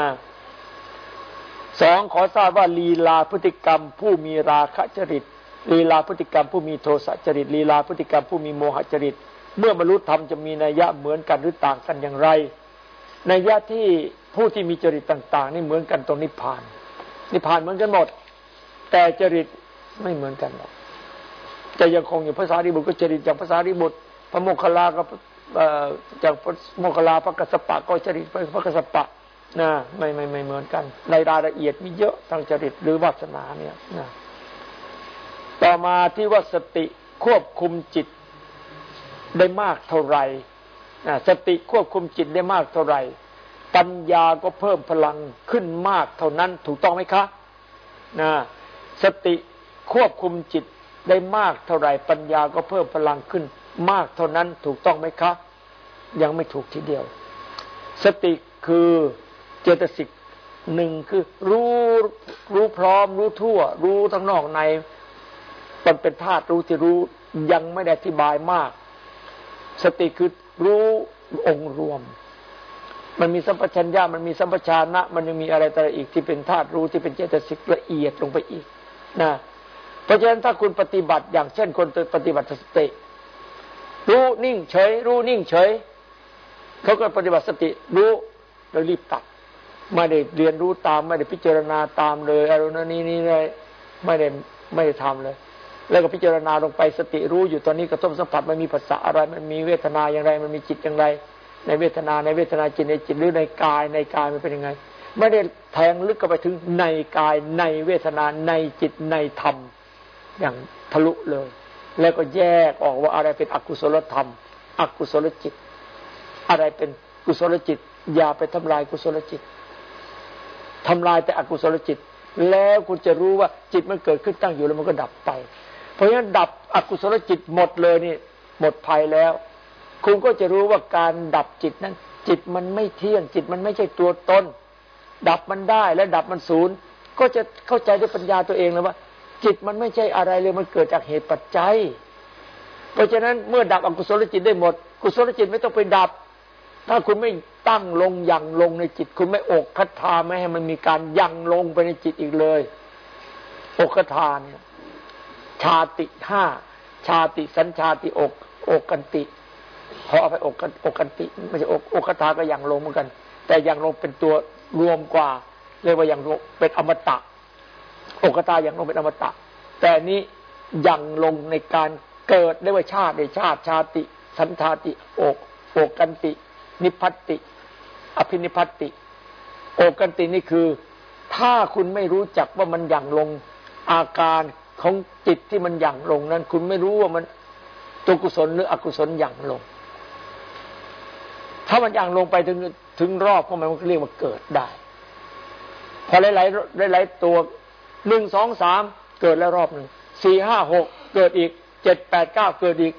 สองขอทราบว่าลีลาพฤติกรรม ผู้มีราคะจริตลีลาพฤติกรรม ผู้มีโทสะจริตลีลาพฤติกรรมผู้มีโมหจริต เมื่อบรรลุธรรมจะมีนัยยะเหมือนกันหรือต่างกันอย่างไรนัยยะที่ผู้ที่มีจริตต่าง ๆ นี่เหมือนกันตรงนิพพาน นิพพานเหมือนกันหมด แต่จริตไม่เหมือนกันหรอกจะยังคงอยู่ภาษาริบุตรก็จริตอย่างภาษาริบุตรพระโมคคัลลาก็จากพโมคคัลลาพระกัสสปะก็จริตพระกัสสปะ นะไม่ไม่ไม่เหมือนกัน ในรายละเอียดมีเยอะทางจริตหรือวาสนาเนี่ยนะต่อมาที่ว่าสติควบคุมจิตได้มากเท่าไหร่สติควบคุมจิตได้มากเท่าไหร่ ปัญญาก็เพิ่มพลังขึ้นมากเท่านั้นถูกต้องไหมคะนะสติควบคุมจิตได้มากเท่าไหร่ ปัญญาก็เพิ่มพลังขึ้น มากเท่านั้นถูกต้องไหมคะ ยังไม่ถูกทีเดียว สติคือ เจตสิกหนึ่งคือรู้รู้พร้อม รู้ทั่ว รู้ทั้งนอกในมันเป็นธาตุรู้ที่รู้ยังไม่ได้อธิบายมาก สติคือรู้องค์รวม มันมีสัมปชัญญะมันมีสัมปชานะ มันยังมีอะไรต่ออีกที่เป็นธาตุรู้ที่เป็นเจตสิกละเอียดลงไปอีกนะเพราะฉะนั้นถ้าคุณปฏิบัติอย่างเช่นคนปฏิบัติสติ รู้นิ่งเฉย รู้นิ่งเฉยเขาก็ปฏิบัติสติ รู้แล้วรีบตัด ไม่ได้เรียนรู้ตาม ไม่ได้พิจารณาตามเลยอารมณ์นี้นี่เลยไม่ได้ไม่ได้ทำเลย แล้วก็พิจารณาลงไปสติรู้อยู่ตอนนี้กระทบสัมผัสมันมีภาษาอะไร มันมีเวทนาอย่างไร มันมีจิตอย่างไร ในเวทนาในเวทนาจิตในจิตหรือในกายในกายมันเป็นยังไง ไม่ได้แทงลึกเข้าไปถึงในกายในเวทนาในจิตในธรรม อย่างทะลุเลย แล้วก็แยกออกว่าอะไรเป็นอกุศลธรรม อกุศลจิต อะไรเป็นกุศลจิต อย่าไปทำลายกุศลจิต ทำลายแต่อกุศลจิต แล้วคุณจะรู้ว่าจิตมันเกิดขึ้นตั้งอยู่แล้วมันก็ดับไป เพราะฉะนั้นดับอกุศลจิตหมดเลยนี่ หมดภัยแล้ว คุณก็จะรู้ว่าการดับจิตนั้น จิตมันไม่เที่ยง จิตมันไม่ใช่ตัวตนดับมันได้และดับมันศูนย์ ก็จะเข้าใจด้วยปัญญาตัวเองแล้วว่า จิตมันไม่ใช่อะไรเลยมันเกิดจากเหตุปัจจัย เพราะฉะนั้นเมื่อดับอกุศลจิตได้หมด กุศลจิตไม่ต้องไปดับ ถ้าคุณไม่ตั้งลงยังลงในจิต คุณไม่อกคทาไม่ให้มันมีการยังลงไปในจิตอีกเลย อกคทาเนี่ย ชาติห้าชาติสัญชาติอกอกกันติเขาเอาไปอกกันอกกันติไม่ใช่อกอกคทาก็ยังลงเหมือนกัน แต่ยังลงเป็นตัวรวมกว่า เรียกว่ายังลงเป็นอมตะอกคตายังลงเป็นอมตะ แต่นี้ยังลงในการเกิดเรียกว่าชาติในชาติชาติ สัญชาติอกอกกันติ นิพัตติ อภินิพัตติอกันตินี่คือ ถ้าคุณไม่รู้จักว่ามันยังลงอาการของจิตที่มันหยั่งลงนั้น คุณไม่รู้ว่ามันตัวกุศลหรืออกุศลหยั่งลง ถ้ามันหยั่งลงไปถึงถึงรอบของมันมันเรียกว่าเกิดได้ พอหลายๆหลายๆตัวหนึ่งสองสามเกิดแล้วรอบหนึ่งสี่ห้าหกเกิดอีกเจ็ดแปดเก้าเกิดอีก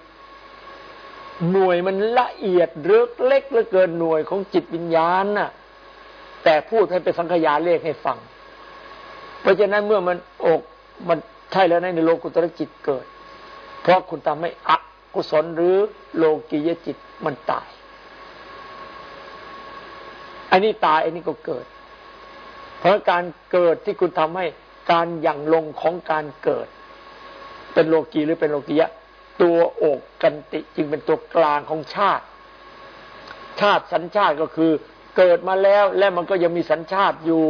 หน่วยมันละเอียดเลือกเล็กเหลือเกินหน่วยของจิตวิญญาณน่ะ แต่พูดให้เป็นสังขยาเลขให้ฟัง เพราะฉะนั้นเมื่อมันอกมันใช่แล้วในโลกุตรจิตเกิด เพราะคุณทำให้อกุศลหรือโลกียจิตมันตาย อันนี้ตายอันนี้ก็เกิด เพราะการเกิดที่คุณทำให้การยั่งลงของการเกิด เป็นโลกีหรือเป็นโลกียะ ตัวอกกันติจึงเป็นตัวกลางของชาติ ชาติสัญชาติก็คือ เกิดมาแล้วและมันก็ยังมีสัญชาติอยู่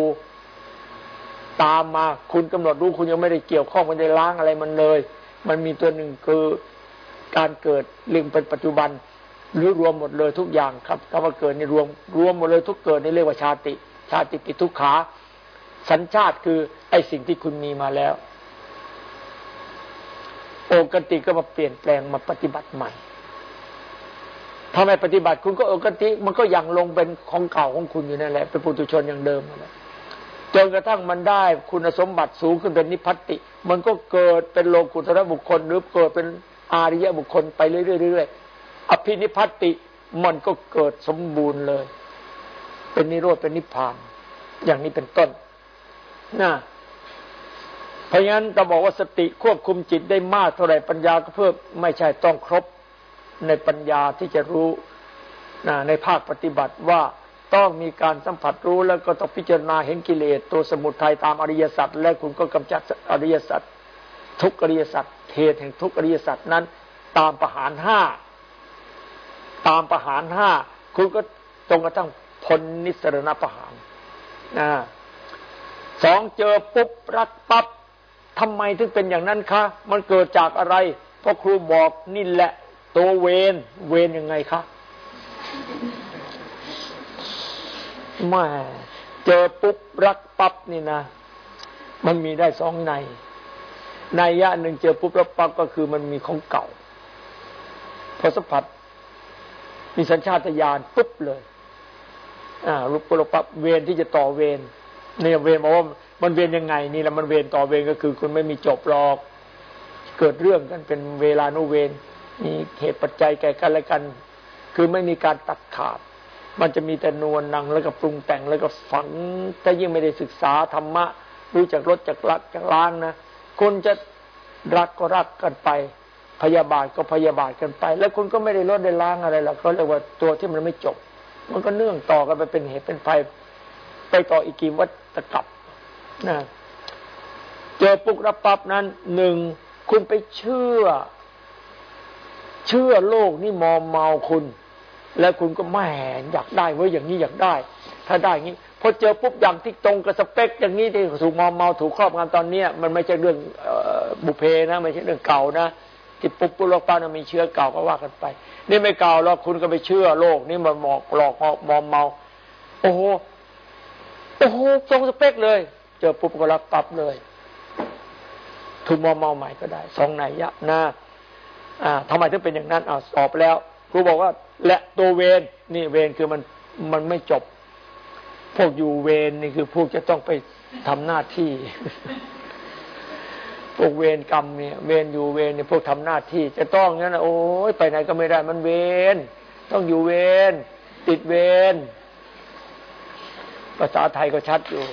ตามมาคุณกำหนดรู้คุณยังไม่ได้เกี่ยวข้องไม่ได้ล้างอะไรมันเลย มันมีตัวหนึ่งคือการเกิดเรื่องเป็นปัจจุบัน หรือรวมหมดเลยทุกอย่างครับคำว่าเกิดนี่รวมรวมหมดเลยทุกเกิดนี่เรียกว่าชาติ ชาติปิทุกขา สัญชาติคือไอสิ่งที่คุณมีมาแล้ว โอกติก็มาเปลี่ยนแปลงมาปฏิบัติใหม่ทำไมปฏิบัติคุณก็โอกติ มันก็ยังลงเป็นของเก่าของคุณอยู่นั่นแหละ เป็นปุถุชนอย่างเดิมนั่นแหละจนกระทั่งมันได้คุณสมบัติสูงขึ้นเป็นนิพพัติ มันก็เกิดเป็นโลกุตระบุคคล หรือเกิดเป็นอาริยบุคคลไปเรื่อยๆอภินิพัติมันก็เกิดสมบูรณ์เลย เป็นนิโรธเป็นนิพพาน อย่างนี้เป็นต้นนะ เพราะงั้นเราบอกว่าสติควบคุมจิตได้มากเท่าไหร่ปัญญาก็เพิ่มไม่ใช่ต้องครบในปัญญาที่จะรู้ในภาคปฏิบัติว่าต้องมีการสัมผัสรู้แล้วก็ต้องพิจารณาเห็นกิเลสตัวสมุทัยตามอริยสัจและคุณก็กำจัดอริยสัจทุกอริยสัจเหตุแห่งทุกอริยสัจนั้น ตามประหารห้าตามประหารห้าคุณก็ตรงกระทั่งพ้นนิสรณประหารนะสองเจอปุ๊บรักปั๊บ ทำไมถึงเป็นอย่างนั้นคะ มันเกิดจากอะไรเพราะครูบอกนี่แหละ ตัวเวนเวนยังไงคะมาเจอปุ๊บรักปั๊บนี่นะ มันมีได้สองในในยะหนึ่งเจอปุ๊บรักปั๊บก็คือมันมีของเก่าพอสัมผัส มีสัญชาตญาณปุ๊บเลย อ่ารูปปุปั๊บเวรที่จะต่อเวรเนี่ยเวรบอกว่า มันเวรยังไง นี่แหละมันเวรต่อเวรก็คือคุณไม่มีจบหรอก เกิดเรื่องกันเป็นเวลานุเวรมีเหตุปัจจัยแก่กันและกัน คือไม่มีการตัดขาด มันจะมีแต่นวลนังแล้วก็ปรุงแต่งแล้วก็ฝังถ้ายิ่งไม่ได้ศึกษาธรรมะรู้จักลดจักรักจักล้างนะคุณจะรักก็รักกันไป พยาบาทก็พยาบาทกันไป แล้วคุณก็ไม่ได้ลดได้ล้างอะไรหรอกเขาเรียกว่าตัวที่มันไม่จบ มันก็เนื่องต่อกันไปเป็นเหตุเป็นไฟไปต่ออีกกี่วัตกับ นะเจอปุกรับปั๊บนั้นหนึ่งคุณไปเชื่อ เชื่อโลกนี่มอมเมาคุณ แล้วคุณก็แม่อยากได้เว้ยอย่างนี้อยากได้ ถ้าได้งี้พอเจอปุ๊บอย่างที่ตรงกับสเปค อย่างนี้ที่ถูกมอมเมาถูกครอบงำตอนเนี้ยมันไม่ใช่เรื่องบุเพนะไม่ใช่เรื่องเก่านะที่ปุ๊บปุ๊บโลกป้านะมีเชื้อเก่าก็ว่ากันไป นี่ไม่เก่าแล้วคุณก็ไปเชื่อโลก นี่มันหมอกหลอกมอมเมา โอ้โหโอ้โหทรงสเปกเลย เจอปุ๊บก็รับปั๊บเลยถูกมอมเมาใหม่ก็ได้สองไหนยะนะอ่าทำไมถึงเป็นอย่างนั้นอ่าสอบแล้วครูบอกว่า และตัวเวรนี่เวรคือมันมันไม่จบ พวกอยู่เวรนี่คือพวกจะต้องไปทำหน้าที่ พวกเวรกรรมเนี่ยเวรอยู่เวรเนี่ยพวกทำหน้าที่ จะต้องงั้นโอ้ยไปไหนก็ไม่ได้ มันเวรต้องอยู่เวรติดเวรภาษาไทยก็ชัดอยู่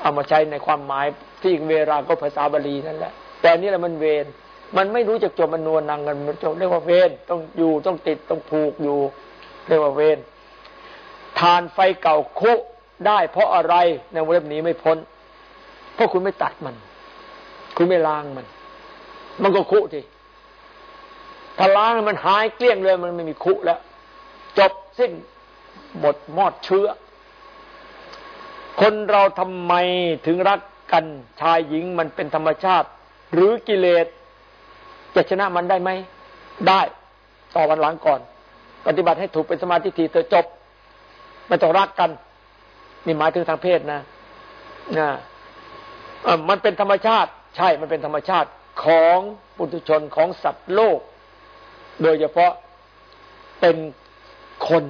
เอามาใช้ในความหมายที่เวลาก็ภาษาบาลีนั่นแหละ แต่นี่แหละมันเวรมันไม่รู้จักจบมันนวลนางกันมันจบเรียกว่าเวรต้องอยู่ต้องติดต้องผูกอยู่ เรียกว่าเวรทานไฟเก่าคุได้เพราะอะไรในวงเล็บนี้ไม่พ้น เพราะคุณไม่ตัดมัน คุณไม่ล้างมัน มันก็คุทีถ้าล้างมันหายเกลี้ยงเลย มันไม่มีคุแล้ว จบสิ้นหมดมอดเชื้อ คนเราทำไมถึงรักกันชายหญิงมันเป็นธรรมชาติ หรือกิเลสจะชนะมันได้ไหม ได้ต่อวันหลังก่อน ปฏิบัติให้ถูกเป็นสมาธิทีเธอจบไม่ต้องรักกัน นี่หมายถึงทางเพศนะนะมันเป็นธรรมชาติ ใช่มันเป็นธรรมชาติของปุถุชนของสัตว์โลก โดยเฉพาะเป็นคน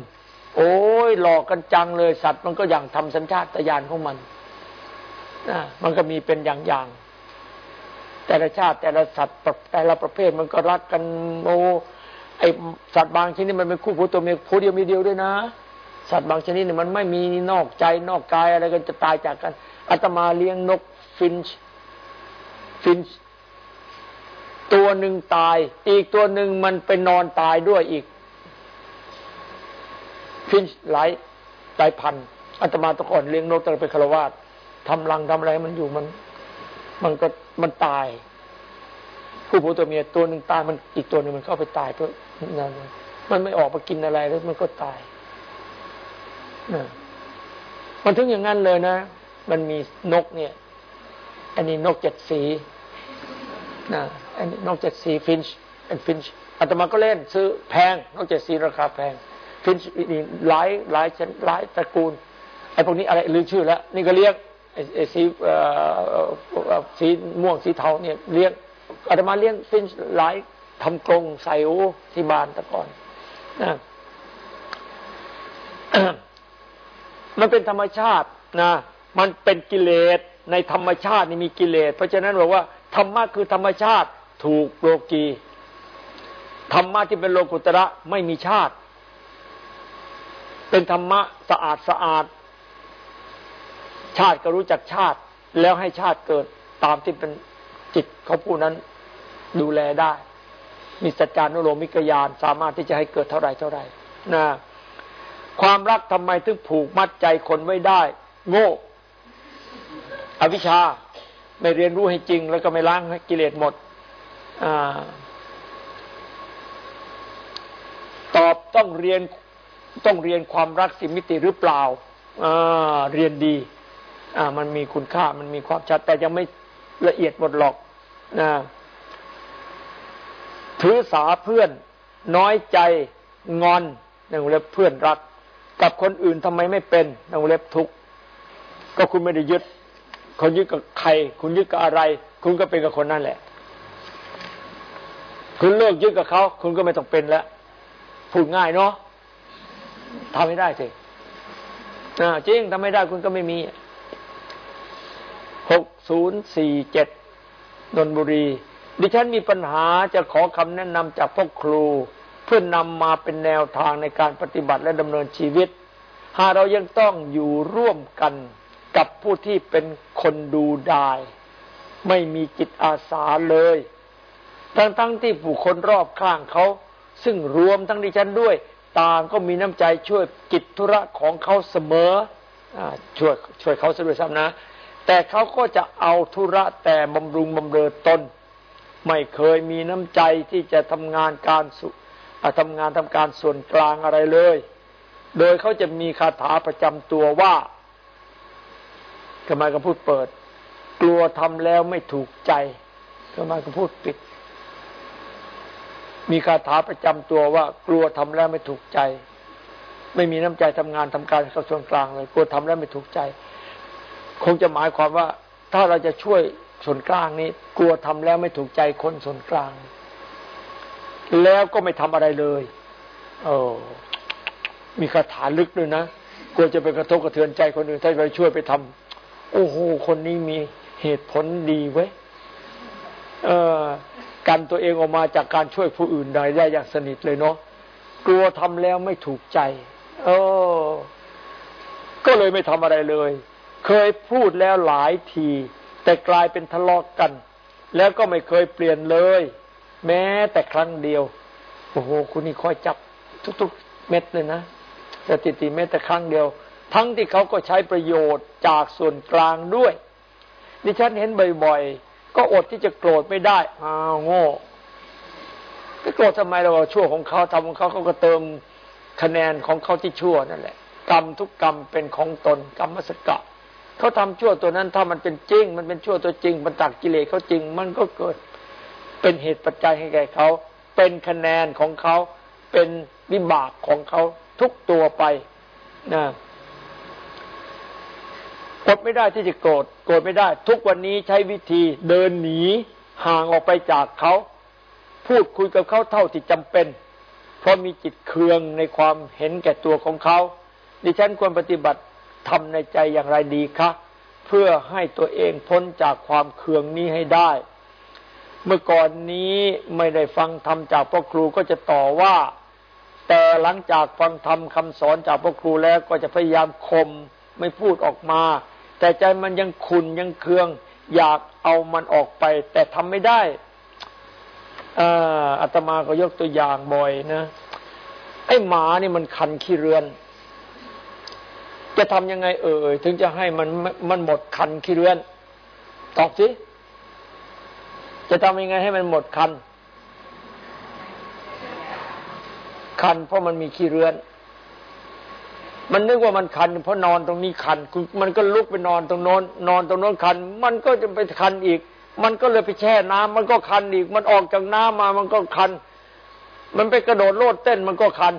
โอ้ยหลอกกันจังเลยสัตว์ มันก็อย่างทำสัญชาตญาณของมันนะมันก็มีเป็นอย่างๆแต่ละชาติแต่ละสัตว์แต่ละประเภทมันก็รักกันโอ้ไอสัตว์บางชนิดมันเป็นคู่ผัวตัวเมียผัวเดียวเมียเดียวด้วยนะ สัตว์บางชนิดเนี่ยมันไม่มีนอกใจนอกกายอะไรกันจะตายจากกันอาตมาเลี้ยงนก finch finch ตัวหนึ่งตาย อีกตัวหนึ่งมันไปนอนตายด้วยอีก finch หลายหลายพันอาตมาตะก่อนเลี้ยงนกแต่เป็นฆราวาสทำรังทำอะไรมันอยู่มัน มันก็มันตาย ผู้ผู้ตัวเมียตัวหนึ่งตายมันอีกตัวหนึ่งมันเข้าไปตายเพราะนั่นมันไม่ออกมากินอะไรแล้วมันก็ตายมันถึงอย่างนั้นเลยนะ มันมีนกเนี่ย อันนี้นกเจ็ดสีนะอันนี้นกเจ็ดสี finch เป็น finch อาตมาก็เล่นซื้อแพงนกเจ็ดสีราคาแพง finch นี่หลายหลายชั้นหลายตระกูลไอ้พวกนี้อะไรลืมชื่อแล้ว นี่ก็เลี้ยงไอ้สีสีม่วงสีเทาเนี่ยเลี้ยงอาตมาเลี้ยงฟินช์หลายทำกรงใส่โอที่บ้านตะก่อนนะมันเป็นธรรมชาตินะ มันเป็นกิเลสในธรรมชาตินี่มีกิเลส เพราะฉะนั้นบอกว่าธรรมะคือธรรมชาติถูกโลกีธรรมะที่เป็นโลกุตระไม่มีชาติ เป็นธรรมะสะอาดสะอาด ชาติก็รู้จักชาติ แล้วให้ชาติเกิดตามที่เป็นจิตเขาผู้นั้นดูแลได้ มีสัจจานุโลมิกยานสามารถที่จะให้เกิดเท่าไรเท่าไรนะความรักทำไมถึงผูกมัดใจคนไว้ได้ โง่ อวิชชาไม่เรียนรู้ให้จริง แล้วก็ไม่ล้างกิเลสหมดอตอบต้องเรียน ต้องเรียนความรักสิมิติหรือเปล่าเรียนดีมันมีคุณค่ามันมีความชัด แต่ยังไม่ละเอียดหมดหรอกนะถือสาเพื่อน น้อยใจงอนนึ่งเรียกเพื่อนรัก กับคนอื่นทำไมไม่เป็นนงเล็บทุกข์ก็คุณไม่ได้ยึดคนยึดกับใคร คุณยึดกับอะไร คุณก็เป็นกับคนนั่นแหละ คุณเลิกยึดกับเขา คุณก็ไม่ต้องเป็นแล้วพูดง่ายเนาะ ทำไม่ได้สิจริงทำไม่ได้คุณก็ไม่มีหกศูนย์สี่เจ็ดนนบุรี ดิฉันมีปัญหาจะขอคำแนะนำจากพ่อครู เพื่อนนำมาเป็นแนวทางในการปฏิบัติและดำเนินชีวิต หากเรายังต้องอยู่ร่วมกันกับผู้ที่เป็นคนดูดาย ไม่มีจิตอาสาเลย ทั้งๆทที่ผู้คนรอบข้างเขา ซึ่งรวมทั้งดิฉันด้วย ต่างก็มีน้ำใจช่วยกิจธุระของเขาเสมออช่วยช่วยเขาเสด้วยซ้ำนะ แต่เขาก็จะเอาธุระแต่บำรุงบำเรอตน ไม่เคยมีน้ำใจที่จะทำงานการสุทำงานทำการส่วนกลางอะไรเลย โดยเขาจะมีคาถาประจำตัวว่าทำไมก็พูดเปิด กลัวทำแล้วไม่ถูกใจก็มาก็พูดปิด มีคาถาประจำตัวว่ากลัวทำแล้วไม่ถูกใจ ไม่มีน้ำใจทำงานทำการเข้าส่วนกลางเลยกลัวทำแล้วไม่ถูกใจ คงจะหมายความว่า ถ้าเราจะช่วยส่วนกลางนี้ กลัวทำแล้วไม่ถูกใจคนส่วนกลาง แล้วก็ไม่ทำอะไรเลยโอ้มีคาถาลึกด้วยนะกลัวจะไปกระทบกระเทือนใจคนอื่นถ้าไปช่วยไปทำโอ้โหคนนี้มีเหตุผลดีเว้ยเออ กันตัวเองออกมาจากการช่วยผู้อื่นได้ได้อย่างสนิทเลยเนาะกลัวทำแล้วไม่ถูกใจ เออ ก็เลยไม่ทำอะไรเลย เคยพูดแล้วหลายที แต่กลายเป็นทะเลาะกกัน แล้วก็ไม่เคยเปลี่ยนเลย แม้แต่ครั้งเดียวโอ้โหคุณนี่คอยจับทุกๆเม็ดเลยนะสถิติแม้แต่ครั้งเดียว ทั้งที่เขาก็ใช้ประโยชน์จากส่วนกลางด้วย ดิฉันเห็นบ่อยๆ ก็อดที่จะโกรธไม่ได้ อ้าวโง่ไปโกรธทำไมเราชั่วของเขาทำของเขาเขาก็เติมคะแนนของเขาที่ชั่วนั่นแหละ กรรมทุกกรรมเป็นของตนกรรมสกะเขาทำชั่วตัวนั้นถ้ามันเป็นจริง มันเป็นชั่วตัวจริงมันตักกิเลสเขาจริง มันก็เกิด เป็นเหตุปัจจัยให้แก่เขา เป็นคะแนนของเขา เป็นวิบากของเขาทุกตัวไปนะ กดไม่ได้ที่จะโกรธโกรธไม่ได้ ทุกวันนี้ใช้วิธีเดินหนีห่างออกไปจากเขา พูดคุยกับเขาเท่าที่จำเป็น เพราะมีจิตเคืองในความเห็นแก่ตัวของเขาดิฉันควรปฏิบัติทำในใจอย่างไรดีคะเพื่อให้ตัวเองพ้นจากความเคืองนี้ให้ได้ เมื่อก่อนนี้ไม่ได้ฟังธรรมจากพ่อครูก็จะต่อว่า แต่หลังจากฟังธรรมคาสอนจากพระครูแล้วก็จะพยายามคมไม่พูดออกมา แต่ใจมันยังขุนยังเคือง อยากเอามันออกไป แต่ทำไม่ได้อาตมาก็ยกตัวอย่างบ่อยนะ ไอ้หมานี่มันคันขี้เรือน จะทำยังไง เอ่ยถึงจะให้มันมันหมดคันขี้เรือน ตอบสิจะทำยังไงให้มันหมดคัน คันเพราะมันมีขี้เรือน มันนึกว่ามันคันเพราะนอนตรงนี้คันมันก็ลุกไปนอนตรงโน้นนอนตรงโน้นคัน มันก็จะไปคันอีก มันก็เลยไปแช่น้ำมันก็คันอีก มันออกจากน้ำมามันก็คัน มันไปกระโดดโลดเต้นมันก็คัน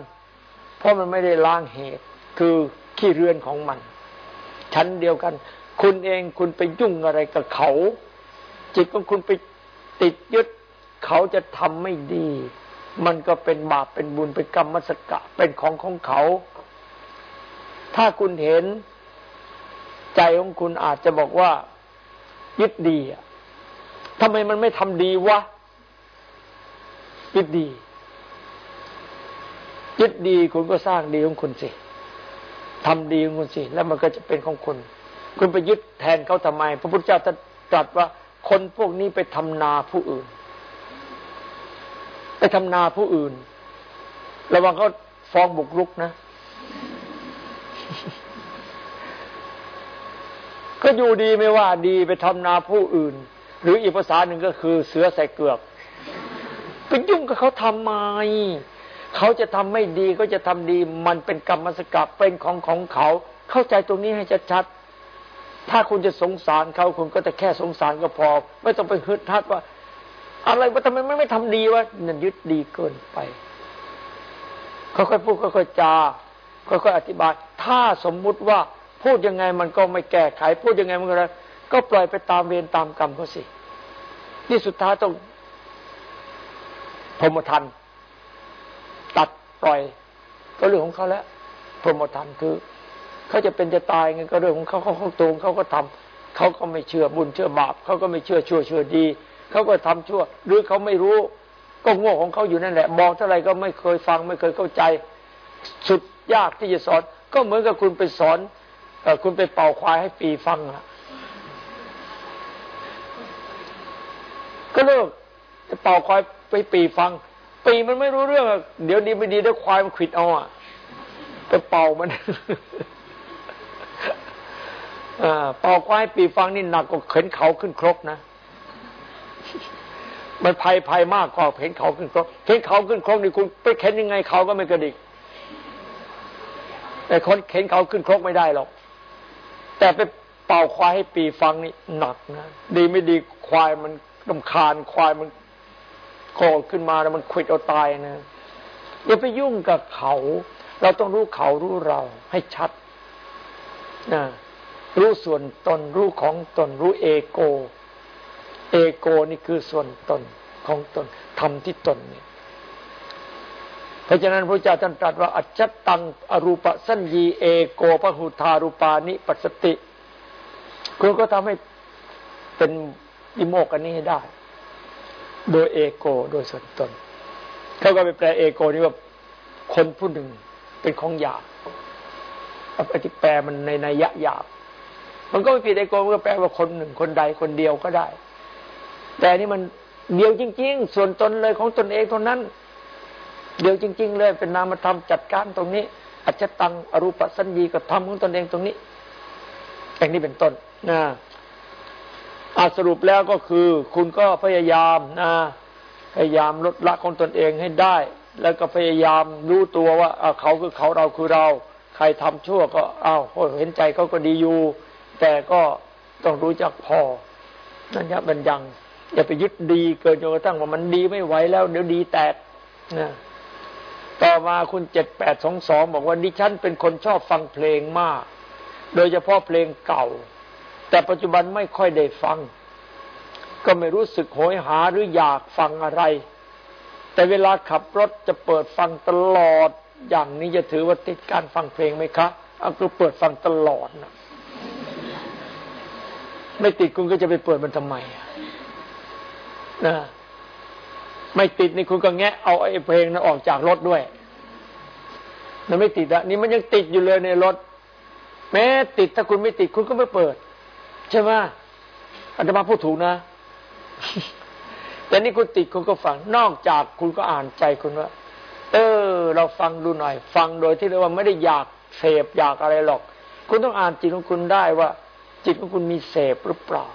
เพราะมันไม่ได้ล้างเหตุ คือขี้เรือนของมัน ชั้นเดียวกัน คุณเองคุณไปยุ่งอะไรกับเขา จิตของคุณไปติดยึด เขาจะทำไม่ดี มันก็เป็นบาปเป็นบุญเป็นกรรมสกะเป็นของของเขา ถ้าคุณเห็นใจของคุณอาจจะบอกว่า ยึดดีอะทำไมมันไม่ทำดีวะ ยึดดี ยึดดีคุณก็สร้างดีของคุณสิทำดีของคุณสิ แล้วมันก็จะเป็นของคุณ คุณไปยึดแทนเขาทำไม พระพุทธเจ้าตรัสว่า คนพวกนี้ไปทำนาผู้อื่น ไปทำนาผู้อื่น ระวังเขาฟ้องบุกรุกนะ ก็อยู่ดีไม่ว่าดีไปทำนาผู้อื่น หรืออีกภาษาหนึ่งก็คือเสือใส่เกือกไปยุ่งกับเขาทำไมเขาจะทำไม่ดีก็จะทำดี มันเป็นกรรมสกับเป็นของของเขา เข้าใจตรงนี้ให้ชัดๆถ้าคุณจะสงสารเขาคุณก็แต่แค่สงสารก็พอ ไม่ต้องไปฮึดทัดว่า อะไรว่าทำไมไม่ไม่ทำดีวะนั่นยึดดีเกินไปค่อยๆพูดค่อยๆจา ค่อยๆอธิบาย ถ้าสมมุติว่าพูดยังไงมันก็ไม่แก้ไข พูดยังไงมันก็ไก็ปล่อยไปตามเวรตามกรรมเขาสิ นี่สุดท้ายต้องพรหมทันตัดปล่อย ก็เรื่องของเขาแล้วพรหมทันคือเขาจะเป็นจะตายไงก็เรื่องของเขาเขาเขาตรงเขาก็ทำเขาก็ไม่เชื่อบุญเชื่อบาปเขาก็ไม่เชื่อชั่วเชื่อดีเขาก็ทำชั่ว หรือเขาไม่รู้ ก็โง่ของเขาอยู่นั่นแหละบอกเท่าไรก็ไม่เคยฟังไม่เคยเข้าใจ สุด ยากที่จะสอน ก็เหมือนกับคุณไปสอนอคุณไปเป่าควายให้ปีฟังอะก็เลิกจะเป่าควายไปปีฟัง ปีมันไม่รู้เรื่อง เดี๋ยวดีไม่ดีเดี๋ยวควายมันขิดเอาอะไปเป่ามันเป่าควายปีฟังนี่หนักกว่าเข็นเขาขึ้นครกนะมันภัยภัยมากกว่าเห็นเขาขึ้นครกเห็นเขาขึ้นครกนี่คุณไปเข็นยังไงเขาก็ไม่กระดิก แต่คนเข็นเขาขึ้นครกไม่ได้หรอกแต่ไปเป่าควายให้ปีฟังนี่หนักนะ ดีไม่ดีควายมันลำคาญควายมันโกรธขึ้นมาแล้วมันควิดเอาตายนะอย่าไปยุ่งกับเขา เราต้องรู้เขารู้เราให้ชัดนะรู้ส่วนตนรู้ของตน รู้เอโก เอโกนี่คือส่วนตนของตนทำที่ตนเนี่ย เพราะฉะนั้นพระเจ้าท่านตรัสว่าอัจจตังอรูปสัญญีเอโกพหุธารูปานิปัสสติคุณก็ทำให้เป็นวิโมกันนี้ให้ได้ โดยเอโกโดยส่วนตนเขาก็ไปแปลเอโกนี่ว่าคนผู้หนึ่งเป็นของหยาบเอาไปที่แปลมันในนัยยะหยาบ มันก็ไม่ผิดเอโกมันก็แปลว่าคนหนึ่งคนใดคนเดียวก็ได้ แต่นี่มันเดียวจริง ๆ ส่วนตนเลยของตนเองเท่านั้น เดียวจริง ๆ เลยเป็นนามธรรมจัดการตรงนี้อัจฉตังอรูปสัญญีกับธรรมของตนเองตรงนี้อย่างนี้เป็นต้นนะอาสรุปแล้วก็คือ คุณก็พยายามนะพยายามลดละของตนเองให้ได้ แล้วก็พยายามรู้ตัวว่าเขาคือเขาเราคือเรา ใครทำชั่วก็อ้าวเห็นใจเขาก็ดีอยู่ แต่ก็ต้องรู้จักพอนั่นยะบันยังอย่าไปยึดดีเกินจนกระทั่งว่ามันดีไม่ไหวแล้วเดี๋ยวดีแตกนะ ต่อมาคุณเจ็ดแปดสองสองบอกว่าดิฉันเป็นคนชอบฟังเพลงมาก โดยเฉพาะเพลงเก่า แต่ปัจจุบันไม่ค่อยได้ฟัง ก็ไม่รู้สึกโหยหาหรืออยากฟังอะไร แต่เวลาขับรถจะเปิดฟังตลอด อย่างนี้จะถือว่าติดการฟังเพลงไหมคะเอาคือเปิดฟังตลอดนะไม่ติดคุณก็จะไปเปิดมันทำไมนะ ไม่ติดนี่คุณก็แงะเอาไอ้เพลงนั้นออกจากรถด้วย มันไม่ติดอะนี่มันยังติดอยู่เลยในรถ แม้ติดถ้าคุณไม่ติดคุณก็ไม่เปิด ใช่ไหมอาจาย์พูดถูกนะ แต่นี่คุณติดคุณก็ฟัง นอกจากคุณก็อ่านใจคุณว่า เออ เราฟังดูหน่อย ฟังโดยที่เรียกว่าไม่ได้อยากเสพอยากอะไรหรอก คุณต้องอ่านจิตของคุณได้ว่า จิตของคุณมีเสพหรือเปล่า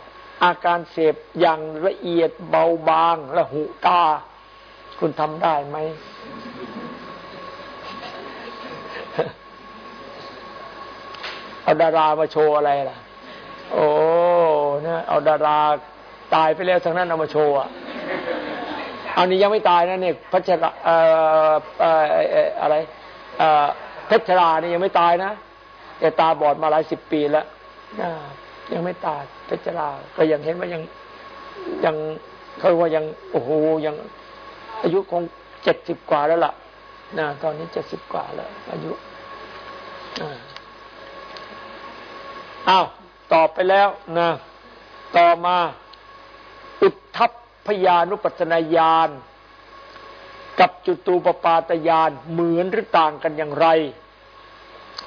อาการเสพอย่างละเอียดเบาบางละหุตา คุณทำได้ไหม เอาดารามาโชว์อะไรล่ะ โอ้นะเอาดาราตายไปแล้วทั้งนั้นเอามาโชว์อะเอานี่ยังไม่ตายนะเนี่ยพัชระเอ่อเอ่ออะไรเอ่อเพชรรานี่ยังไม่ตายนะแต่ตาบอดมาหลายสิบปีแล้วยังไม่ตายเพชรราก็ยังเห็นว่ายังยังเขาว่ายังโอ้โหยัง อายุคงเจ็ดสิบกว่าแล้วล่ะนะตอนนี้เจ็ดสิบกว่าแล้ว อายุอ้าวตอบไปแล้วนะต่อมา อุทัพพยานุปัสนาญาณกับจุตูปปาตญาณเหมือนหรือต่างกันอย่างไร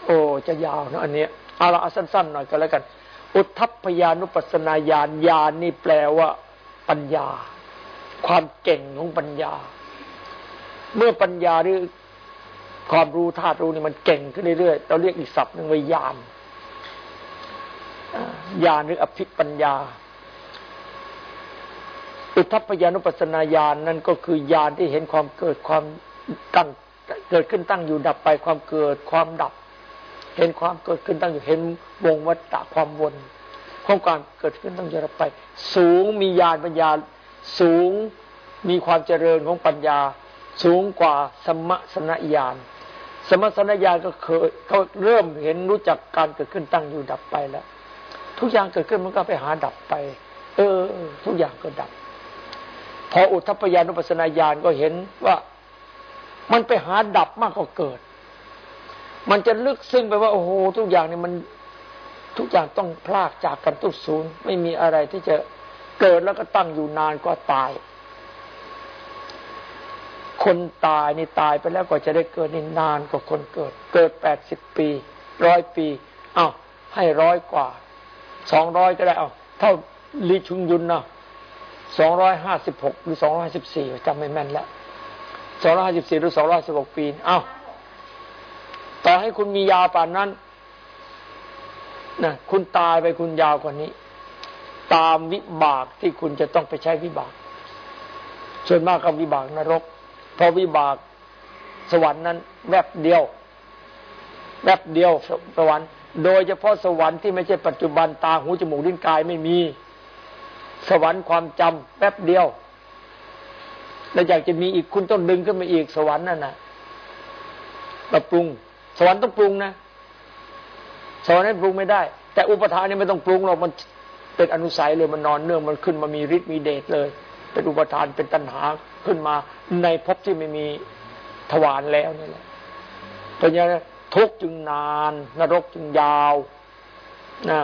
โอ้จะยาวนะอันนี้เอาละสั้นๆหน่อยก็แล้วกัน อุทัพพยานุปัสนาญาณญาณนี่แปลว่า ปัญญา ความเก่งของปัญญา เมื่อปัญญาหรือความรู้ธาตุรู้นี่มันเก่งขึ้นเรื่อยๆเราเรียกอีกศัพท์หนึ่งว่าญาณญาณหรืออภิปัญญา อุทัพยานุปัสนาญาณนั่นก็คือญาณที่เห็นความเกิดความตั้งเกิดขึ้นตั้งอยู่ดับไปความเกิดความดับ เห็นความเกิดขึ้นตั้งอยู่เห็นวงวัฏฏะความวนของการเกิดขึ้นตั้งอยู่ดับไป สูงมีญาณปัญญา สูงมีความเจริญของปัญญา สูงกว่าสมสนญาณสมสนญาณก็เคยเขาเริ่มเห็นรู้จักการเกิดขึ้นตั้งอยู่ดับไปแล้ว ทุกอย่างเกิดขึ้นมันก็ไปหาดับไป เออ ทุกอย่างก็ดับ พออุทพยานุปัสนาญาณก็เห็นว่ามันไปหาดับมากกว่าเกิด มันจะลึกซึ้งไปว่า โอ้โห ทุกอย่างนี่มันทุกอย่างต้องพลากจากกันทุกศูนย์ ไม่มีอะไรที่จะ เกิดแล้วก็ตั้งอยู่นานก็ตาย คนตายนี่ตายไปแล้วก็จะได้เกิดนี่นานกว่าคนเกิด เกิดแปดสิบปีร้อยปีอ้าวให้ร้อยกว่าสองร้อยก็ได้เอาเท่าลิชุงยุนเนาะสองร้อยห้าสิบหกหรือสองร้อยสิบสี่จำไม่แม่นแล้วสองร้อยห้าสิบสี่หรือสองร้อยสิบหกปีเอาต่อให้คุณมียาป่านนั้นนะคุณตายไปคุณยาวกว่านี้ ตามวิบากที่คุณจะต้องไปใช้วิบาก ส่วนมากก็วิบากนรก เพราะวิบากสวรรค์นั้นแวบเดียว แวบเดียวสวรรค์ โดยเฉพาะสวรรค์ที่ไม่ใช่ปัจจุบันตาหูจมูกลิ้นกายไม่มี สวรรค์ความจำแป๊บเดียวแล้วอยากจะมีอีกคุณต้องดึงขึ้นมาอีกสวรรค์นั่นนะมาปรุง สวรรค์ต้องปรุงนะ สวรรค์นั้นปรุงไม่ได้ แต่อุปทานนี่ไม่ต้องปรุงหรอกมัน เป็นอนุสัยเลยมันนอนเนื่องมันขึ้นมามีฤทธิ์มีเดชเลย เป็นอุปทานเป็นตัณหาขึ้นมาในภพที่ไม่มีทวารแล้วนี่แหละเพราะงั้นทุกจึงนาน นรกจึงยาวนะ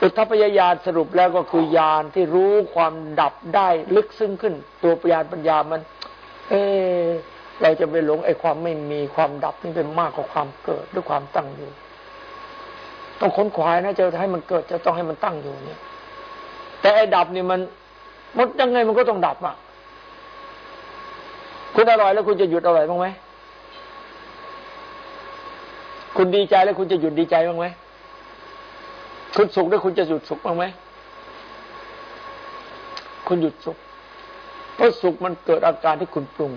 อุทธพยายานสรุปแล้วก็คือยานที่รู้ความดับได้ลึกซึ้งขึ้น ตัวปัญญาปัญญามันเออเราจะไปหลงไอ้ความไม่มีความดับนี่เป็นมากกว่าความเกิดด้วยความตั้งอยู่ ต้องค้นควายนะจะให้มันเกิดจะต้องให้มันตั้งอยู่เนี่ย แต่ไอ้ดับนี่มันมดยังไงมันก็ต้องดับอะคุณอร่อยแล้วคุณจะหยุดอร่อยบ้างไหมคุณดีใจแล้วคุณจะหยุดดีใจบ้างไหมคุณสุขแล้วคุณจะหยุดสุขบ้างไหมคุณหยุดสุขเพราะสุขมันเกิดอาการที่คุณปรุง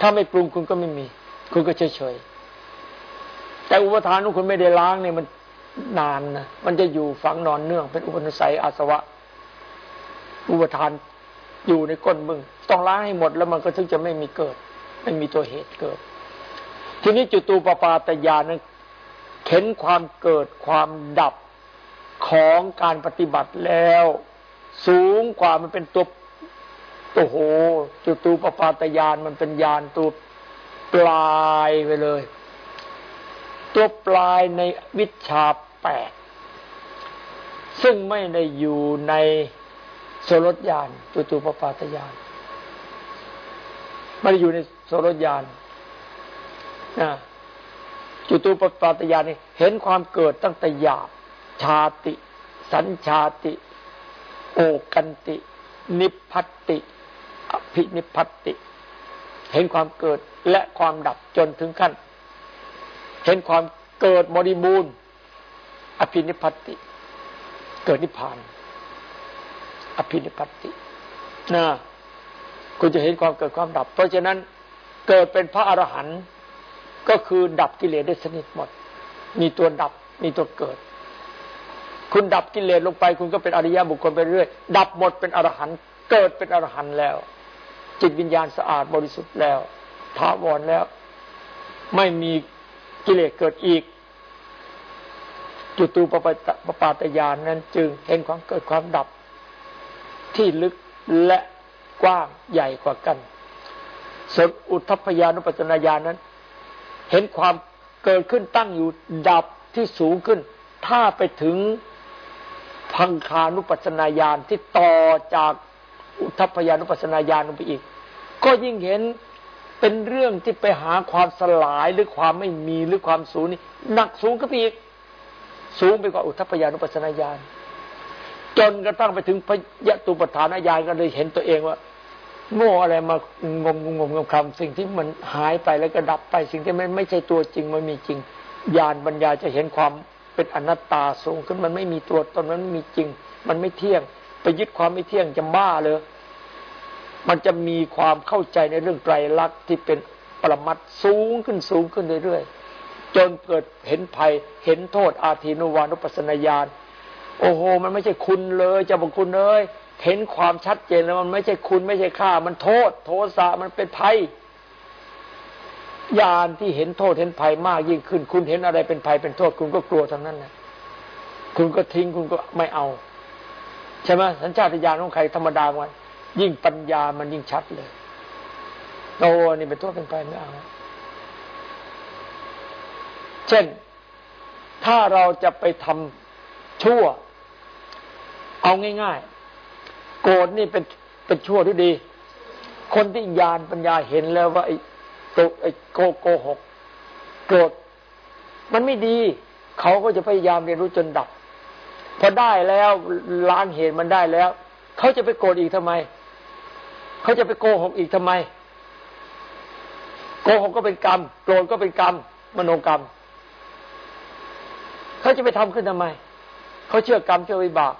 ถ้าไม่ปรุงคุณก็ไม่มี คุณก็เฉยเฉย แต่อุปทานของคุณไม่ได้ล้างเนี่ยมันนานนะมันจะอยู่ฝังนอนเนื่อง เป็นอุปนิสัยอาสวะ อุปทานอยู่ในก้นมึง ต้องล้างให้หมดแล้วมันก็ถึงจะไม่มีเกิด ไม่มีตัวเหตุเกิด ทีนี้จุตูปปาตยานั้นเข็นความเกิดความดับของการปฏิบัติแล้ว สูงกว่ามันเป็นตัวโอ้โหจุตูปปาตยานมันเป็นยานตัวปลายไปเลย ตัวปลายในวิชาแปดซึ่งไม่ได้อยู่ในโสรถยานจุตูปปาตยานไม่ได้อยู่ในโสรถยานนะจุตูปปาตยานนี่เห็นความเกิดตั้งแต่หยาบชาติ สัญชาติ โอกันติ นิพพัตติอภินิพพัตติ เห็นความเกิดและความดับจนถึงขั้น เห็นความเกิดบริบูรณ์อภินิพัติ เกิดนิพพาน อภินิพัตตินะคุณจะเห็นความเกิดความดับ เพราะฉะนั้นเกิดเป็นพระอรหันต์ก็คือดับกิเลสได้สนิทหมด มีตัวดับ มีตัวเกิด คุณดับกิเลสลงไป คุณก็เป็นอริยบุคคลไปเรื่อย ดับหมดเป็นอรหันต์เกิดเป็นอรหันต์แล้ว จิตวิญญาณสะอาดบริสุทธิ์แล้วถาวรแล้ว ไม่มี กิเลสเกิดอีก จุตูปปปาตยานนั้นจึงเห็นความเกิดความดับที่ลึกและกว้างใหญ่กว่ากันส่วนอุทพยานุปัจนาญาณนั้น เห็นความเกิดขึ้นตั้งอยู่ดับที่สูงขึ้น ถ้าไปถึงพังคานุปัสนาญาณที่ต่อจากอุทพยานุปัสนาญาณลงไปอีก ก็ยิ่งเห็น เป็นเรื่องที่ไปหาความสลายหรือความไม่มีหรือความสูงนี่หนักสูงขึ้นไปอีก สูงไปกว่าอุทพยานุปัสนาญาณจนกระทั่งไปถึงพยตุปฐานญาณก็เลยเห็นตัวเองว่า โง่อะไรมางมงมงมคำสิ่งที่มันหายไปแล้วก็ดับไป สิ่งที่มันไม่ใช่ตัวจริงมันมีจริงญาณปัญญาจะเห็นความเป็นอนัตตาสูงขึ้นมันไม่มีตัวตนมันไม่มีจริง มันไม่เที่ยง ไปยึดความไม่เที่ยงจะบ้าเลย มันจะมีความเข้าใจในเรื่องไตรลักษณ์ที่เป็นปรมัตสูงขึ้นสูงขึ้นเรื่อยๆจนเกิดเห็นภัยเห็นโทษอาทีนุวานุปัสนาญาณโอ้โห มันไม่ใช่คุณเลยจะบอกคุณเลยเห็นความชัดเจนแล้วมันไม่ใช่คุณไม่ใช่ข้ามันโทษ โทสะมันเป็นภัยญาณที่เห็นโทษเห็นภัยมากยิ่งขึ้น คุณเห็นอะไรเป็นภัยเป็นโทษ คุณก็กลัวทั้งนั้นนะคุณก็ทิ้งคุณก็ไม่เอา ใช่ไหมสัญชาตญาณของใครธรรมดาวัน ยิ่งปัญญามันยิ่งชัดเลยโตนี่เป็นโทษเป็นภัยไม่เอา เช่น ถ้าเราจะไปทำชั่ว เอาง่าย ๆ โกรธนี่เป็นเป็นชั่วหรือดี คนที่ญาณปัญญาเห็นแล้วว่าไอ้โกไอ้โกโกหก โกรธมันไม่ดี เขาก็จะพยายามเรียนรู้จนดับ พอได้แล้วล้างเหตุมันได้แล้ว เขาจะไปโกรธอีกทำไม เขาจะไปโกหกอีกทำไม โกหกก็เป็นกรรมโกรธก็เป็นกรรม มโนกรรม เขาจะไปทำขึ้นทำไม เขาเชื่อกรรมเชื่อวิบาก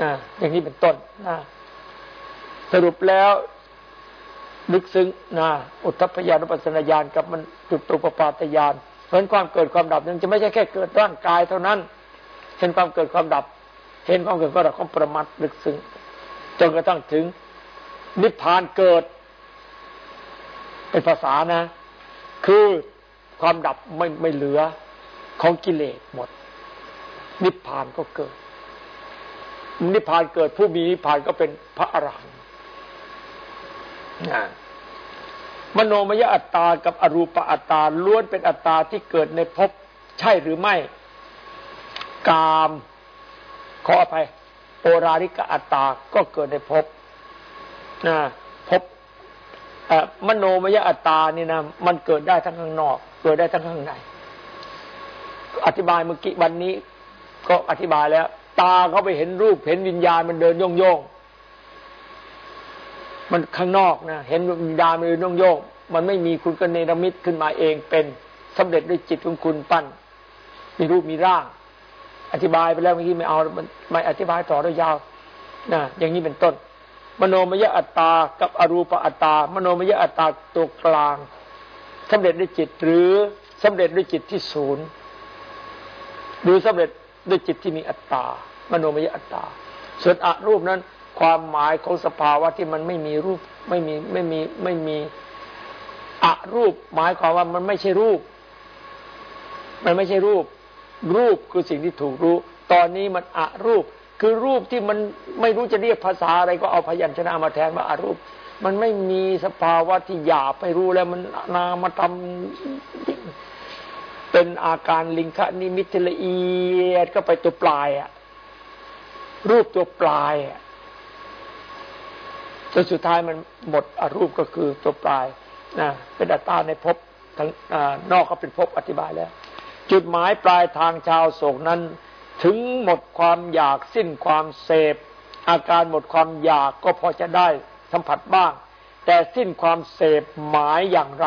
นะอย่างนี้เป็นต้นนะสรุปแล้วนึกซึ้งนะอุทพยานุปัสนาญาณกับมันจุดตุปปาตญาณเพราะความเกิดความดับนั้นจะไม่ใช่แค่เกิดร่างกายเท่านั้น เห็นความเกิดความดับ เห็นความเกิดความดับของประมัดลึกซึ้ง จนกระทั่งถึง นิพพานเกิด เป็นภาษานะ คือความดับไม่ไม่เหลือของกิเลสหมด นิพพานก็เกิด นิพพานเกิดผู้มีนิพพานก็เป็นพระอรหันต์มโนมยอัตตากับอรูปอัตตาล้วนเป็นอัตตาที่เกิดในภพใช่หรือไม่ กาม ขออภัย โอราริกอัตตาก็เกิดในภพนะภพมโนมยอัตตานี่นะมันเกิดได้ทั้งข้างนอก เกิดได้ทั้งข้างใน อธิบายเมื่อกี้วันนี้ ก็อธิบายแล้ว ตาเขาไปเห็นรูปเห็นวิญญาณมันเดินโยงโยงมันข้างนอกนะเห็นวิญญาณมันเดินโยงโยงมันไม่มีคุณก็เนรมิตขึ้นมาเองเป็นสำเร็จด้วยจิตของคุณปั้น มีรูปมีร่าง อธิบายไปแล้วเมื่อกี้ไม่เอาไม่อธิบายต่อได้ยาวนะอย่างนี้เป็นต้น มโนมยอัตตากับอรูปอัตตา มโนมยอัตตาตัวกลางสำเร็จด้วยจิตหรือสำเร็จด้วยจิตที่ศูนย์หรือสำเร็จด้วยจิตที่มีอัตตา มโนมยอัตตา ส่วนอรูปนั้น ความหมายของสภาวะที่มันไม่มีรูปไม่มีไม่มีไม่มีอรูป หมายความว่ามันไม่ใช่รูป มันไม่ใช่รูป รูปคือสิ่งที่ถูกรู้ ตอนนี้มันอรูป คือรูปที่มันไม่รู้จะเรียกภาษาอะไรก็เอาพยัญชนะมาแทนว่าอารูป มันไม่มีสภาวะที่หยาบไปรู้แล้วมันนามาทำเป็นอาการลิงคนิมิตละเอียดก็ไปตัวปลายอะรูปตัวปลายอะจนสุดท้ายมันหมดอรูปก็คือตัวปลายนะเป็นอัตตาในภพทั้งอนอกก็เป็นภพอธิบายแล้ว จุดหมายปลายทางชาวโศกนั้น ถึงหมดความอยากสิ้นความเสพ อาการหมดความอยากก็พอจะได้สัมผัสบ้าง แต่สิ้นความเสพหมายอย่างไร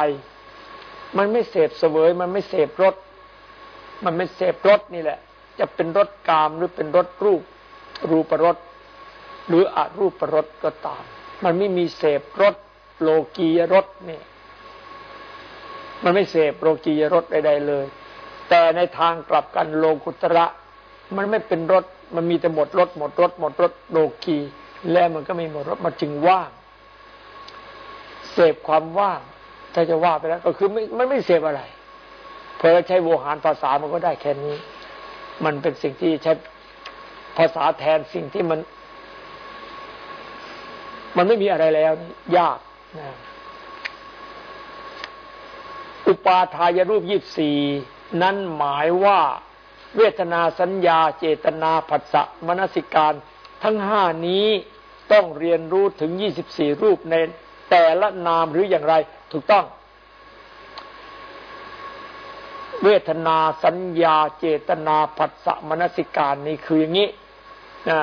มันไม่เสพเสวย มันไม่เสพรสมันไม่เสพรสนี่แหละ จะเป็นรสกามหรือเป็นรสรูป รูปรสหรืออรูปรสก็ตาม มันไม่มีเสพรสโลกียรสเนี่ย มันไม่เสพโลกียรสใดๆเลย แต่ในทางกลับกันโลกุตระมันไม่เป็นรสมันมีแต่หมดรสหมดรสหมดรสโลกีแล้วมันก็ไม่หมดรสมันจึงว่างเสพความว่างถ้าจะว่าไปแล้ว ก็คือไม่มันไม่เสพอะไร เพอใช้โวหารภาษามันก็ได้แค่นี้ มันเป็นสิ่งที่ใช้ภาษาแทนสิ่งที่มัน มันไม่มีอะไรแล้ว ยากนะอุปาทายรูปยี่สี่ นั้นหมายว่าเวทนาสัญญาเจตนาผัสสะมนสิการ ทั้งห้านี้ต้องเรียนรู้ถึงยี่สิบสี่รูปในแต่ละนามหรืออย่างไรถูกต้อง เวทนาสัญญาเจตนาผัสสะมนสิการนี่คืออย่างนี้นะ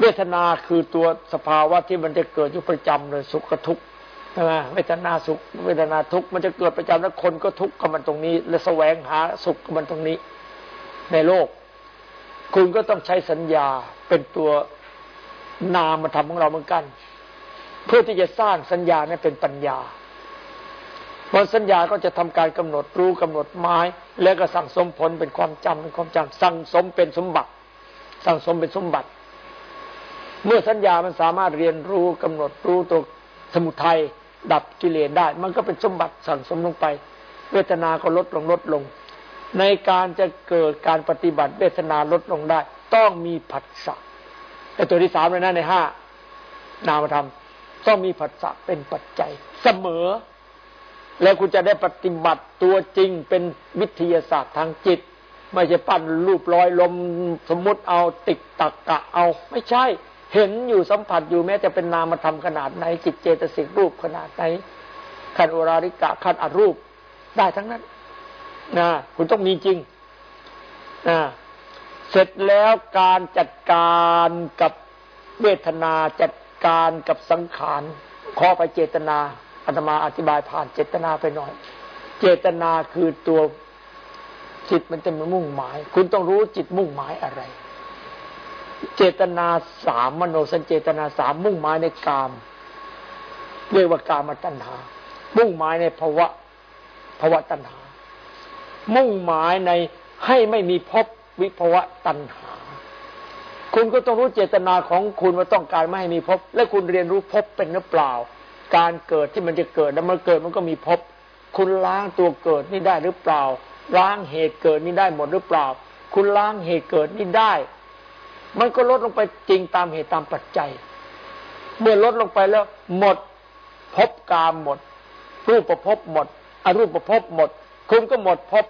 เวทนาคือตัวสภาวะที่มันจะเกิดอยู่ประจำเลยสุขทุกข์ ใช่ไหมเวทนาสุข เวทนาทุกข์มันจะเกิดประจำแล้วคนก็ทุกข์กับมันตรงนี้ และแสวงหาสุขกับมันตรงนี้ ในโลก คุณก็ต้องใช้สัญญาเป็นตัวนามธรรมของเราเหมือนกัน เพื่อที่จะสร้างสัญญานั้นเป็นปัญญาบนสัญญาก็จะทำการกำหนดรู้กำหนดหมายแล้วก็สั่งสมผลเป็นความจำเป็นความจำสั่งสมเป็นสมบัติ สั่งสมเป็นสมบัติ เมื่อสัญญามันสามารถเรียนรู้กำหนดรู้ตัวสมุทัย ดับกิเลสได้ มันก็เป็นสมบัติสั่งสมลงไป เวทนาก็ลดลงลดลง ในการจะเกิดการปฏิบัติเวทนาลดลงได้ ต้องมีผัสสะไอตัวที่สามเลยนะในห้านามธรรมต้องมีผัสสะเป็นปัจจัยเสมอ แล้วคุณจะได้ปฏิบัติตัวจริงเป็นวิทยาศาสตร์ทางจิต ไม่ใช่ปั้นรูปลอยลมสมมุติเอาติกตักกะเอาไม่ใช่ เห็นอยู่สัมผัสอยู่แม้จะเป็นนามธรรมขนาดไหนจิตเจตสิกรูปขนาดไหนขันโอราริกะขันอรูป ได้ทั้งนั้นนะคุณต้องมีจริงนะเสร็จแล้วการจัดการกับเวทนาจัดการกับสังขารขอไปเจตนาอาตมาอธิบายผ่านเจตนาไปหน่อย เจตนาคือตัวจิตมันจะมันมุ่งหมาย คุณต้องรู้จิตมุ่งหมายอะไร เจตนาสามมโนสัญเจตนาสามมุ่งหมายในกาม เรียกว่ากามตัณหา มุ่งหมายในภวะภวะตัณหา มุ่งหมายในให้ไม่มีภพวิภวะตัณหา คุณก็ต้องรู้เจตนาของคุณว่าต้องการไม่ให้มีภพและคุณเรียนรู้ภพเป็นหรือเปล่า การเกิดที่มันจะเกิดแล้วมันเกิดมันก็มีภพคุณล้างตัวเกิดนี่ได้หรือเปล่า ล้างเหตุเกิดนี่ได้หมดหรือเปล่า คุณล้างเหตุเกิดนี่ได้ มันก็ลดลงไปจริงตามเหตุตามปัจจัย เมื่อลดลงไปแล้ว หมดภพกามหมด รูปประพบหมด อรูปประพบหมด คุณก็หมดภพ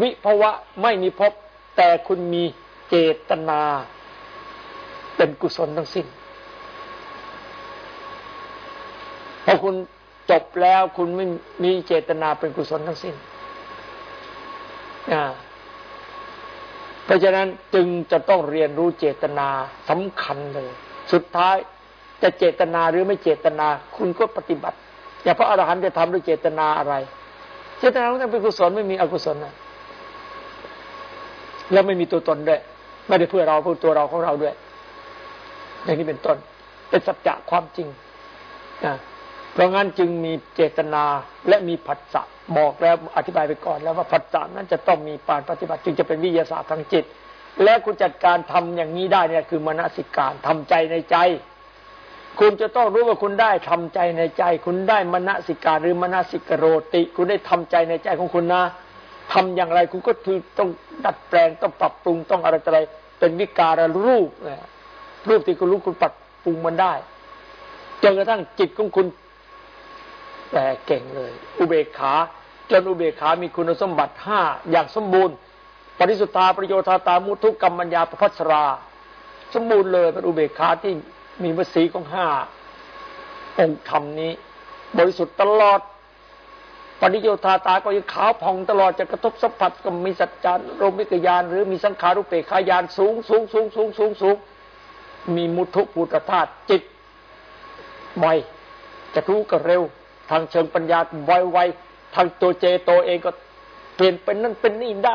วิภวะไม่มีภพแต่คุณมีเจตนา เป็นกุศลทั้งสิ้นพอคุณจบแล้วคุณไม่มีเจตนาเป็นกุศลทั้งสิ้นอ่า เพราะฉะนั้นจึงจะต้องเรียนรู้เจตนาสำคัญเลย สุดท้ายจะเจตนาหรือไม่เจตนา คุณก็ปฏิบัติอย่าพระอรหันต์จะทำด้วยเจตนาอะไร เจตนาต้องเป็นกุศลไม่มีอกุศลนะแล้วไม่มีตัวตนด้วย ไม่ได้เพื่อเราเพื่อตัวเราของเราด้วย อย่างนี้เป็นต้น เป็นสัจจะความจริงนะ เพราะงั้นจึงมีเจตนาและมีผัสสะบอกแล้วอธิบายไปก่อนแล้วว่าผัสสะนั้นจะต้องมีปานปฏิบัติจึงจะเป็นวิทยาศาสตร์ทางจิต และคุณจัดการทำอย่างนี้ได้เนี่ยคือมนสิการทำใจในใจ คุณจะต้องรู้ว่าคุณได้ทำใจในใจ คุณได้มนสิการหรือมนสิกโรติ คุณได้ทำใจในใจของคุณนะทำอย่างไรคุณก็คือต้องดัดแปลงต้องปรับปรุงต้องอะไรอะไรเป็นวิการรูปนรูปที่คุณรู้คุณปรับปรุงมันได้จนกระทั่งจิตของคุณ แปลเก่งเลย อุเบกขา จนอุเบกขามีคุณสมบัติห้าอย่างสมบูรณ์ ปริสุทธาประโยชน์ตามุทุกกรรมัญญาประพัสรา สมบูรณ์เลยเป็นอุเบกขาที่มีวสีของห้าองค์ธรรมนี้ บริสุทธิ์ตลอดปณิโยธาตาก็ยังขาวผ่องตลอดจะกระทบสัมผัสก็มีสัจจารโรมิกยาน หรือมีสังขารุเปกขายานสูงสูงสูงสูงสูงสูงมีมุทุปุตธาตุจิตไวจะรู้ก็เร็ว ทางเชิงปัญญาไวไวทางตัวเจโตเองก็เปลี่ยนเป็นนั่นเป็นนี่ได้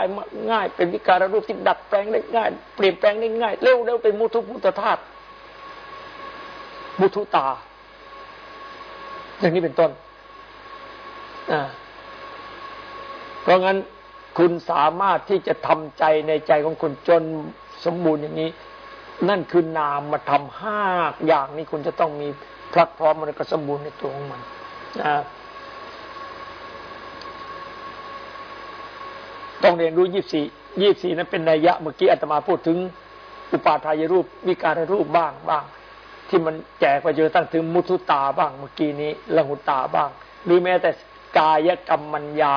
ง่าย เป็นวิการรูปที่ดัดแปลงได้ง่าย เปลี่ยนแปลงได้ง่าย เร็วเร็วเป็นมุทุพุทธธาตุมุทุตา อย่างนี้เป็นต้นเพราะงั้นคุณสามารถที่จะทำใจในใจของคุณจนสมบูรณ์อย่างนี้ นั่นคือนามมาทำห้าอย่างนี้คุณจะต้องมีพลักพร้อมมันก็สมบูรณ์ในตัวของมัน ต้องเรียนรู้ยี่สี่ยี่สี่นั้นเป็นนัยยะเมื่อกี้อาตมาพูดถึง อุปาทายรูปวิการรูปบ้างบ้าง ที่มันแจกไปจนตั้งถึงมุทุตาบ้างเมื่อกี้นี้ละหุตาบ้าง หรือแม้แต่กายกรรมมัญญา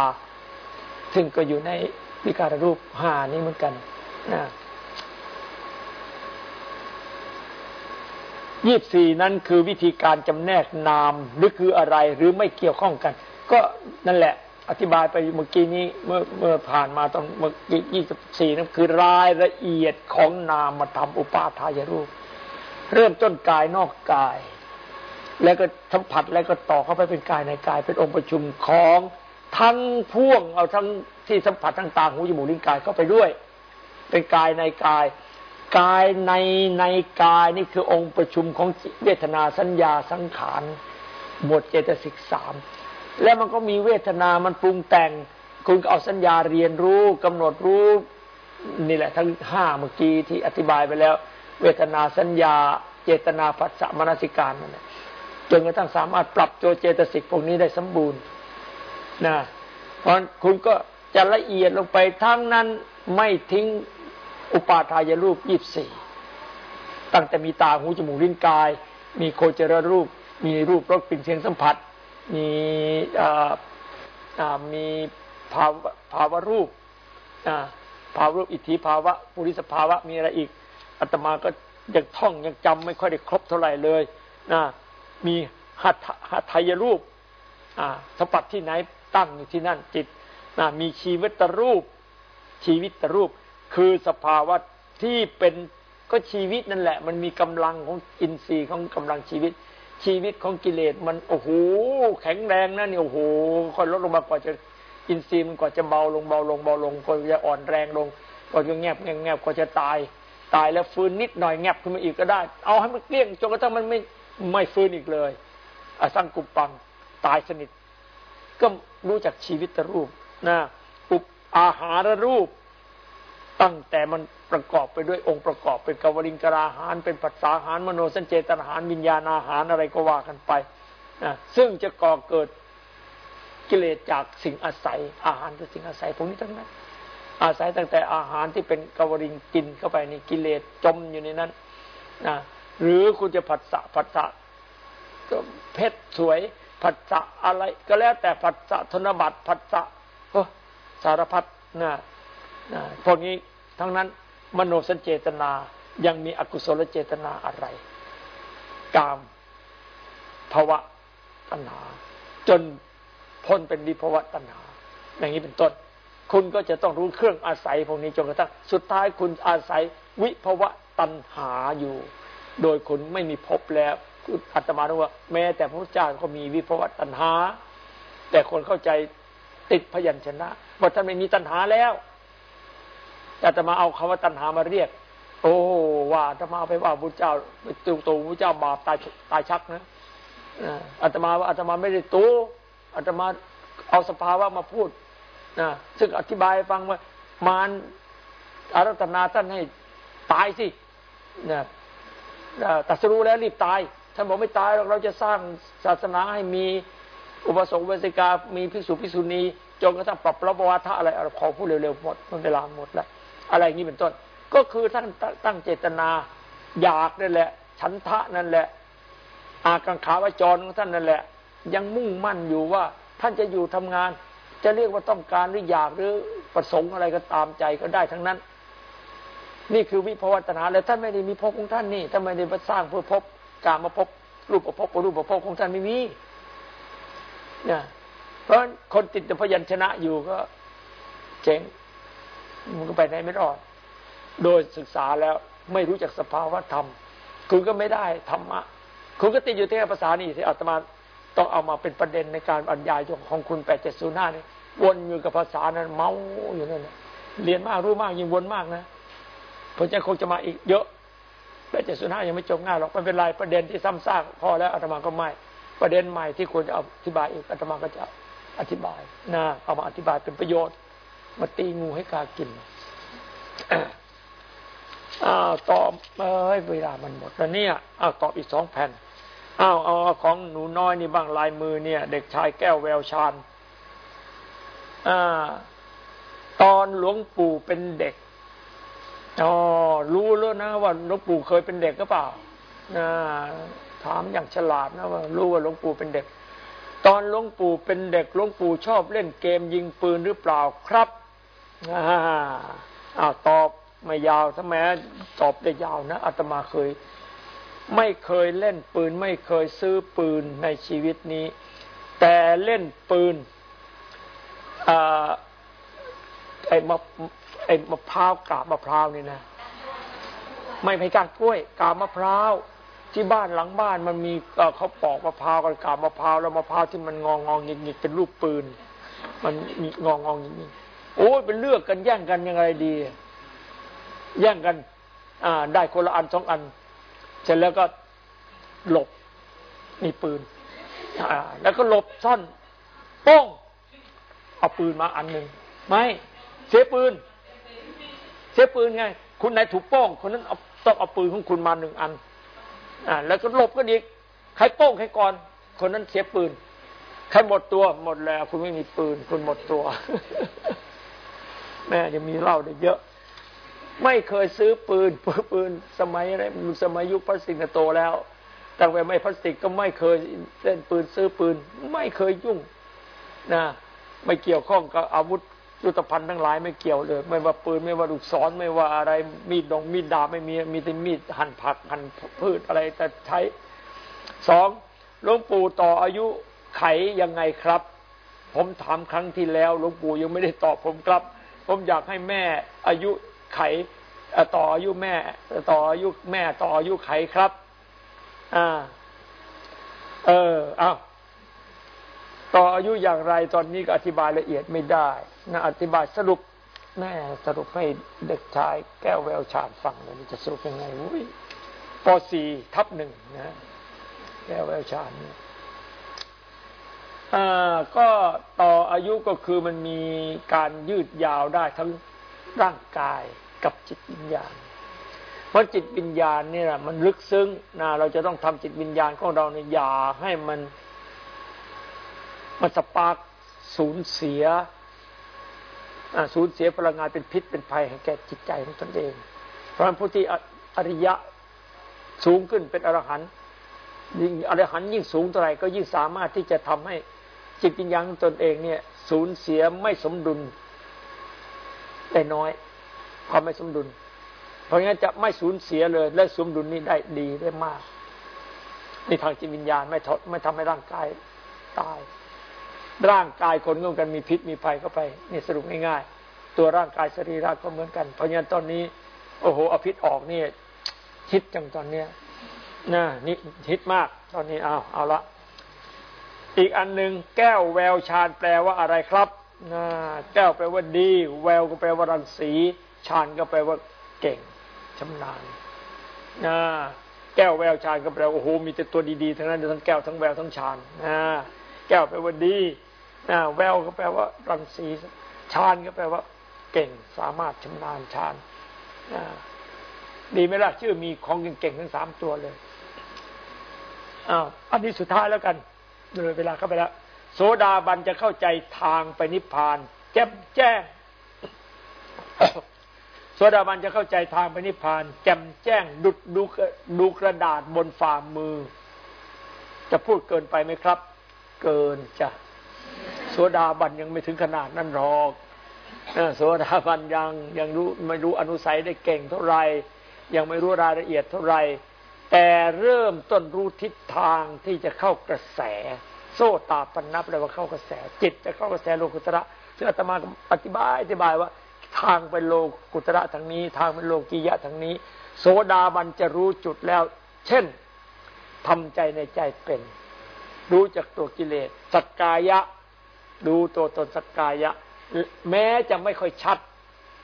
ซึ่งก็อยู่ในวิการรูปห้านี้เหมือนกันนะ ยี่สี่นั้นคือวิธีการจำแนกนามหรือคืออะไรหรือไม่เกี่ยวข้องกัน ก็นั่นแหละ อธิบายไปเมื่อกี้นี้เมื่อเมื่อผ่านมาตอนเมื่อกี้ยี่สิบสี่นั่นคือรายละเอียดของนามมาทำอุปาทายรูป เริ่มต้นกายนอกกาย แล้วก็สัมผัสแล้วก็ต่อเข้าไปเป็นกายในกาย เป็นองค์ประชุมของทั้งพ่วงเอาทั้งที่สัมผัสทั้งตาหูจมูกลิ้นกายเข้าไปด้วย เป็นกายในกาย กายในในกายนี่คือองค์ประชุมของเวทนาสัญญาสังขารหมวดเจตสิกสามแล้วมันก็มีเวทนามันปรุงแต่ง คุณเอาสัญญาเรียนรู้กำหนดรู้นี่แหละ ทั้งห้าเมื่อกี้ที่อธิบายไปแล้ว เวทนาสัญญา เจตนาปัสสะมนสิการนั่นแหละจนกระทั่งสามารถปรับโจเจตสิกพวกนี้ได้สมบูรณ์นะเพราะคุณก็จะละเอียดลงไปทั้งนั้นไม่ทิ้ง อุปาทายรูปยี่สี่ตั้งแต่มีตาหูจมูกลิ้นกาย มีโคจรรูป มีรูปรสกลิ่นเสียงสัมผัส มีมีภาวะภาวะรูปภาวะรูปอิทธิภาวะปุริสภาวะมีอะไรอีกอาตมาก็ยังท่องยังจำไม่ค่อยได้ครบเท่าไหร่เลยนะมีหัตหัตถยรูปสัมผัสที่ไหนตั้งอยู่ที่นั่นจิตมีชีวิตรูป ชีวิตรูป คือสภาวะที่เป็นก็ชีวิตนั่นแหละ มันมีกำลังของอินทรีย์ของกำลังชีวิต ชีวิตของกิเลสมันโอ้โหแข็งแรงนะเนี่ยโอ้โหค่อยลดลงมากว่าจะอินทรีย์มันกว่าจะเบาลงเบาลงเบาลงก็จะอ่อนแรงลงก็จะแงบแงบแงบก็จะตาย ตายแล้วฟื้นนิดหน่อยแงบขึ้นมาอีกก็ได้ เอาให้มันเกลี้ยงจนกระทั่งมันไม่ไม่ฟื้นอีกเลยอสังกุปปังตายสนิท ก็รู้จักชีวิตรูปนะอุปอาหารรูป ตั้งแต่มันประกอบไปด้วยองค์ประกอบเป็นกวริงกราหารเป็นปัสสาหารมโนสัญเจตนาหารวิญญาณอาหารอะไรก็ว่ากันไปนะซึ่งจะก่อเกิดกิเลสจากสิ่งอาศัย อาหารคือสิ่งอาศัยพวกนี้ทั้งนั้น อาศัยตั้งแต่อาหารที่เป็นกวริงกินเข้าไปนี่กิเลสจมอยู่ในนั้นนะหรือคุณจะผัสสะผัสสะเพชรสวยผัสสะอะไรก็แล้วแต่ผัสสะธนบัตรผัสสะสารพัดนะนะพวกนี้ ทั้งนั้นมโนสัญเจตนายังมีอกุศลเจตนาอะไร กามภาวะตัณหา จนพ้นเป็นวิภวะตัณหา อย่างนี้เป็นต้น คุณก็จะต้องรู้เครื่องอาศัยพวกนี้จนกระทั่งสุดท้ายคุณอาศัยวิภวะตัณหาอยู่ โดยคุณไม่มีพบแล้วอาตมาว่า แม้แต่พระพุทธเจ้าก็มีวิภวะตัณหา แต่คนเข้าใจติดพยัญชนะว่าท่านไม่มีตัณหาแล้ว อาตมาเอาคำว่าตัณหามาเรียก โอ้ว่าอาตมาไปว่าพระเจ้าไปตูตูพระเจ้าบาปตายตายชักนะอาตมาว่าอาตมาไม่ได้ตูอาตมาเอาสภาวะมาพูดนะซึ่งอธิบายฟังว่ามารอารัตนาท่านให้ตายสินะตัสรู้แล้วรีบตาย ท่านบอกไม่ตายเราจะสร้างศาสนาให้มีอุปสมบทกา มีภิกษุภิกษุณีจนกระทั่งปรับระบวาทะอะไรขอพูดเร็วๆหมดมันเวลาหมดแล้ว อะไรอย่างนี้เป็นต้น ก็คือท่านตั้งเจตนาอยากนั่นแหละ ฉันทะนั่นแหละ อากังขาวจรของท่านนั่นแหละ ยังมุ่งมั่นอยู่ว่าท่านจะอยู่ทำงาน จะเรียกว่าต้องการหรืออยากหรือประสงค์อะไรก็ตามใจก็ได้ทั้งนั้น นี่คือวิภวตนาแล้วท่านไม่ได้มีภพของท่านนี่ท่านไม่ได้มาสร้างเพื่อพบการมาพบรูปประพบรูปประพบของท่านไม่มีเนี่ยเพราะคนติดพยัญชนะอยู่ก็เจ๊ง มันก็ไปไหนไม่รอด โดยศึกษาแล้วไม่รู้จักสภาวะธรรม คุณก็ไม่ได้ธรรมะ คุณก็ติดอยู่ที่ภาษานี่ที่อาตมาต้องเอามาเป็นประเด็นในการบรรยายของคุณแปดเจ็ดศูนย์ห้านี่วนอยู่กับภาษานั้นเมาอยู่นั่นแหละเรียนมากรู้มากยิ่งวนมากนะเพราะฉะนั้นคงจะมาอีกเยอะแปดเจ็ดศูนย์ห้ายังไม่จบง่ายหรอกไม่เป็นไรประเด็นที่ซ้ำซากพอแล้วอาตมาก็ไม่ประเด็นใหม่ที่ควรจะอธิบายอีกอาตมาก็จะอธิบายนะเอามาอธิบายเป็นประโยชน์ มาตีงูให้กากินอ้าวตอบเอ้ยเวลามันหมดแล้วเนี่ยอ้าวตอบอีกสองแผ่นอ้าวเอาของหนูน้อยนี่บ้างลายมือเนี่ย เด็กชายแก้วแววชานอ่าตอนหลวงปู่เป็นเด็กอ๋อรู้แล้วนะว่าหลวงปู่เคยเป็นเด็กก็เปล่านะถามอย่างฉลาดนะว่ารู้ว่าหลวงปู่เป็นเด็ก ตอนหลวงปู่เป็นเด็กหลวงปู่ชอบเล่นเกมยิงปืนหรือเปล่าครับ อ้าวตอบไม่ยาวทำไมตอบได้ยาวนะอาตมาเคย ไม่เคยเล่นปืน ไม่เคยซื้อปืนในชีวิตนี้ แต่เล่นปืนไอ้มะไอ้มะพร้าวกาบมะพร้าวนี่นะ ไม่ไปกากล้วย กาบมะพร้าวที่บ้านหลังบ้านมันมีเขาปอกมะพร้าวกันกาบมะพร้าวแล้วมะพร้าวที่มันงองงองหงิกๆเป็นรูปปืน มันงองงองอย่างนี้ โอ้ยเป็นเลือกกันแย่งกันยังไงดี แย่งกันอ่าได้คนละอันสองอัน เสร็จแล้วก็หลบมีปืนอ่าแล้วก็หลบซ่อนป้องเอาปืนมาอันหนึ่งไม่เสียปืน เสียปืนไง คุณนายถูกป้อง คนนั้นเอาต้องเอาปืนของคุณมาหนึ่งอันอ่าแล้วก็หลบก็ดีใครป้องใครก่อน คนนั้นเสียปืนใครหมดตัวหมดแล้ว คุณไม่มีปืน คุณหมดตัว แม่ยังมีเล่าได้เยอะ ไม่เคยซื้อปืนปืนสมัยอะไรสมัยยุคพลาสติกโตแล้วตั้งแต่ไม่พลาสติกก็ไม่เคยเล่นปืนซื้อปืน ไม่เคยยุ่งนะไม่เกี่ยวข้องกับอาวุธยุทธภัณฑ์ทั้งหลายไม่เกี่ยวเลย ไม่ว่าปืนไม่ว่าลูกศรไม่ว่าอะไรมีดดงมีดดาบไม่มีมีแต่มีดหั่นผักหั่นพืชอะไรแต่ใช้สองหลวงปู่ต่ออายุไขยังไงครับ ผมถามครั้งที่แล้วหลวงปู่ยังไม่ได้ตอบผมครับ ผมอยากให้แม่อายุไขต่ออายุแม่ ต่ออายุแม่ต่ออายุไขครับ อ่า เออเอาต่ออายุอย่างไรตอนนี้ก็อธิบายละเอียดไม่ได้นะอธิบายสรุปแม่สรุปให้เด็กชายแก้วแววชาญฟังเลยจะสรุปยังไงวุ้ยปสี่ทับหนึ่งนะ แก้วแววชาญเนี่ย ก็ต่ออายุก็คือมันมีการยืดยาวได้ทั้งร่างกายกับจิตวิญญาณ เพราะจิตวิญญาณนี่แหละมันลึกซึ้งนะเราจะต้องทำจิตวิญญาณของเราเนี่ยอย่าให้มันมันสปาร์กสูญเสียสูญเสียพลังงานเป็นพิษเป็นภัยให้แก่จิตใจของตนเอง เพราะฉะนั้นผู้ที่อริยะสูงขึ้นเป็นอรหันต์ยิ่งอรหันต์ยิ่งสูงเท่าไหร่ก็ยิ่งสามารถที่จะทำให้ จิตวิญญาณตนเองเนี่ย สูญเสียไม่สมดุลได้น้อย ความไม่สมดุล เพราะงั้นจะไม่สูญเสียเลย และสมดุลนี้ได้ดีได้มากในทางจิตวิญญาณไม่ทดไม่ทำให้ร่างกายตาย ร่างกายคนก็กันมีพิษมีภัยเข้าไปนี่สรุปง่ายๆตัวร่างกายสรีระก็เหมือนกัน เพราะงั้นตอนนี้ โอ้โหเอาพิษออกเนี่ยฮิตจังตอนเนี้ยนะนี่ฮิตมาก ตอนนี้เอาเอาละ อีกอันหนึ่งแก้วแววชาญแปลว่าอะไรครับแก้วแปลว่าดี แววก็แปลว่ารังสี ชาญก็แปลว่าเก่งชำนาญแก้วแววชาญก็แปลว่าโอ้โหมีแต่ตัวดีๆทั้งนั้นทั้งแก้วทั้งแววทั้งชาญแก้วแปลว่าดีแววก็แปลว่ารังสีชาญก็แปลว่า เก่งสามารถชำนาญชาญดีไหมล่ะชื่อมีของเก่งๆทั้งสามตัวเลยอ้าวอันนี้สุดท้ายแล้วกัน เลยเวลาเข้าไปแล้วโสดาบันจะเข้าใจทางไปนิพพานแจ่มแจ้งโสดาบันจะเข้าใจทางไปนิพพาน แจ่มแจ้งดุดดูดูกระดาษบนฝ่ามือ จะพูดเกินไปไหมครับ เกินจ้ะโสดาบันยังไม่ถึงขนาดนั้นหรอกโสดาบันยังยังรู้ไม่รู้อนุสัยได้เก่งเท่าไหร่ยังไม่รู้รายละเอียดเท่าไหร่ แต่เริ่มต้นรู้ทิศทางที่จะเข้ากระแส โซตาปนับเลยว่าเข้ากระแส จิตจะเข้ากระแสโลกุตระซึ่งอาตมาอธิบายอธิบายว่า ทางไปโลกุตระทางนี้ ทางไปโลกียะทางนี้ โสดาบันจะรู้จุดแล้ว เช่นทำใจในใจเป็น รู้จากตัวกิเลสสักกายะ ดูตัวตนสักกายะ แม้จะไม่ค่อยชัด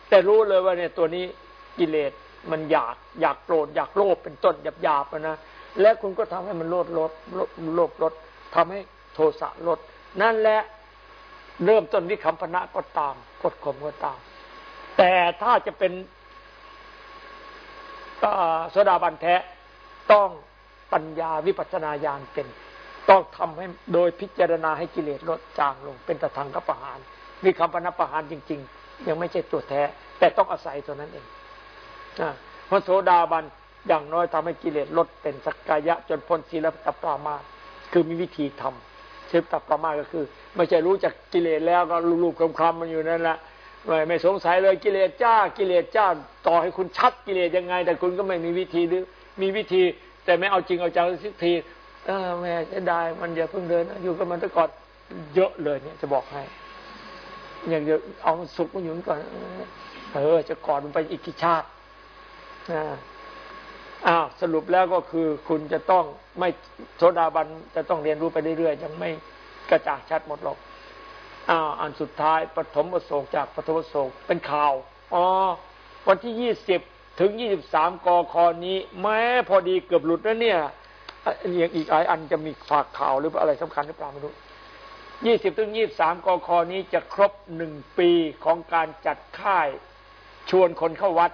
แต่รู้เลยว่าเนี่ยตัวนี้กิเลส มันอยากอยากโกรธอยากโลภเป็นต้นหยาบๆนะและคุณก็ทำให้มันลดลดโลภลดทำให้โทสะลด นั่นแหละเริ่มต้นวิคัมพนะก็ตามกดข่มก็ตาม แต่ถ้าจะเป็นโสดาบันแท้ต้องปัญญาวิปัสนาญาณเป็น ต้องทำให้โดยพิจารณาให้กิเลสลดจางลง เป็นตะทางกับประหารวิคัมพนะประหารจริง ๆ ยังไม่ใช่ตัวแท้ แต่ต้องอาศัยตัวนั้นเอง พระโสดาบันอย่างน้อยทำให้กิเลสลดเป็นสักกายะ จนพ้นศีลปตปรามาคือมีวิธีทำศีลปตปรามาก็คือ ไม่ใช่รู้จักกิเลสแล้วก็ลูบๆคลำๆมันอยู่นั่นแหละไม่ไม่สงสัยเลยกิเลสจ้ากิเลสจ้าต่อให้คุณชัดกิเลสยังไง แต่คุณก็ไม่มีวิธีหรือมีวิธี แต่ไม่เอาจริงเอาจังสักทีเออแม่จะได้มันอย่าเพิ่งเดินอยู่กับมันตะกอนเยอะเลยเนี่ยจะบอกให้ อย่างเดียวเอาสุขมันอยู่ก่อนเออจะกอดมันไปอีกกี่ชาติ อ้าวสรุปแล้วก็คือคุณจะต้องไม่โสดาบันจะต้องเรียนรู้ไปเรื่อยๆยังไม่กระจ่างชัดหมดหรอกอ้าวอันสุดท้ายปฐมประสงค์จากปฐมประสงค์เป็นข่าวอ๋อวันที่ยี่สิบถึงยี่สิบสามกอคอนี้ แม้พอดีเกือบหลุดแล้วเนี่ยอย่างอีกหลายอันจะมีฝากข่าวหรืออะไรสำคัญหรือเปล่าไม่รู้ยี่สิบถึงยี่บสามกอคอนี้จะครบหนึ่งปีของการจัดค่ายชวนคนเข้าวัด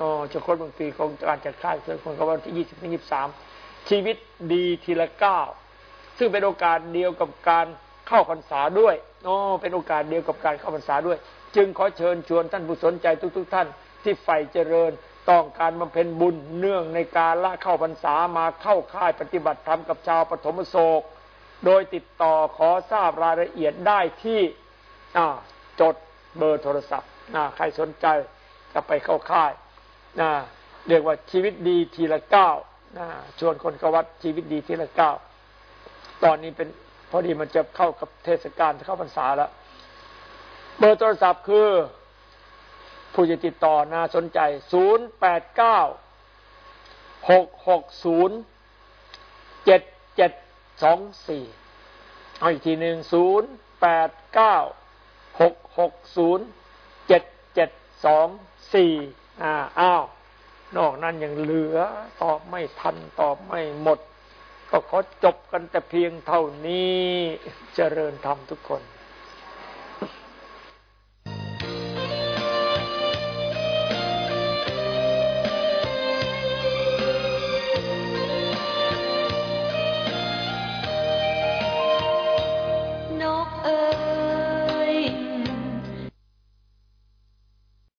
อ๋อจะครบบางปีของการจัดค่ายเสริมคนกับวันที่ยี่สิบถึงยี่สิบสามชีวิตดีทีละเก้าซึ่งเป็นโอกาสเดียวกับการเข้าพรรษาด้วยอ๋อเป็นโอกาสเดียวกับการเข้าพรรษาด้วย จึงขอเชิญชวนท่านผู้สนใจทุก ๆ ท่านที่ใฝ่เจริญต้องการบำเพ็ญบุญเนื่องในการละเข้าพรรษามาเข้าค่ายปฏิบัติธรรมกับชาวปฐมโศก โดยติดต่อขอทราบรายละเอียดได้ที่จดเบอร์โทรศัพท์ใครสนใจก็ไปเข้าค่าย นะเรียกว่าชีวิตดีทีละเก้านะชวนคนกวัดชีวิตดีทีละเก้าตอนนี้เป็นพอดีมันจะเข้ากับเทศกาลเข้าพรรษาแล้วเบอร์โทรศัพท์คือ ผู้จะติดต่อนะสนใจ 0 8 9 6 6 0 7 7 2 4 เอาอีกทีหนึ่ง 0 8 9 6 6 0 7 7 2 4 อ้าวนอกนั้นยังเหลือ ตอบไม่ทันตอบไม่หมด ก็ขอจบกันแต่เพียงเท่านี้เจริญธรรมทุกคน